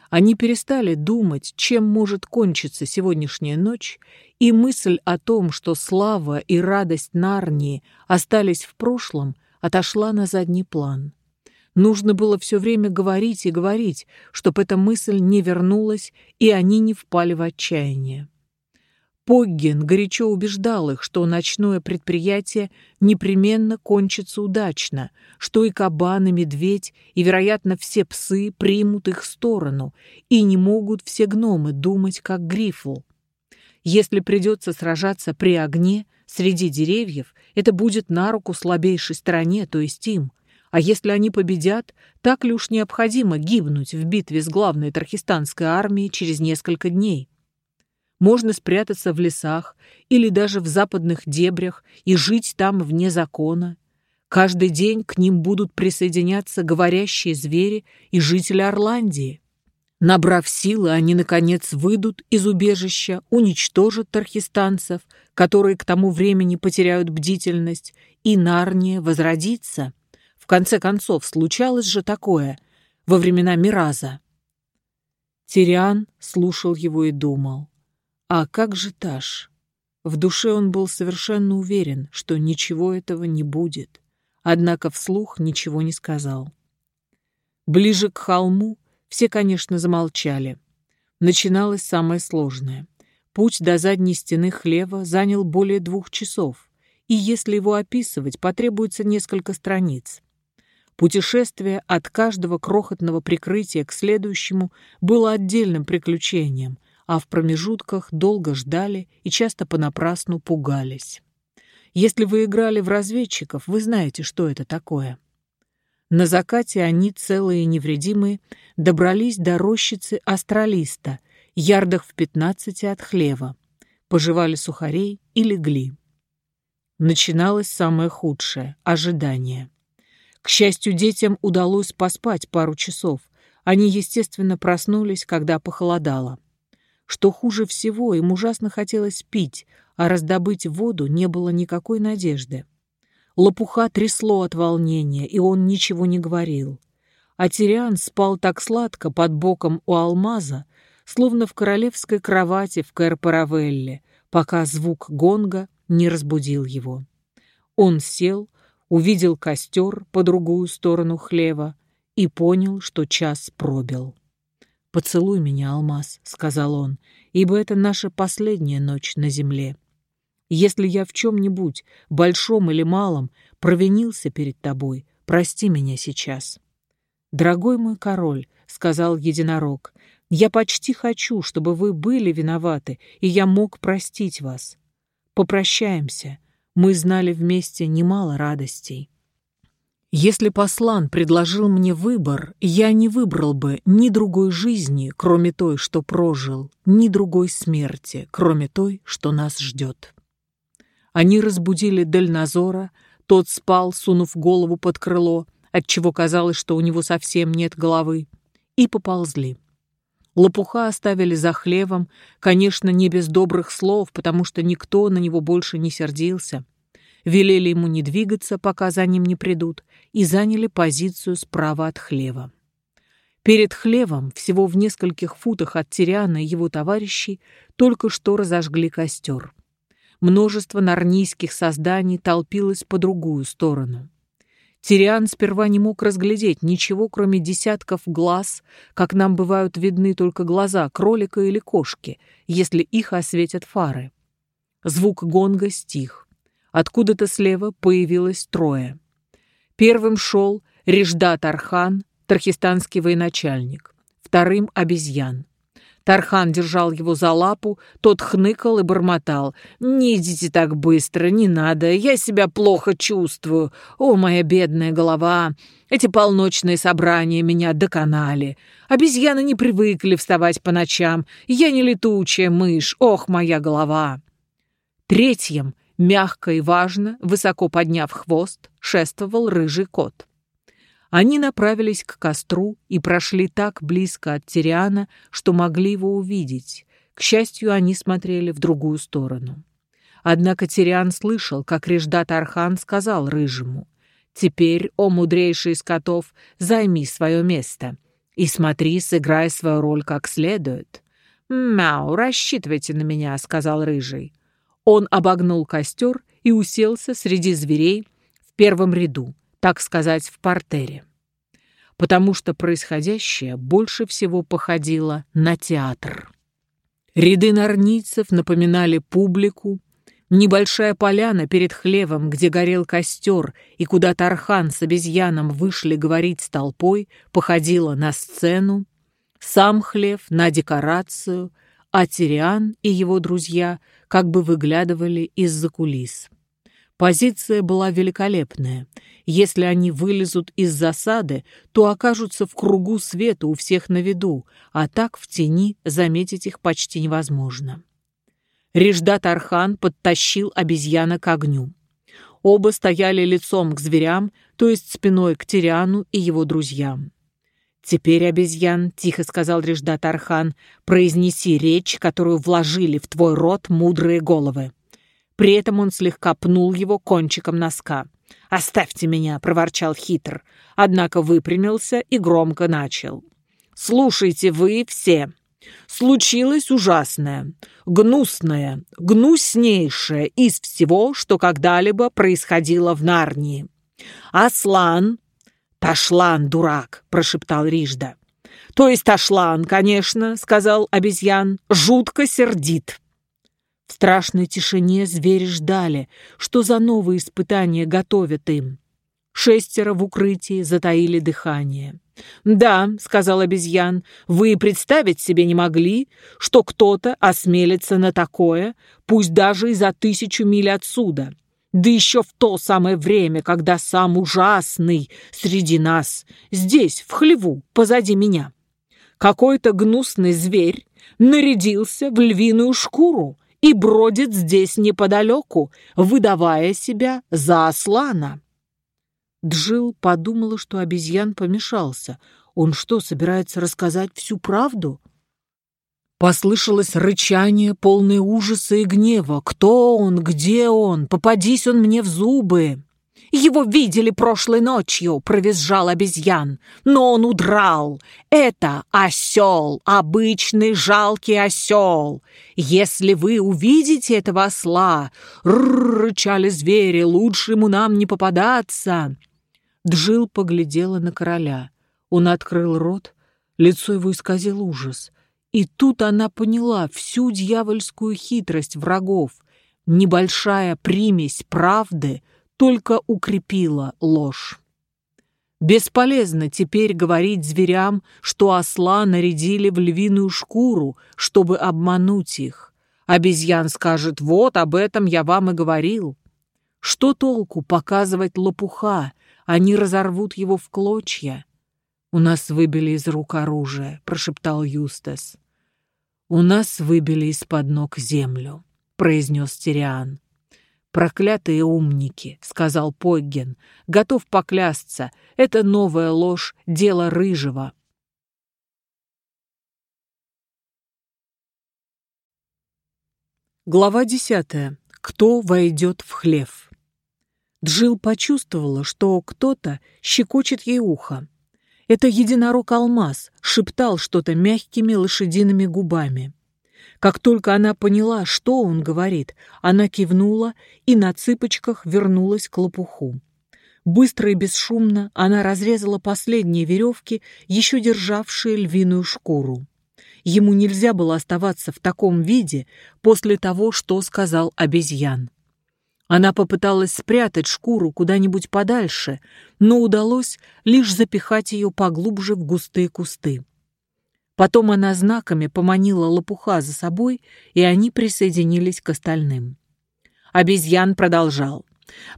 Они перестали думать, чем может кончиться сегодняшняя ночь, и мысль о том, что слава и радость Нарнии остались в прошлом, отошла на задний план. Нужно было все время говорить и говорить, чтобы эта мысль не вернулась, и они не впали в отчаяние. Погген горячо убеждал их, что ночное предприятие непременно кончится удачно, что и кабан, и медведь, и, вероятно, все псы примут их сторону, и не могут все гномы думать, как Грифл. Если придется сражаться при огне, среди деревьев, это будет на руку слабейшей стороне, то есть им. А если они победят, так ли уж необходимо гибнуть в битве с главной тархистанской армией через несколько дней? Можно спрятаться в лесах или даже в западных дебрях и жить там вне закона. Каждый день к ним будут присоединяться говорящие звери и жители Орландии. Набрав силы, они, наконец, выйдут из убежища, уничтожат тархистанцев, которые к тому времени потеряют бдительность, и Нарния возродится. В конце концов, случалось же такое во времена Мираза. Тириан слушал его и думал. А как же Таш? В душе он был совершенно уверен, что ничего этого не будет, однако вслух ничего не сказал. Ближе к холму все, конечно, замолчали. Начиналось самое сложное. Путь до задней стены хлева занял более двух часов, и если его описывать, потребуется несколько страниц. Путешествие от каждого крохотного прикрытия к следующему было отдельным приключением, а в промежутках долго ждали и часто понапрасну пугались. Если вы играли в разведчиков, вы знаете, что это такое. На закате они, целые и невредимые, добрались до рощицы астралиста, ярдах в пятнадцати от хлева, пожевали сухарей и легли. Начиналось самое худшее — ожидание. К счастью, детям удалось поспать пару часов. Они, естественно, проснулись, когда похолодало. Что хуже всего, им ужасно хотелось пить, а раздобыть воду не было никакой надежды. Лопуха трясло от волнения, и он ничего не говорил. А Тириан спал так сладко под боком у алмаза, словно в королевской кровати в Кэр-Паравелле, пока звук гонга не разбудил его. Он сел, увидел костер по другую сторону хлева и понял, что час пробил. «Поцелуй меня, алмаз», — сказал он, — «ибо это наша последняя ночь на земле». Если я в чем-нибудь, большом или малом, провинился перед тобой, прости меня сейчас. Дорогой мой король, — сказал единорог, — я почти хочу, чтобы вы были виноваты, и я мог простить вас. Попрощаемся. Мы знали вместе немало радостей. Если послан предложил мне выбор, я не выбрал бы ни другой жизни, кроме той, что прожил, ни другой смерти, кроме той, что нас ждет. Они разбудили Дельназора, тот спал, сунув голову под крыло, отчего казалось, что у него совсем нет головы, и поползли. Лопуха оставили за хлевом, конечно, не без добрых слов, потому что никто на него больше не сердился. Велели ему не двигаться, пока за ним не придут, и заняли позицию справа от хлева. Перед хлевом, всего в нескольких футах от Тириана и его товарищей, только что разожгли костер множество нарнийских созданий толпилось по другую сторону. Тириан сперва не мог разглядеть ничего, кроме десятков глаз, как нам бывают видны только глаза кролика или кошки, если их осветят фары. Звук гонга стих. Откуда-то слева появилось трое. Первым шел Реждат Архан, тархистанский военачальник. Вторым — обезьян. Тархан держал его за лапу, тот хныкал и бормотал. «Не идите так быстро, не надо, я себя плохо чувствую. О, моя бедная голова! Эти полночные собрания меня доконали. Обезьяны не привыкли вставать по ночам. Я не летучая мышь, ох, моя голова!» Третьим, мягко и важно, высоко подняв хвост, шествовал рыжий кот. Они направились к костру и прошли так близко от Тириана, что могли его увидеть. К счастью, они смотрели в другую сторону. Однако Тириан слышал, как Реждат Архан сказал Рыжему, «Теперь, о мудрейший из котов, займи свое место и смотри, сыграй свою роль как следует». «Мяу, рассчитывайте на меня», — сказал Рыжий. Он обогнул костер и уселся среди зверей в первом ряду, так сказать, в портере. Потому что происходящее больше всего походило на театр. Ряды нарницев напоминали публику, Небольшая поляна перед хлевом, где горел костер, и куда Тархан с обезьяном вышли говорить с толпой, походила на сцену, сам хлев на декорацию, а Тириан и его друзья как бы выглядывали из-за кулис. Позиция была великолепная. Если они вылезут из засады, то окажутся в кругу света у всех на виду, а так в тени заметить их почти невозможно. Реждат Архан подтащил обезьяна к огню. Оба стояли лицом к зверям, то есть спиной к Тириану и его друзьям. «Теперь, обезьян», — тихо сказал Реждат Архан, — «произнеси речь, которую вложили в твой рот мудрые головы». При этом он слегка пнул его кончиком носка. «Оставьте меня!» — проворчал хитр, однако выпрямился и громко начал. «Слушайте вы все! Случилось ужасное, гнусное, гнуснейшее из всего, что когда-либо происходило в Нарнии. Аслан...» «Ташлан, дурак!» — прошептал Рижда. «То есть Ташлан, конечно», — сказал обезьян, — «жутко сердит». В страшной тишине звери ждали, что за новые испытания готовят им. Шестеро в укрытии затаили дыхание. «Да», — сказал обезьян, — «вы представить себе не могли, что кто-то осмелится на такое, пусть даже и за тысячу миль отсюда. Да еще в то самое время, когда сам ужасный среди нас, здесь, в хлеву, позади меня. Какой-то гнусный зверь нарядился в львиную шкуру и бродит здесь неподалеку, выдавая себя за Аслана. Джил подумала, что обезьян помешался. Он что, собирается рассказать всю правду? Послышалось рычание, полное ужаса и гнева. «Кто он? Где он? Попадись он мне в зубы!» Его видели прошлой ночью, провизжал обезьян, но он удрал. Это осел, обычный жалкий осел. Если вы увидите этого осла, рычали звери, лучше ему нам не попадаться. Джил поглядела на короля. Он открыл рот, лицо его исказил ужас. И тут она поняла всю дьявольскую хитрость врагов. Небольшая примесь правды — только укрепила ложь. Бесполезно теперь говорить зверям, что осла нарядили в львиную шкуру, чтобы обмануть их. Обезьян скажет, вот об этом я вам и говорил. Что толку показывать лопуха, они разорвут его в клочья. «У нас выбили из рук оружие», — прошептал Юстас. «У нас выбили из-под ног землю», — произнес Тириан. «Проклятые умники», — сказал Пойген. «Готов поклясться, это новая ложь, дело рыжего». Глава десятая. Кто войдет в хлев? Джил почувствовала, что кто-то щекочет ей ухо. Это единорог Алмаз шептал что-то мягкими лошадиными губами. Как только она поняла, что он говорит, она кивнула и на цыпочках вернулась к лопуху. Быстро и бесшумно она разрезала последние веревки, еще державшие львиную шкуру. Ему нельзя было оставаться в таком виде после того, что сказал обезьян. Она попыталась спрятать шкуру куда-нибудь подальше, но удалось лишь запихать ее поглубже в густые кусты. Потом она знаками поманила лопуха за собой, и они присоединились к остальным. Обезьян продолжал.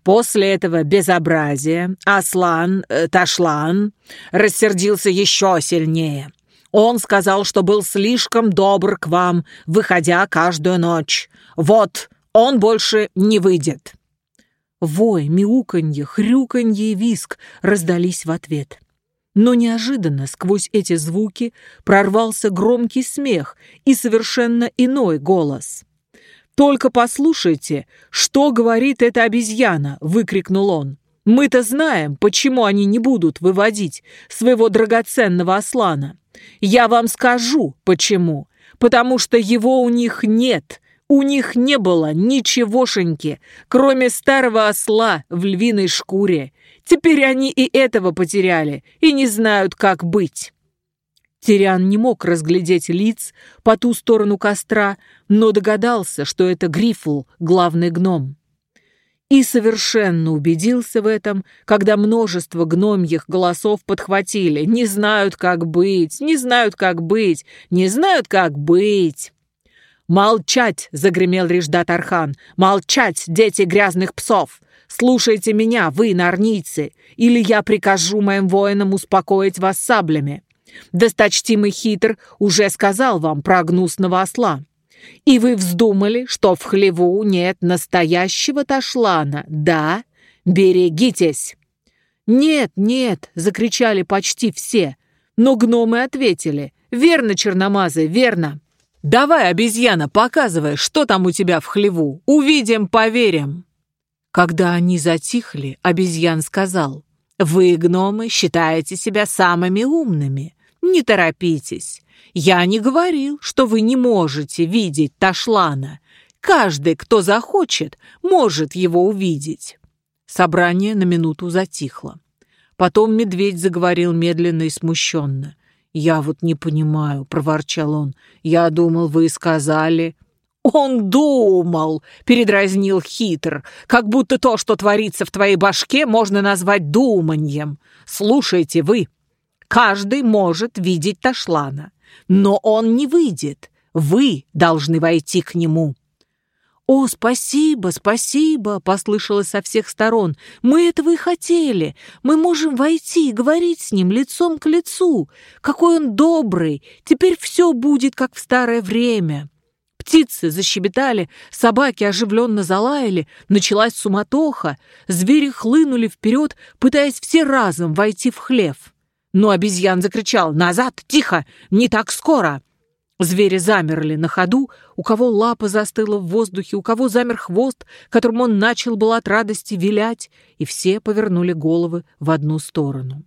После этого безобразия Аслан, э, Ташлан, рассердился еще сильнее. Он сказал, что был слишком добр к вам, выходя каждую ночь. Вот, он больше не выйдет. Вой, мяуканье, хрюканье и виск раздались в ответ. Но неожиданно сквозь эти звуки прорвался громкий смех и совершенно иной голос. «Только послушайте, что говорит эта обезьяна!» — выкрикнул он. «Мы-то знаем, почему они не будут выводить своего драгоценного ослана. Я вам скажу, почему. Потому что его у них нет, у них не было ничегошеньки, кроме старого осла в львиной шкуре, Теперь они и этого потеряли и не знают, как быть. Тириан не мог разглядеть лиц по ту сторону костра, но догадался, что это Грифл, главный гном. И совершенно убедился в этом, когда множество гномьих голосов подхватили «Не знают, как быть! Не знают, как быть! Не знают, как быть!» «Молчать!» — загремел Риждат Архан. «Молчать, дети грязных псов! Слушайте меня, вы, нарнийцы, или я прикажу моим воинам успокоить вас саблями. Досточтимый хитр уже сказал вам про гнусного осла. И вы вздумали, что в хлеву нет настоящего ташлана, да? Берегитесь!» «Нет, нет!» — закричали почти все. Но гномы ответили. «Верно, черномазы, верно!» «Давай, обезьяна, показывай, что там у тебя в хлеву. Увидим, поверим!» Когда они затихли, обезьян сказал. «Вы, гномы, считаете себя самыми умными. Не торопитесь. Я не говорил, что вы не можете видеть Ташлана. Каждый, кто захочет, может его увидеть. Собрание на минуту затихло. Потом медведь заговорил медленно и смущенно. «Я вот не понимаю», — проворчал он. «Я думал, вы сказали...» «Он думал», — передразнил хитр, «как будто то, что творится в твоей башке, можно назвать думаньем. Слушайте вы, каждый может видеть Ташлана, но он не выйдет. Вы должны войти к нему. «О, спасибо, спасибо!» — послышалось со всех сторон. «Мы этого и хотели. Мы можем войти и говорить с ним лицом к лицу. Какой он добрый! Теперь все будет, как в старое время!» Птицы защебетали, собаки оживленно залаяли, началась суматоха, звери хлынули вперед, пытаясь все разом войти в хлев. Но обезьян закричал «Назад! Тихо! Не так скоро!» Звери замерли на ходу, у кого лапа застыла в воздухе, у кого замер хвост, которым он начал был от радости вилять, и все повернули головы в одну сторону.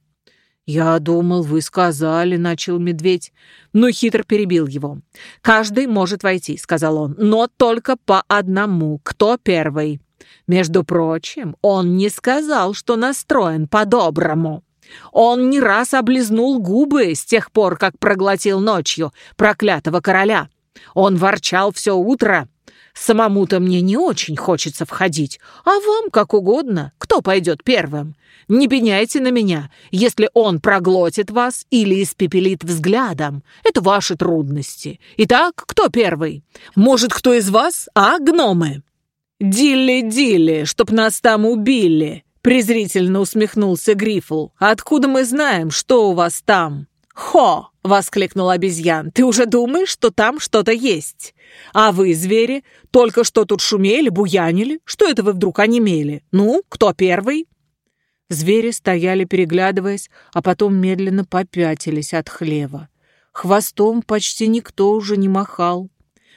«Я думал, вы сказали», — начал медведь, но хитро перебил его. «Каждый может войти», — сказал он, — «но только по одному. Кто первый?» Между прочим, он не сказал, что настроен по-доброму. Он не раз облизнул губы с тех пор, как проглотил ночью проклятого короля. Он ворчал все утро. Самому-то мне не очень хочется входить, а вам как угодно. Кто пойдет первым? Не пеняйте на меня, если он проглотит вас или испепелит взглядом. Это ваши трудности. Итак, кто первый? Может, кто из вас, а, гномы? Дилли-дилли, чтоб нас там убили. Презрительно усмехнулся Грифл. «Откуда мы знаем, что у вас там?» «Хо!» — воскликнул обезьян. «Ты уже думаешь, что там что-то есть? А вы, звери, только что тут шумели, буянили? Что это вы вдруг онемели? Ну, кто первый?» Звери стояли, переглядываясь, а потом медленно попятились от хлева. Хвостом почти никто уже не махал.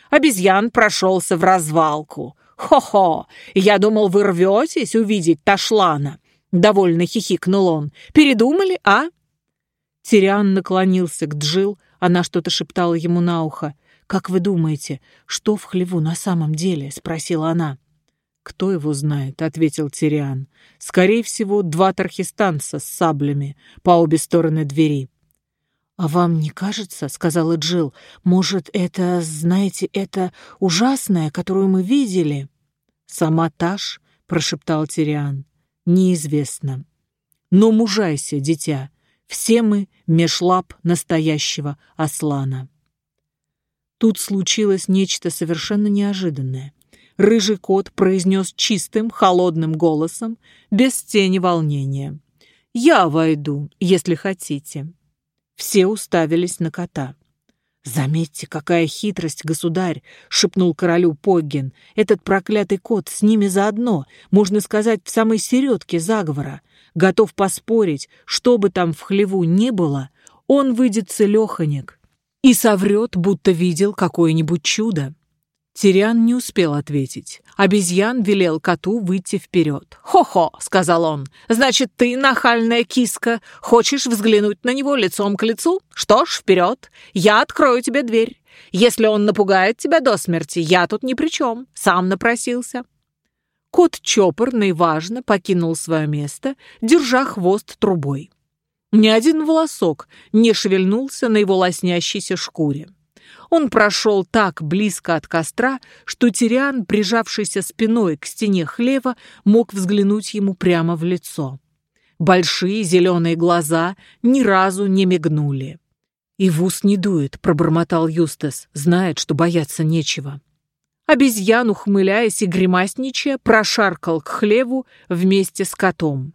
Обезьян прошелся в развалку. «Хо-хо! Я думал, вы рветесь увидеть Ташлана!» Довольно хихикнул он. «Передумали, а?» Тириан наклонился к Джил, она что-то шептала ему на ухо. «Как вы думаете, что в хлеву на самом деле?» — спросила она. «Кто его знает?» — ответил Тириан. «Скорее всего, два тархистанца с саблями по обе стороны двери. «А вам не кажется, — сказала Джил, может, это, знаете, это ужасное, которую мы видели?» «Сама Таш?» — прошептал Тириан. «Неизвестно. Но мужайся, дитя. Все мы меж лап настоящего Аслана». Тут случилось нечто совершенно неожиданное. Рыжий кот произнес чистым, холодным голосом, без тени волнения. «Я войду, если хотите». Все уставились на кота. «Заметьте, какая хитрость, государь!» — шепнул королю Поггин. «Этот проклятый кот с ними заодно, можно сказать, в самой середке заговора. Готов поспорить, что бы там в хлеву ни было, он выйдет целеханик и соврет, будто видел какое-нибудь чудо. Тириан не успел ответить. Обезьян велел коту выйти вперед. «Хо-хо», — сказал он, — «значит, ты, нахальная киска, хочешь взглянуть на него лицом к лицу? Что ж, вперед, я открою тебе дверь. Если он напугает тебя до смерти, я тут ни при чем, сам напросился». Кот чопорно и важно покинул свое место, держа хвост трубой. Ни один волосок не шевельнулся на его лоснящейся шкуре. Он прошел так близко от костра, что Тириан, прижавшийся спиной к стене хлева, мог взглянуть ему прямо в лицо. Большие зеленые глаза ни разу не мигнули. «И в ус не дует», — пробормотал Юстас, знает, что бояться нечего. Обезьян, ухмыляясь и гримасничая, прошаркал к хлеву вместе с котом.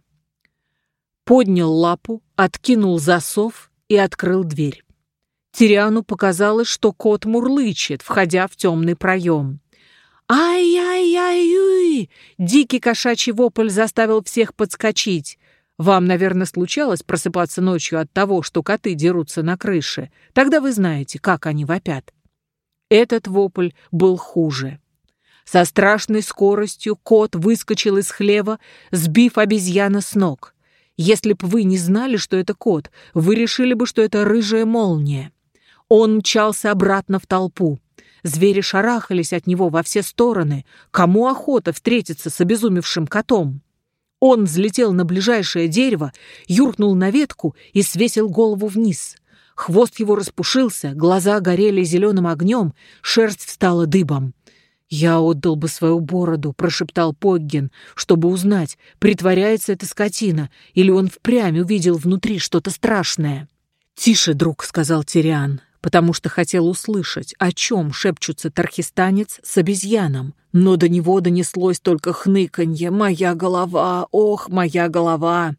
Поднял лапу, откинул засов и открыл дверь. Тириану показалось, что кот мурлычет, входя в темный проем. «Ай-яй-яй-юй!» Дикий кошачий вопль заставил всех подскочить. Вам, наверное, случалось просыпаться ночью от того, что коты дерутся на крыше. Тогда вы знаете, как они вопят. Этот вопль был хуже. Со страшной скоростью кот выскочил из хлева, сбив обезьяна с ног. Если б вы не знали, что это кот, вы решили бы, что это рыжая молния. Он мчался обратно в толпу. Звери шарахались от него во все стороны. Кому охота встретиться с обезумевшим котом? Он взлетел на ближайшее дерево, юркнул на ветку и свесил голову вниз. Хвост его распушился, глаза горели зеленым огнем, шерсть встала дыбом. «Я отдал бы свою бороду», — прошептал Погген, чтобы узнать, притворяется эта скотина, или он впрямь увидел внутри что-то страшное. «Тише, друг», — сказал Тириан потому что хотел услышать, о чем шепчутся тархистанец с обезьяном. Но до него донеслось только хныканье «Моя голова! Ох, моя голова!»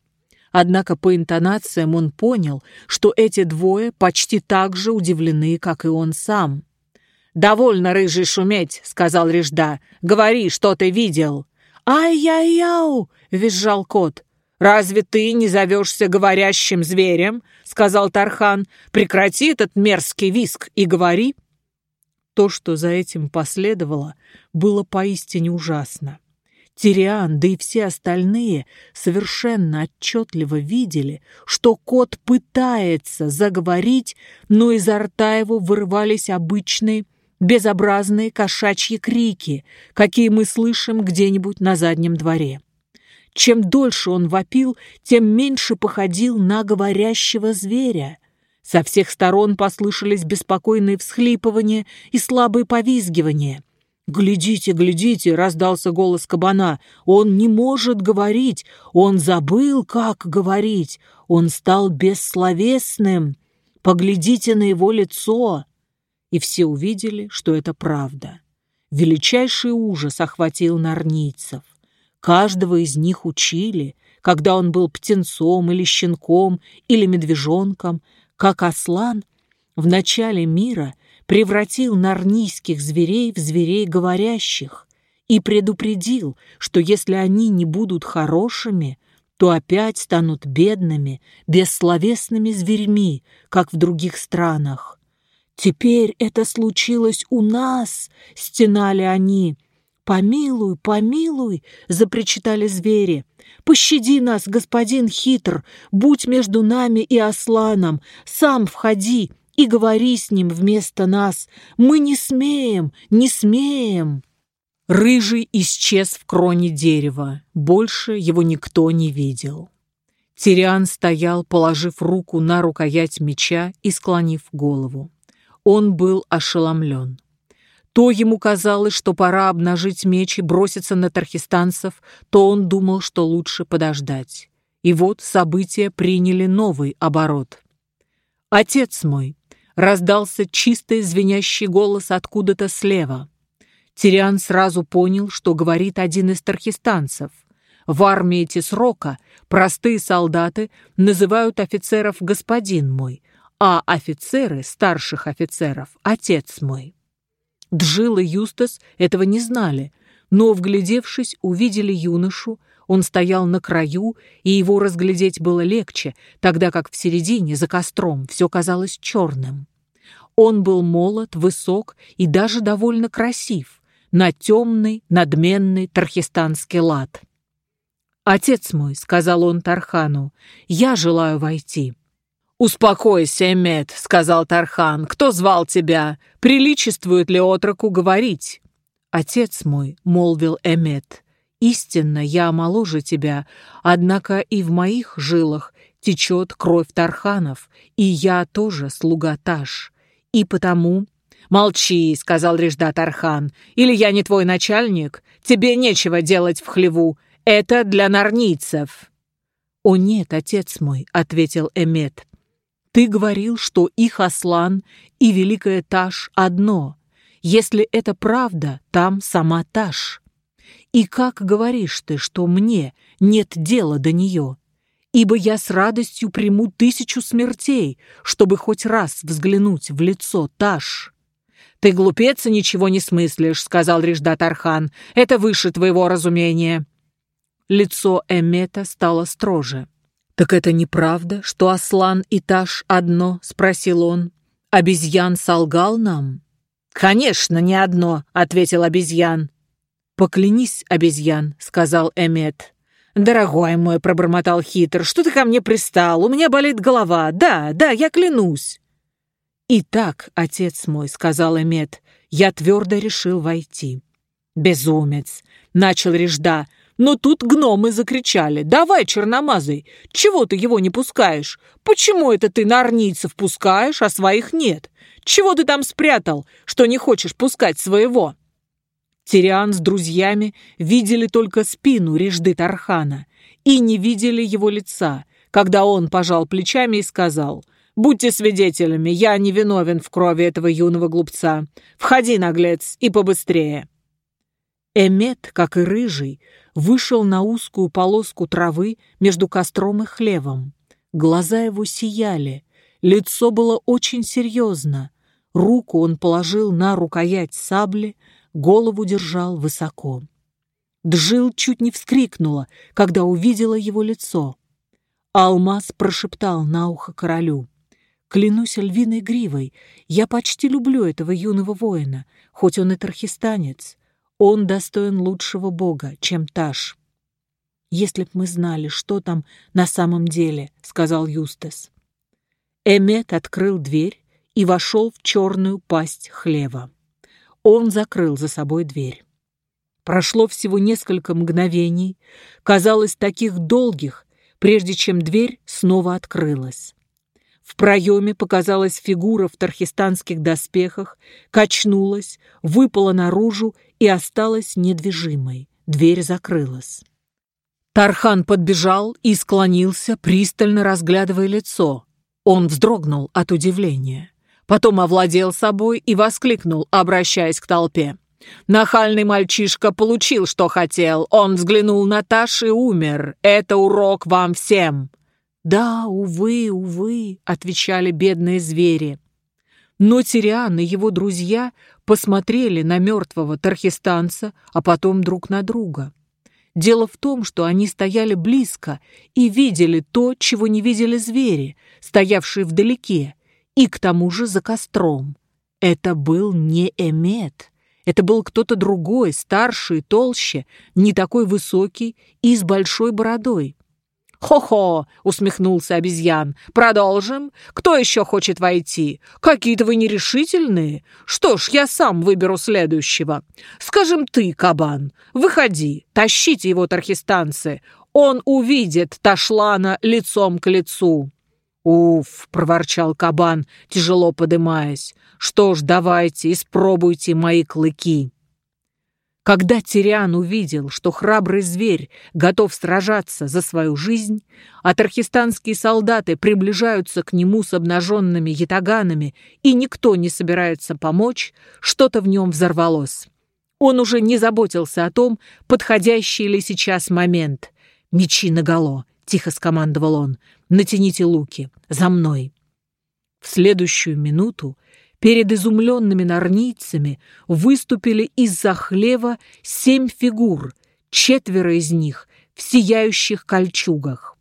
Однако по интонациям он понял, что эти двое почти так же удивлены, как и он сам. «Довольно, рыжий, шуметь!» — сказал Режда. «Говори, что ты видел!» «Ай-яй-яу!» — визжал кот. «Разве ты не зовешься говорящим зверем?» — сказал Тархан. «Прекрати этот мерзкий виск и говори». То, что за этим последовало, было поистине ужасно. Тириан, да и все остальные совершенно отчетливо видели, что кот пытается заговорить, но изо рта его вырывались обычные, безобразные кошачьи крики, какие мы слышим где-нибудь на заднем дворе. Чем дольше он вопил, тем меньше походил на говорящего зверя. Со всех сторон послышались беспокойные всхлипывания и слабые повизгивания. «Глядите, глядите!» — раздался голос кабана. «Он не может говорить! Он забыл, как говорить! Он стал бессловесным! Поглядите на его лицо!» И все увидели, что это правда. Величайший ужас охватил нарнийцев. Каждого из них учили, когда он был птенцом или щенком или медвежонком, как Аслан в начале мира превратил нарнийских зверей в зверей говорящих и предупредил, что если они не будут хорошими, то опять станут бедными, бессловесными зверьми, как в других странах. «Теперь это случилось у нас!» — стенали они — «Помилуй, помилуй!» — запричитали звери. «Пощади нас, господин хитр! Будь между нами и Асланом! Сам входи и говори с ним вместо нас! Мы не смеем, не смеем!» Рыжий исчез в кроне дерева. Больше его никто не видел. Тириан стоял, положив руку на рукоять меча и склонив голову. Он был ошеломлен. То ему казалось, что пора обнажить меч и броситься на тархистанцев, то он думал, что лучше подождать. И вот события приняли новый оборот. «Отец мой!» — раздался чистый звенящий голос откуда-то слева. Тириан сразу понял, что говорит один из тархистанцев. В армии Тесрока простые солдаты называют офицеров «господин мой», а офицеры старших офицеров «отец мой». Джил и Юстас этого не знали, но, вглядевшись, увидели юношу, он стоял на краю, и его разглядеть было легче, тогда как в середине, за костром, все казалось черным. Он был молод, высок и даже довольно красив, на темный, надменный тархистанский лад. «Отец мой», — сказал он Тархану, — «я желаю войти». «Успокойся, Эмет», — сказал Тархан. «Кто звал тебя? Приличествует ли отроку говорить?» «Отец мой», — молвил Эмет, — «истинно я моложе тебя, однако и в моих жилах течет кровь Тарханов, и я тоже слуга Таш. И потому...» «Молчи», — сказал Режда Тархан, — «или я не твой начальник? Тебе нечего делать в хлеву. Это для нарнийцев». «О нет, отец мой», — ответил Эмет, — ты говорил, что их Аслан и Великая Таш одно. Если это правда, там сама Таш. И как говоришь ты, что мне нет дела до нее? ибо я с радостью приму тысячу смертей, чтобы хоть раз взглянуть в лицо Таш». «Ты глупец и ничего не смыслишь», — сказал Риждат Архан. «Это выше твоего разумения». Лицо Эмета стало строже. «Так это неправда, что Аслан и Таш одно?» — спросил он. «Обезьян солгал нам?» «Конечно, не одно», — ответил обезьян. «Поклянись, обезьян», — сказал Эмет. «Дорогой мой», — пробормотал хитр, — «что ты ко мне пристал? У меня болит голова. Да, да, я клянусь». «Итак, отец мой», — сказал Эмет, — «я твердо решил войти». «Безумец!» — начал Режда. Но тут гномы закричали. «Давай, черномазый, чего ты его не пускаешь? Почему это ты нарнийцев пускаешь, а своих нет? Чего ты там спрятал, что не хочешь пускать своего?» Тириан с друзьями видели только спину Режды Тархана и не видели его лица, когда он пожал плечами и сказал Будьте свидетелями, я не виновен в крови этого юного глупца. Входи, наглец, и побыстрее». Эмет, как и рыжий, вышел на узкую полоску травы между костром и хлевом. Глаза его сияли, лицо было очень серьезно. Руку он положил на рукоять сабли, голову держал высоко. Джил чуть не вскрикнула, когда увидела его лицо. Алмаз прошептал на ухо королю. Клянусь львиной гривой, я почти люблю этого юного воина, хоть он и тархистанец. Он достоин лучшего бога, чем Таш. «Если б мы знали, что там на самом деле», — сказал Юстас. Эмет открыл дверь и вошел в черную пасть хлева. Он закрыл за собой дверь. Прошло всего несколько мгновений, казалось, таких долгих, прежде чем дверь снова открылась. В проеме показалась фигура в тархистанских доспехах, качнулась, выпала наружу и осталась недвижимой. Дверь закрылась. Тархан подбежал и склонился, пристально разглядывая лицо. Он вздрогнул от удивления. Потом овладел собой и воскликнул, обращаясь к толпе. Нахальный мальчишка получил, что хотел. Он взглянул на Таш и умер. Это урок вам всем. «Да, увы, увы», — отвечали бедные звери. Но Тириан и его друзья посмотрели на мертвого тархистанца, а потом друг на друга. Дело в том, что они стояли близко и видели то, чего не видели звери, стоявшие вдалеке, и к тому же за костром. Это был не Эмет. Это был кто-то другой, старше и толще, не такой высокий и с большой бородой. «Хо-хо!» — усмехнулся обезьян. «Продолжим? Кто еще хочет войти? Какие-то вы нерешительные? Что ж, я сам выберу следующего. Скажем ты, кабан, выходи, тащите его тархистанцы. Он увидит Ташлана лицом к лицу». «Уф!» — проворчал кабан, тяжело подымаясь. «Что ж, давайте, испробуйте мои клыки». Когда Тириан увидел, что храбрый зверь готов сражаться за свою жизнь, а тархистанские солдаты приближаются к нему с обнаженными ятаганами, и никто не собирается помочь, что-то в нем взорвалось. Он уже не заботился о том, подходящий ли сейчас момент. «Мечи наголо!» — тихо скомандовал он. «Натяните луки! За мной!» В следующую минуту Перед изумленными нарнийцами выступили из-за хлева семь фигур, четверо из них в сияющих кольчугах.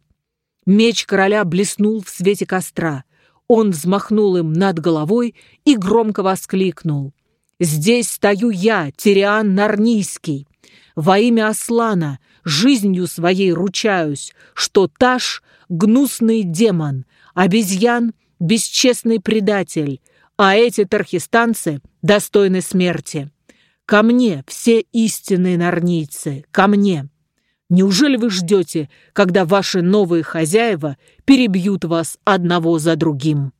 Меч короля блеснул в свете костра. Он взмахнул им над головой и громко воскликнул. «Здесь стою я, Тириан Нарнийский. Во имя Аслана жизнью своей ручаюсь, что Таш — гнусный демон, обезьян — бесчестный предатель, а эти тархистанцы достойны смерти. Ко мне, все истинные нарнийцы, ко мне. Неужели вы ждете, когда ваши новые хозяева перебьют вас одного за другим?»